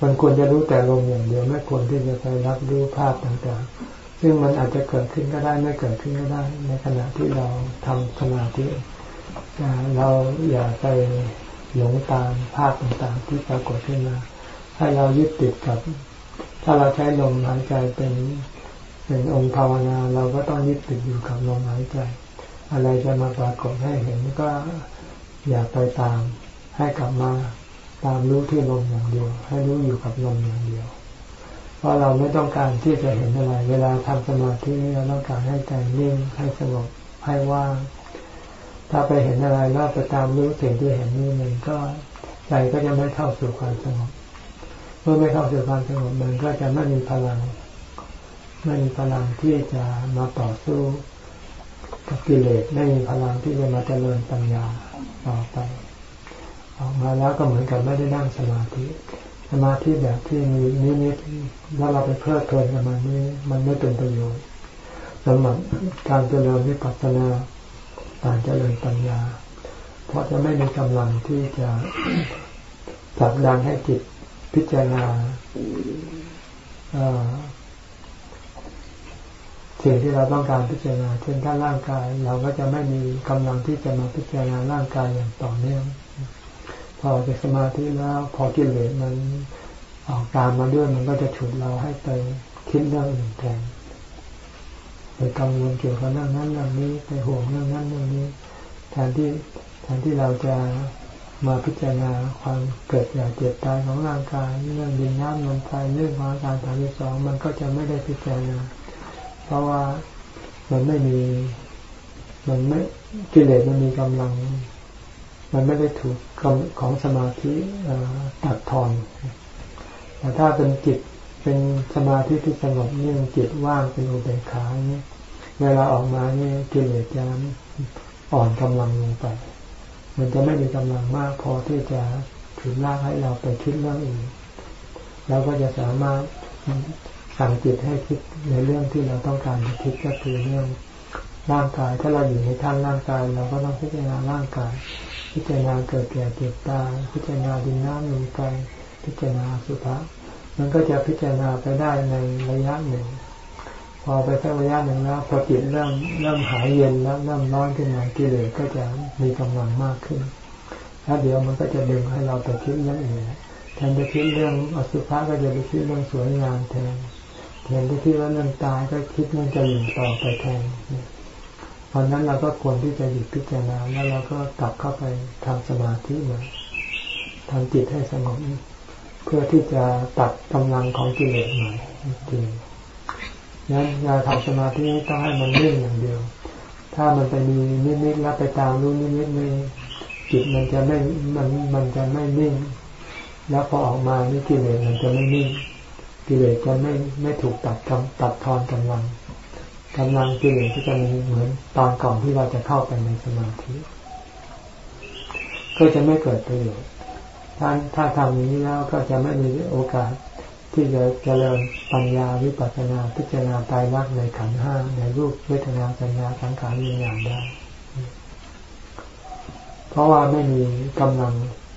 มันควรจะรู้แต่ลมอย่างเดียวไม่ควรที่จะไปรับรู้ภาพต่างๆ ซึ่งมันอาจจะเกิดขึ้นก็ได้ไม่เกิดขึ้นก็ได้ ในขณะที่เราทำสมาธิ เราอย่าไปหลงตามภาพต่างๆที่ปรากฏขึ้นมาให้เรายึดติดกับ ถ้าเราใช้ลมหายใจเป็นเป็นองค์ภาวนา เราก็ต้องยึดติดอยู่กับลมหายใจ อะไรจะมาปรากฏให้เห็นก็อย่าไปตาม ให้กลับมาตามรู้ที่ลมอย่างเดียว ให้รู้อยู่กับลมอย่างเดียว เพราะเราไม่ต้องการที่จะเห็นอะไร เวลาทำสมาธิเราต้องการให้ใจนิ่งให้สงบให้ว่าง ถ้าไปเห็นอะไรแล้วไปตามรู้สิ่งที่เห็นนี่มันก็ใจก็จะไม่เข้าสู่ความสงบเมื่อไม่เข้าสู่ความสงบมันก็จะไม่มีพลังไม่มีพลังที่จะมาต่อสู้กับกิเลสไม่มีพลังที่จะมาเจริญปัญญาต่อไป ออกมาแล้วก็เหมือนกับไม่ได้นั่งสมาธิ สมาธิแบบที่มีนิมิตแล้วเราไปเพลิดเพลินกับมันนี่มันไม่เป็นประโยชน์สำหรับการเจริญวิปัสสนา การเจริญปัญญา เพราะจะไม่มีกำลังที่จะจับดันให้จิตพิจารณาสิ่งที่เราต้องการพิจารณา เช่นถ้าร่างกาย เราก็จะไม่มีกำลังที่จะมาพิจารณาร่างกายอย่างต่อเนื่องพอจะสมาธิแล้วพอกิเลสมันออกตามมาด้วยมันก็จะฉุดเราให้ไปคิดเรื่องอื่นแทน ไปกังวลเกี่ยวกับเรื่องนั้นเรื่องนี้ไปห่วงเรื่องนั้นเรื่องนี้ แทนที่แทนที่เราจะมาพิจารณาความเกิดอยากเจ็บตายของร่างกายเรื่องดินน้ำลมไฟเรื่องของการฐานที่สองมันก็จะไม่ได้พิจารณาเพราะว่ามันไม่มี มันไม่กิเลสมันมีกำลัง มันไม่ได้ถูกของสมาธิตัดทอนแต่ถ้าเป็นจิต เป็นสมาธิที่สงบนี่จิตว่างเป็นอุเบกขาเนี่ยเวลาออกมาเนี่ยกิเลสจะอ่อนกำลังลงไป มันจะไม่มีกำลังมากพอที่จะถึงลากให้เราไปคิดเรื่องอื่นเราก็จะสามารถสั่งจิตให้คิดในเรื่องที่เราต้องการจะคิดก็คือเรื่องร่างกาย ถ้าเราอยู่ในท่านร่างกาย เราก็ต้องพิจารณาร่างกาย พิจารณาเกิดแก่เจ็บตายพิจารณาดินน้ำลมไฟพิจารณาสุภาษ มันก็จะพิจารณาไปได้ในระยะหนึ่ง พอไปสักระยะหนึ่งแล้วพอจิตเริ่มเริ่มหายเย็นแล้วเริ่มร้อนขึ้นมากิเลสก็จะมีกำลังมากขึ้นแล้วเดี๋ยวมันก็จะดึงให้เราไปคิดเรื่องอื่นแทนจะคิดเรื่องอสุภะก็จะไปคิดเรื่องสวยงามแทนแทนที่คิดว่าเรื่องตายก็คิดเรื่องจะอยู่ต่อไปแทนตอนนั้นเราก็ควรที่จะหยุดพิจารณาแล้วเราก็กลับเข้าไปทำสมาธิใหม่ทำจิตให้สงบ เพื่อที่จะตัดกำลังของกิเลสใหม่จริงนั้นยาทำสมาธิต้องให้มันนิ่งอย่างเดียว ถ้ามันไปมีนิดๆแล้วไปตามรู้นิดๆไม่จิตมันจะไม่มันมันจะไม่นิ่ง แล้วพอออกมานี่กิเลสมันจะไม่นิ่งกิเลสจะไม่ไม่ถูกตัดกำตัดทอนกำลังกำลังกิเลสก็จะมีเหมือนตอนก่อนที่เราจะเข้าไปในสมาธิ ก็จะไม่เกิดประโยชน์ ถ้าถ้าทำนี้แล้วก็จะไม่มีโอกาส ที่จะเจริญปัญญาวิปัสสนาพิจารณาตายรักในขันห้าในรูปเวทนาสัญญาสังขารวิญญาณได้ เพราะว่าไม่มีกำลัง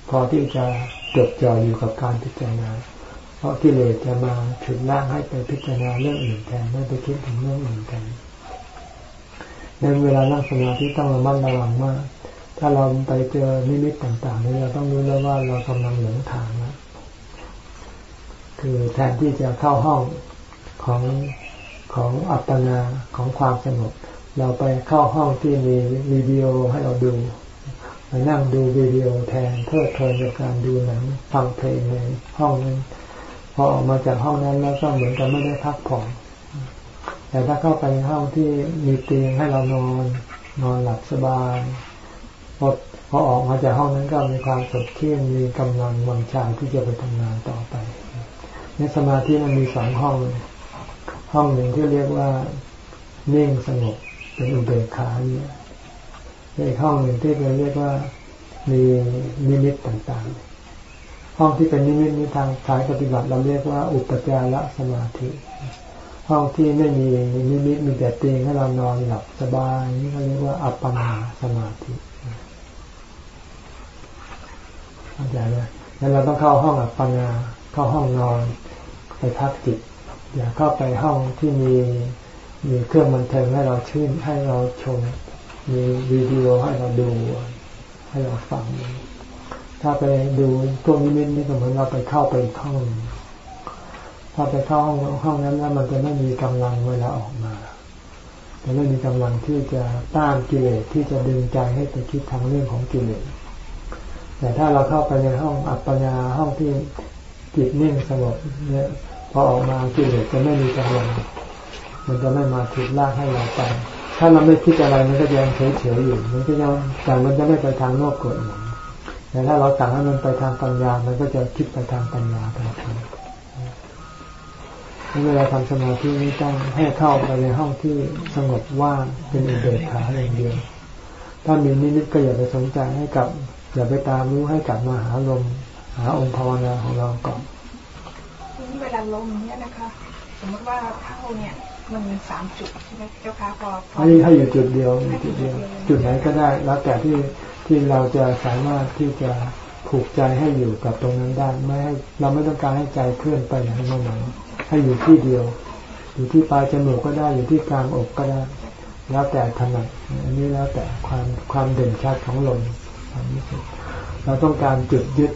พอที่จะจดจ่ออยู่กับการพิจารณา เพราะกิเลสจะมาถึงล่างให้ไปพิจารณาเรื่องอื่นแทนไม่ไปคิดถึงเรื่องอื่นแทนในเวลานั่งสมาธิต้องระมัดระวังมาก ถ้าเราไปเจอนิมิตต่างๆนี่เราต้องรู้แล้วว่าเรากำลังหลงทางนะคือแทนที่จะเข้าห้องของของอัตนาของความสงบเราไปเข้าห้องที่มีวิดีโอให้เราดูไปนั่งดูวิดีโอแทนเพื่อเพลินกับการดูหนังฟังเพลงในห้องนั้น พอออกมาจากห้องนั้นแล้วก็เหมือนกับไม่ได้พักผ่อนแต่ถ้าเข้าไปห้องที่มีเตียงให้เรานอน นอนหลับสบาย พอพอออกมาจากห้องนั้นก็มีความสดชื่นมีกำลังวังชาที่จะไปทำงานต่อไปในสมาธิมันมีสองห้องห้องหนึ่งที่เรียกว่านิ่งสงบเป็นอุเบกขาเนี่ยอีกห้องหนึ่งที่เราเรียกว่ามีนิมิตต่างๆ ห้องที่เป็นนิมิตนี้ทางสายปฏิบัติเราเรียกว่า อุปจารสมาธิ ห้องที่ไม่มีนิมิตมีแต่เตียงให้เรานอนหลับสบายนี่เขาเรียกว่าอัปปนาสมาธิ เข้าใจไหมงั้นเราต้องเข้าห้องอัปปนาเข้าห้องนอน ไปพักจิตอย่าเข้าไปห้องที่มีมีเครื่องบันเทิงให้เราชื่นให้เราชม มีวิดีโอให้เราดู ให้เราฟัง ถ้าไปดูตัวนิมิตนี่ก็เหมือนเราไปเข้าไปห้องถ้าไปเข้าห้องห้องนั้นแล้วมันจะไม่มีกำลังเวลาออกมาจะไม่มีกำลังที่จะต้านกิเลสที่จะดึงใจให้ไปคิดทางเรื่องของกิเลส แต่ถ้าเราเข้าไปในห้องอัปปนาห้องที่จิตนิ่งสงบเนี่ยพอออกมากิเลสจะไม่มีกำลังมันจะไม่มาถูกลากให้เราไป ถ้าเราไม่คิดอะไรมันก็ยังเฉยๆอยู่ มันก็ยังแต่มันจะไม่ไปทางโลกกดหนุนแต่ถ้าเราสั่งให้มันไปทางปัญญา มันก็จะคิดไปทางปัญญาทันทีเวลาทำสมาธินี้ต้องให้เข้าไปในห้องที่สงบว่างเป็นอุเบกขาอย่างเดียว ถ้ามีนิดๆก็อย่าไปสนใจให้กับ อย่าไปตามรู้ให้กลับมาหาลมหาองค์ภาวนาของเราก่อนนี่เวลาลมเนี่ยนะคะ สมมติว่าเข้าเนี่ยมันมีสามจุดใช่ไหมเจ้าคะพอให้ให้อยู่จุดเดียวจุดเดียว จุดไหนก็ได้ แล้วแต่ที่ที่เราจะสามารถที่จะผูกใจให้อยู่กับตรงนั้นได้ไม่ให้เราไม่ต้องการให้ใจเคลื่อนไปไหนมาไหนให้อยู่ที่เดียว อยู่ที่ปลายจมูกก็ได้อยู่ที่กลางอกก็ได้ แล้วแต่ถนัดอันนี้แล้วแต่ความความเด่นชัดของลม เราต้องการจุดยึด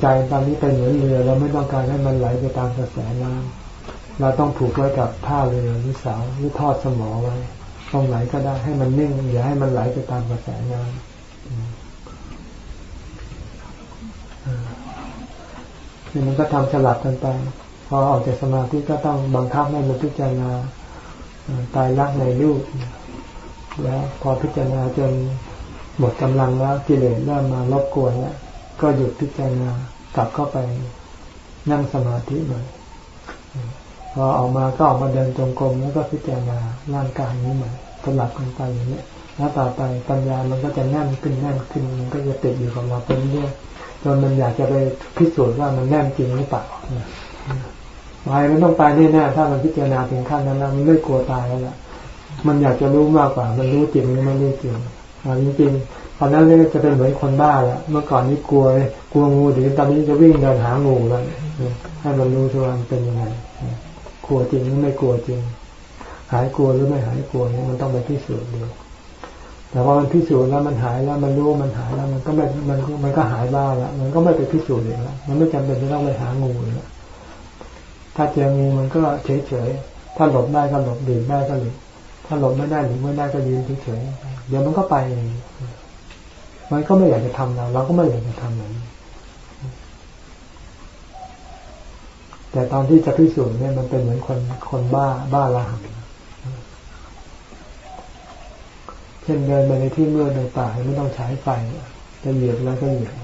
ใจตอนนี้เป็นเหมือนเรือ เราไม่ต้องการให้มันไหลไปตามกระแสน้ำเราต้องผูกไว้กับท่าเรือหรือเสาหรือทอดสมอไว้ตรงไหนก็ได้ให้มันนิ่งอย่าให้มันไหลไปตามกระแสน้ำนี่มันก็ทำสลับกันไปพอออกจากสมาธิก็ต้องบังคับให้มันพิจารณาตายรักในรูปแล้วพอพิจารณาจน หมดกำลังแล้วกิเลสเริ่มมารบกวนแล้วก็หยุดพิจารณากลับเข้าไปนั่งสมาธิใหม่พอออกมาก็ออกมาเดินจงกรมแล้วก็พิจารณาร่างกายนี้ใหม่สลับกันไปอย่างนี้แล้วต่อไปปัญญามันก็จะแน่นขึ้นแน่นขึ้นมันก็จะติดอยู่กับเราเป็นเรื่องจนมันอยากจะไปพิสูจน์ว่ามันแน่นจริงหรือเปล่าไมันต้องตายแน่ๆถ้ามันพิจารณาถึงขั้นนั้นแล้วมันไม่กลัวตายแล้วล่ะมันอยากจะรู้มากกว่า มันรู้จริงหรือไม่รู้จริง จริงๆตอนนั้นเลยจะเป็นเหมือนคนบ้าล้วเมื่อก่อนนี้กลัวกลัวงูเดี๋ยวตอนนี้จะวิ่งเดินหางูแล้วให้มันรู้ว่ามันเป็นยังไงกลัวจริงหรือไม่กลัวจริง หายกลัวหรือไม่หายกลัวนี่มันต้องไปพิสูจน์ดูแต่พอมันพิสูจน์แล้วมันหายแล้วมันรู้มันหายแล้ว มันก็ไม่มันมันก็หายบ้าแล้วมันก็ไม่ไปพิสูจน์อีกแล้วมันไม่จำเป็นจะต้องไปหางูแล้วถ้าเจองูมันก็เฉยเฉยถ้าหลบได้ก็หลบดีได้ก็หลีกถ้าหลบไม่ได้หรือไม่ได้ก็ยืนเฉยๆ เดี๋ยวมันก็ไปเองมันก็ไม่อยากจะทำเรา เราก็ไม่อยากจะทำมันแต่ตอนที่จะพิสูจน์เนี่ยมันเป็นเหมือนคนคนบ้าบ้าละหังเช่นเดินไปในที่มืดในป่าไม่ต้องใช้ไฟจะเหยียบแล้วก็เหยียบ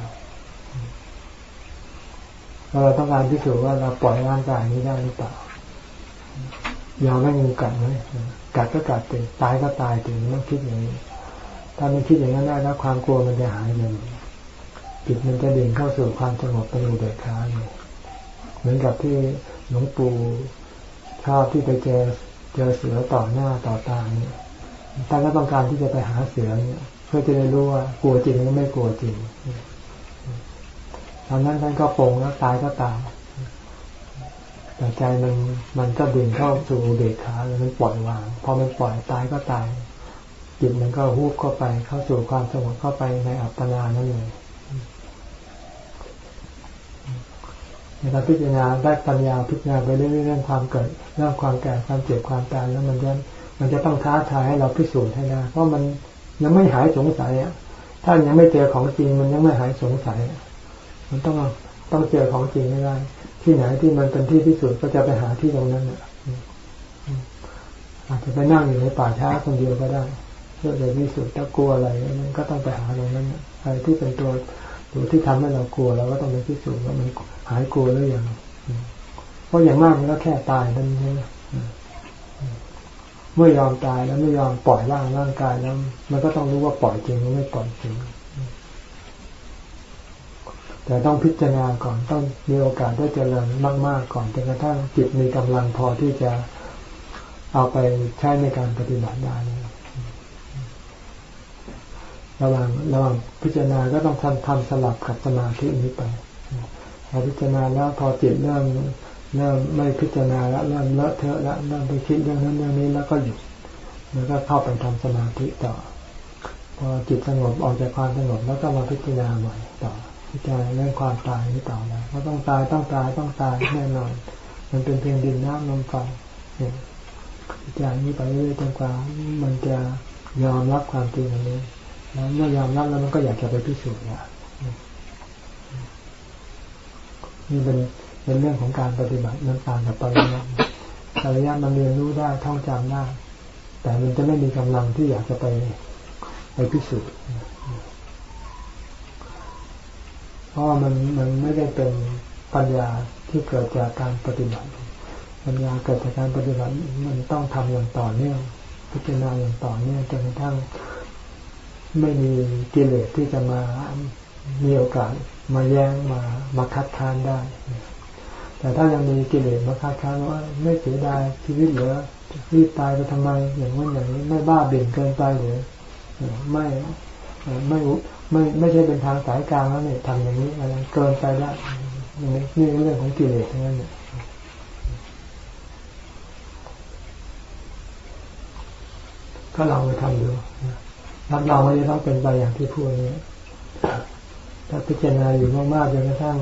เราต้องการพิสูจน์ว่าเราปล่อยร่างกายนี้ได้หรือเปล่ายอมให้งูกัดไหมกัดก็กัดเต็ตายก็ตายถึงต้องคิดอย่างนี้ ถ้ามันคิดอย่างนั้นได้แล้วความกลัวมันจะหายเลยจิตมันจะดิ่งเข้าสู่ความสงบเป็นอุเบกขาเลยเหมือนกับที่หลวงปู่ชอบที่ไปเจอเจอเสือต่อหน้าต่อตาเนี่ยท่านก็ต้องการที่จะไปหาเสือเนี่ยเพื่อจะได้รู้ว่ากลัวจริงหรือไม่กลัวจริงตอนนั้นท่านก็ปงแล้วตายก็ตายแต่ใจมันมันก็ดึงเข้าสู่เบกขาแล้วมันปล่อยวาง พอมันปล่อยตายก็ตาย จิตมันก็ฮูบเข้าไป เข้าสู่ความสงบเข้าไปในอัปปนานั่นเลยในกาพิจารณาได้ปัญญาพิจารณาไปเรื่อยๆเรื่องความเกิดเรื่องความแก่ความเจ็บความตายแล้วมันจะมันจะต้องท้าทายให้เราพิสูจน์ให้ได้เพราะมันยังไม่หายสงสัยอะถ้ายังไม่เจอของจริงมันยังไม่หายสงสัย มันต้องต้องเจอของจริงให้ได้ที่ไหนที่มันเป็นที่พิสูจน์ก็จะไปหาที่ตรงนั้นเนี่ยอาจจะไปนั่งอยู่ในป่าช้าคนเดียวก็ได้ เพื่อจะพิสูจน์ถ้ากลัวอะไรมันก็ต้องไปหาตรงนั้นอะไรที่เป็นตัวตัวที่ทำให้เรากลัวเราก็ต้องไปพิสูจน์ว่ามันหายกลัวหรือยังเพราะอย่างมากมันก็แค่ตายนั่นเองเมื่อยอมตายแล้วไม่ยอมปล่อยร่างร่างกายแล้ว มันก็ต้องรู้ว่าปล่อยจริงหรือไม่ปล่อยจริงแต่ต้องพิจารณาก่อนต้องมีโอกาสได้เจริญมาก ๆ ก่อนจนกระทั่งจิตมีกำลังพอที่จะเอาไปใช้ในการปฏิบัติได้ ระหว่างระหว่างพิจารณาก็ต้องทำทำสลับกับสมาธินี้ไปพอพิจารณาแล้วพอจิตเริ่มเริ่มไม่พิจารณาแล้วเริ่มเลอะเทอะแล้วเริ่มไปคิดเรื่องนั้นเรื่องนี้แล้วก็หยุดแล้วก็เข้าไปทำสมาธิต่อ พอจิตสงบออกจากความสงบแล้วก็มาพิจารณาใหม่ต่อ พิจารณาเรื่องความตายนี่ต่อแล้วเพราต้องตายต้องตายต้องตายแน่นอน มันเป็นเพียงดินน้ำลมไฟเนี่ยพิจารณานี้ไปเรื่อยๆจนกว่ามันจะยอมรับความจริงอันนี้ แล้วเมื่อยอมรับแล้วมันก็อยากจะไปพิสูจน์อะนี่เป็นเป็นเรื่องของการปฏิบัตินั้นต่างกับปริยัติปริยัติมันเรียนรู้ได้ท่องจำได้แต่มันจะไม่มีกำลังที่อยากจะไปไปพิสูจน์เพราะมันมันไม่ได้เป็นปัญญาที่เกิดจากการปฏิบัติ ปัญญาเกิดจากการปฏิบัติมันต้องทำอย่างต่อเนื่องพิจารณาอย่างต่อเนื่องจนกระทั่ง ไม่มีกิเลสที่จะมามีโอกาสมาแย้งมามาคัดค้านได้ แต่ถ้ายังมีกิเลสมาคัดค้านว่าไม่เสียดายชีวิตเหลือรีบตายไปทำไมอย่างนั้นอย่างนี้ไม่บ้าเบี่ยงเกินไปหรือไม่ไม่ไม่ไม่ใช่เป็นทางสายกลางแล้วเนี่ยทำอย่างนี้อะไรเกินไปแล้วนี่เรื่องของกิเลสทั้งนั้นเนี่ยก็ลองไปทำดู รับรองว่าจะต้องเป็นไปอย่างที่พูดนี้ถ้าพิจารณาอยู่มากๆจนกระทั่ง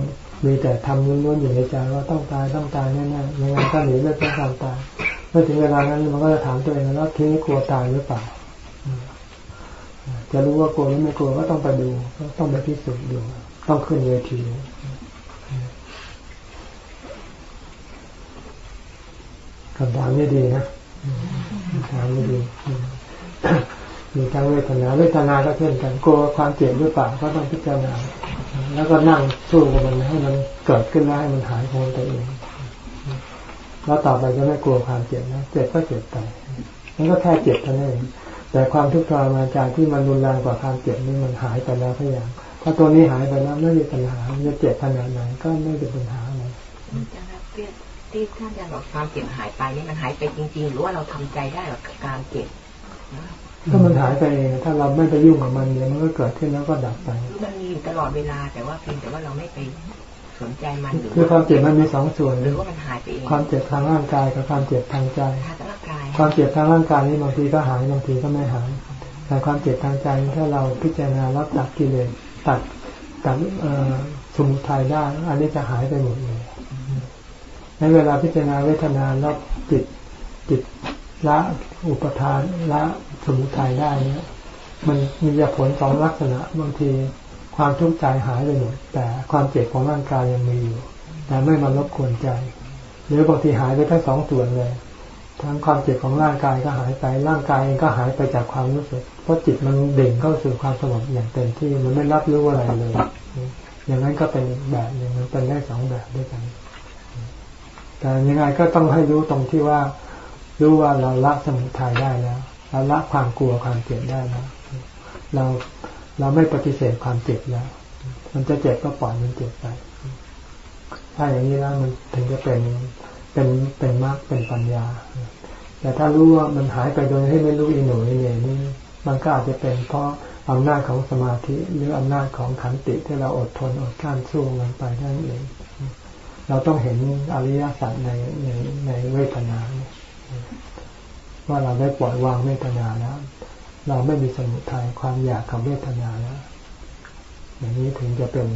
มีแต่ทำล้วนๆอยู่ในใจว่าต้องตายต้องตายแน่ๆยังไงก็หนีไม่พ้นความตายเมื่อถึงเวลานั้นมันก็จะถามตัวเองว่าทีนี้กลัวตายหรือเปล่าจะรู้ว่ากลัวหรือไม่กลัวก็ต้องไปดูต้องไปพิสูจน์ดูต้องขึ้นเวทีคำถามนี่ดีนะคำถามนี่ดี มีทั้งเวทนาเวทนาก็เช่นกันกลัวความเจ็บหรือเปล่าก็ต้องพิจารณาแล้วก็นั่งสู้กับมันให้มันเกิดขึ้นแล้วให้มันหายของตัวเองแล้วต่อไปจะไม่กลัวความเจ็บนะเจ็บก็เจ็บไปมันก็แค่เจ็บเท่านั้นเองแต่ความทุกข์ทรมานใจที่มันรุนแรงกว่าความเจ็บนี่มันหายไปแล้วทุกอย่างถ้าตัวนี้หายไปแล้วไม่มีปัญหาจะเจ็บขนาดไหนก็ไม่เป็นปัญหาอะไรที่ท่านอาจารย์บอกความเจ็บหายไปนี่มันหายไปจริง ๆ หรือว่าเราทำใจได้กับการเจ็บ ถ้ามันหายไปเองถ้าเราไม่ไปยุ่งกับมันเนี่ยมันก็เกิดขึ้นแล้วก็ดับไป มันมีอยู่ตลอดเวลาแต่ว่าเพียงแต่ว่าเราไม่ไปสนใจมันหรือคือความเจ็บมันมีสองส่วนหรือว่ามันหายไปเองความเจ็บทางร่างกายกับความเจ็บทางใจ ความเจ็บทางร่างกายนี่บางทีก็หายบางทีก็ไม่หาย แต่ความเจ็บทางใจถ้าเราพิจารณาแล้วตัดกิเลสตัดตัดสมุทัยได้อันนี้จะหายไปหมดเลยในเวลาพิจารณาเวทนาแล้วจิตจิต ละอุปทานละสมุทัยได้เนี่ยมันมีผลสองลักษณะบางทีความทุกข์ใจหายไปหมดแต่ความเจ็บของร่างกายยังมีอยู่ แต่ไม่มารบกวนใจ หรือบางทีหายไปทั้งสองส่วนเลยทั้งความเจ็บของร่างกายก็หายไปร่างกายก็หายไปจากความรู้สึก เพราะจิตมันเด่งเข้าสู่ความสงบอย่างเต็มที่มันไม่รับรู้อะไรเลย อย่างนั้นก็เป็นแบบหนึ่งมันเป็นได้สองแบบด้วยกัน แต่ยังไงก็ต้องให้รู้ตรงที่ว่า รู้ว่าเราละสมุทัยได้แล้วเราละความกลัวความเจ็บได้แล้ว เราเราไม่ปฏิเสธความเจ็บแล้ว มันจะเจ็บก็ปล่อยมันเจ็บไปถ้าอย่างนี้แล้วมันถึงจะเป็นเป็นเป็นมรรคเป็นปัญญา แต่ถ้ารู้ว่ามันหายไปโดยให้ไม่รู้อีหนูนี่นี่มันก็อาจจะเป็นเพราะอำนาจของสมาธิหรืออำนาจของขันติที่เราอดทนอดกั้นสู้มันไปนั่นเอง เราต้องเห็นอริยสัจในในในเวทนา ว่าเราได้ปล่อยวางเวทนาแล้ว เราไม่มีสมุทัยความอยากกับเวทนาแล้ว อย่างนี้ถึงจะเป็น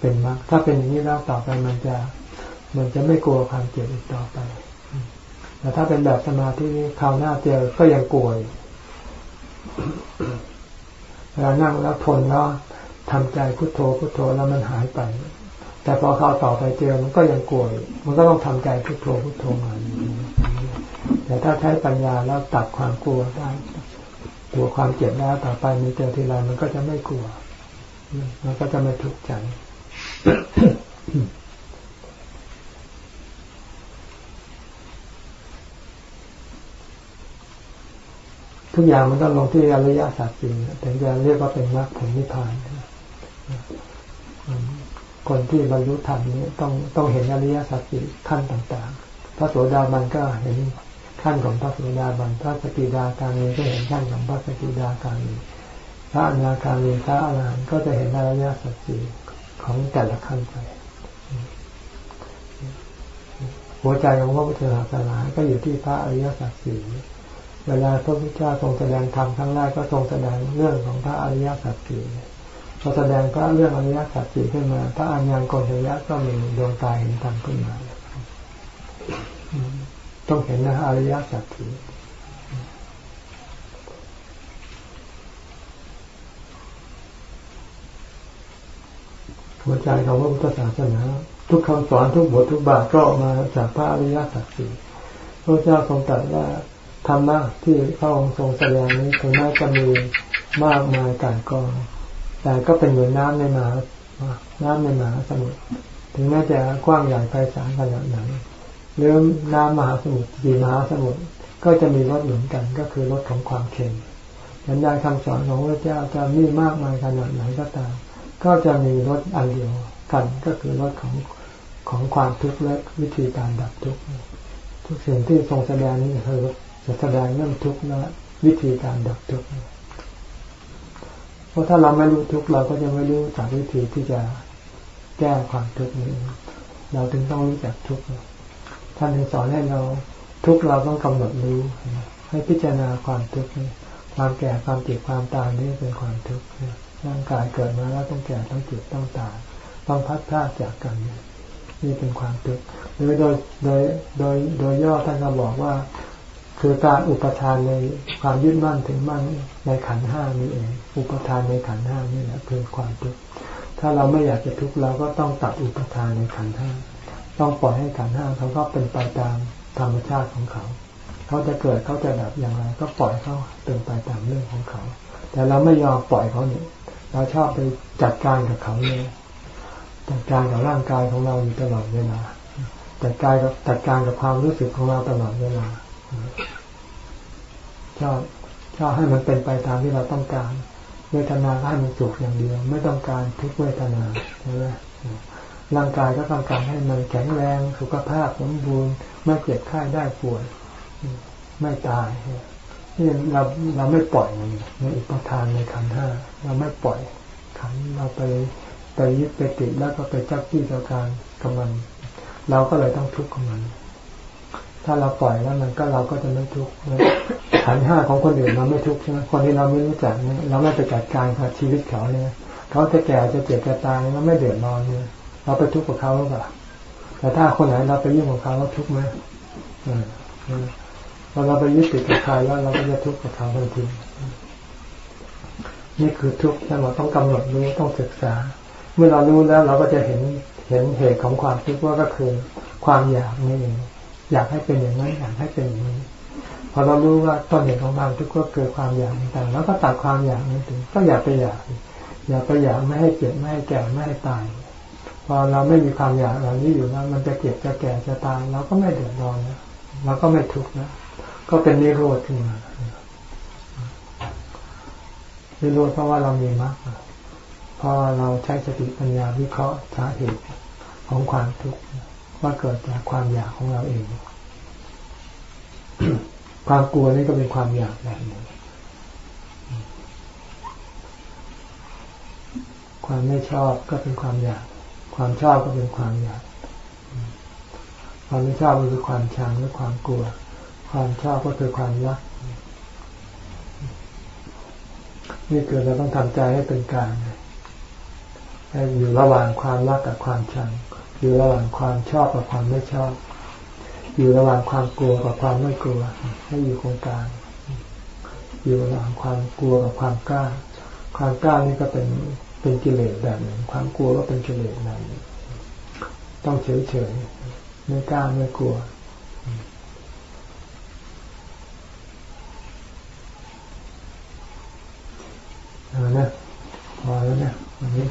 เป็นมรรคถ้าเป็นอย่างนี้แล้วต่อไปมันจะ มันจะไม่กลัวความเจ็บอีกต่อไปแต่ถ้าเป็นแบบสมาธินี้คราวหน้าเจอก็ยังกลัวเวลานั่งแล้วทนแล้วทำใจพุโทโธพุโทโธแล้วมันหายไป แต่พอคราวต่อไปเจอมันก็ยังกลัวมันก็ต้องทำใจพุโทโธพุโทโธมา แต่ถ้าใช้ปัญญาแล้วตัดความกลัวได้กลัวความเจ็บแล้วต่อไปมีเจอทีไรมันก็จะไม่กลัว มันก็จะไม่ทุกข์ใจทุกอย่างมันต้องลงที่อริยสัจจริงถึงจะเรียกว่าเป็นมรรคผลนิพพานคนที่บรรลุธรรมนี้ต้องต้องเห็นอริยสัจจขั้นต่าง ๆ พระโสดาบันก็เห็น ขั้นของพระสุดาบันพระสกิดาการีก็เห็นขั้นของพระสกิดาการีพระอนาคามีพระอรหันต์ก็จะเห็นอริยสัจสี่ของแต่ละขั้นไปหัวใจของพระพุทธศาสนาก็อยู่ที่พระอริยสัจสี่เวลาพระพุทธเจ้าทรงแสดงธรรมครั้งแรกก็ทรงแสดงเรื่องของพระอริยสัจสี่พอแสดงพระเรื่องอริยสัจสี่ขึ้นมา พระอัญญาณโกณฑยะก็มีดวงตาเห็นธรรมขึ้นมา ต้องเห็นนะอริยสัจสี่หัวใจของพระพุทธศาสนา ทุกคำสอนทุกบททุกบาทก็ออกมาจากพระอริยสัจสี่พระเจ้าทรงตรัสว่าธรรมะที่พระองค์ทรงแสดงนี้ถึงแม้จะมีมากมายกายกองแต่ก็เป็นเหมือนน้ำในมหาน้ำในมหาสมุทรถึงแม้จะกว้างใหญ่ไพศาลขนาดไหน หรือน้ำมหาสมุทรสีมหาสมุทรก็จะมีรสเหมือนกัน ก็คือรสของความเค็มยันได้คำสอนของพระเจ้าจะมีมากมายขนาดไหนก็ตาม ก็จะมีรสอันเดียวกันก็คือรสของของความทุกข์และวิธีการดับทุกข์ทุกสิ่งที่ทรงแสดงนี้คือจะแสดงเรื่องทุกข์และวิธีการดับทุกข์เพราะถ้าเราไม่รู้ทุกข์เราก็จะไม่รู้จากวิธีที่จะแก้ความทุกข์นี้ เราถึงต้องรู้จักทุกข์ ท่านถึงสอนให้เราทุกเราต้องกำหนดรู้ ให้พิจารณาความทุกข์ความแก่ความเจ็บความตายนี่เป็นความทุกข์ร่างกายเกิดมาแล้วต้องแก่ต้องเจ็บต้องตายต้องพัดพลาดจากกันนี่เป็นความทุกข์หรือโดยโดยโดยโดยย่อท่านก็บอกว่า คือการอุปทานในความยึดมั่นถึงมั่นในขันห้านี่เอง อุปทานในขันห้านี่แหละคือความทุกข์ถ้าเราไม่อยากจะทุกข์เราก็ต้องตัดอุปทานในขันห้า ต้องปล่อยให้ขันห้าเขาก็เป็นไปตามธรรมชาติของเขา เขาจะเกิดเขาจะดับอย่างไร ก็ปล่อยเขาเป็นไปตามเรื่องของเขา แต่เราไม่ยอมปล่อยเขาเนี่ยเราชอบไปจัดการกับเขาเลยจัดการกับร่างกายของเราอยู่ตลอดเวลาจัดการกับจัดการกับความรู้สึกของเราตลอดเวลาชอบชอบให้มันเป็นไปตามที่เราต้องการเวทนาให้มันสุขอย่างเดียว ไม่ต้องการทุกเวทนาใช่ไหม ร่างกายก็ต้องการให้มันแข็งแรงสุขภาพสมบูรณ์ไม่เจ็บไข้ได้ป่วยไม่ตายนี่เราเราไม่ปล่อยมันในอุปทานในขันห้าเราไม่ปล่อยขันเราไปไปยึดไปติดแล้วก็ไปจับที่เจ้าการกับมัน เราก็เลยต้องทุกข์กับมัน ถ้าเราปล่อยแล้วมันก็เราก็จะไม่ทุกข์ขันห้าของคนอื่นเราไม่ทุกข์ใช่ไหมคนที่เราไม่รู้จักเนี่ยเราไม่ไปจัดการกับชีวิตเขาเนี่ยเขาจะแก่จะเจ็บจะตายเราไม่เดือดร้อนเนี่ย เราไปทุกข์กับเขาหรือเปล่าแต่ถ้าคนไหนเราไปยุ่งกับเขาเราทุกข์ไหมพอเราไปยึดติดกับใครแล้วเราก็จะทุกข์กับเขาทันทีนี่คือทุกข์ที่เราต้องกำหนดรู้ต้องศึกษา เมื่อเรารู้แล้วเราก็จะเห็นเห็นเหตุของความทุกข์ว่าก็คือความอยากนี่เองอยากให้เป็นอย่างนั้นอยากให้เป็นอย่างนี้พอเรารู้ว่าต้นเหตุของความทุกข์ก็เกิดความอยากต่างแล้วก็ตัดความอยากนี้ถึงก็อยากไปอยาก อยากไปอยากไม่ให้เจ็บไม่ให้แก่ไม่ให้ตาย เราไม่มีความอยากเหล่านี้อยู่แล้วมันจะเก็บจะแก่จะตายเราก็ไม่เดือดร้อนนะเราก็ไม่ทุกข์นะก็เป็นนิโรธขึ้นมานิโรธเพราะว่าเรามีมรรคพอเราใช้สติปัญญาวิเคราะห์สาเหตุของความทุกข์ว่าเกิดจากความอยากของเราเอง ความกลัวนี่ก็เป็นความอยากแบบหนึ่งความไม่ชอบก็เป็นความอยาก ความชอบก็เป็นความอยาก ความไม่ชอบก็คือความชังหรือความกลัว ความชอบก็คือความรัก นี่คือเราต้องทำใจให้เป็นกลางให้อยู่ระหว่างความรักกับความชัง อยู่ระหว่างความชอบกับความไม่ชอบ อยู่ระหว่างความกลัวกับความไม่กลัว ให้อยู่ตรงกลางอยู่ระหว่างความกลัวกับความกล้า ความกล้านี่ก็เป็น เป็นกิเลสแบบหนึ่ง ความกลัวก็เป็นกิเลสแบบหนึ่งต้องเฉยเฉยไม่กล้าไม่กลัว เอานะพอแล้วนะวันนี้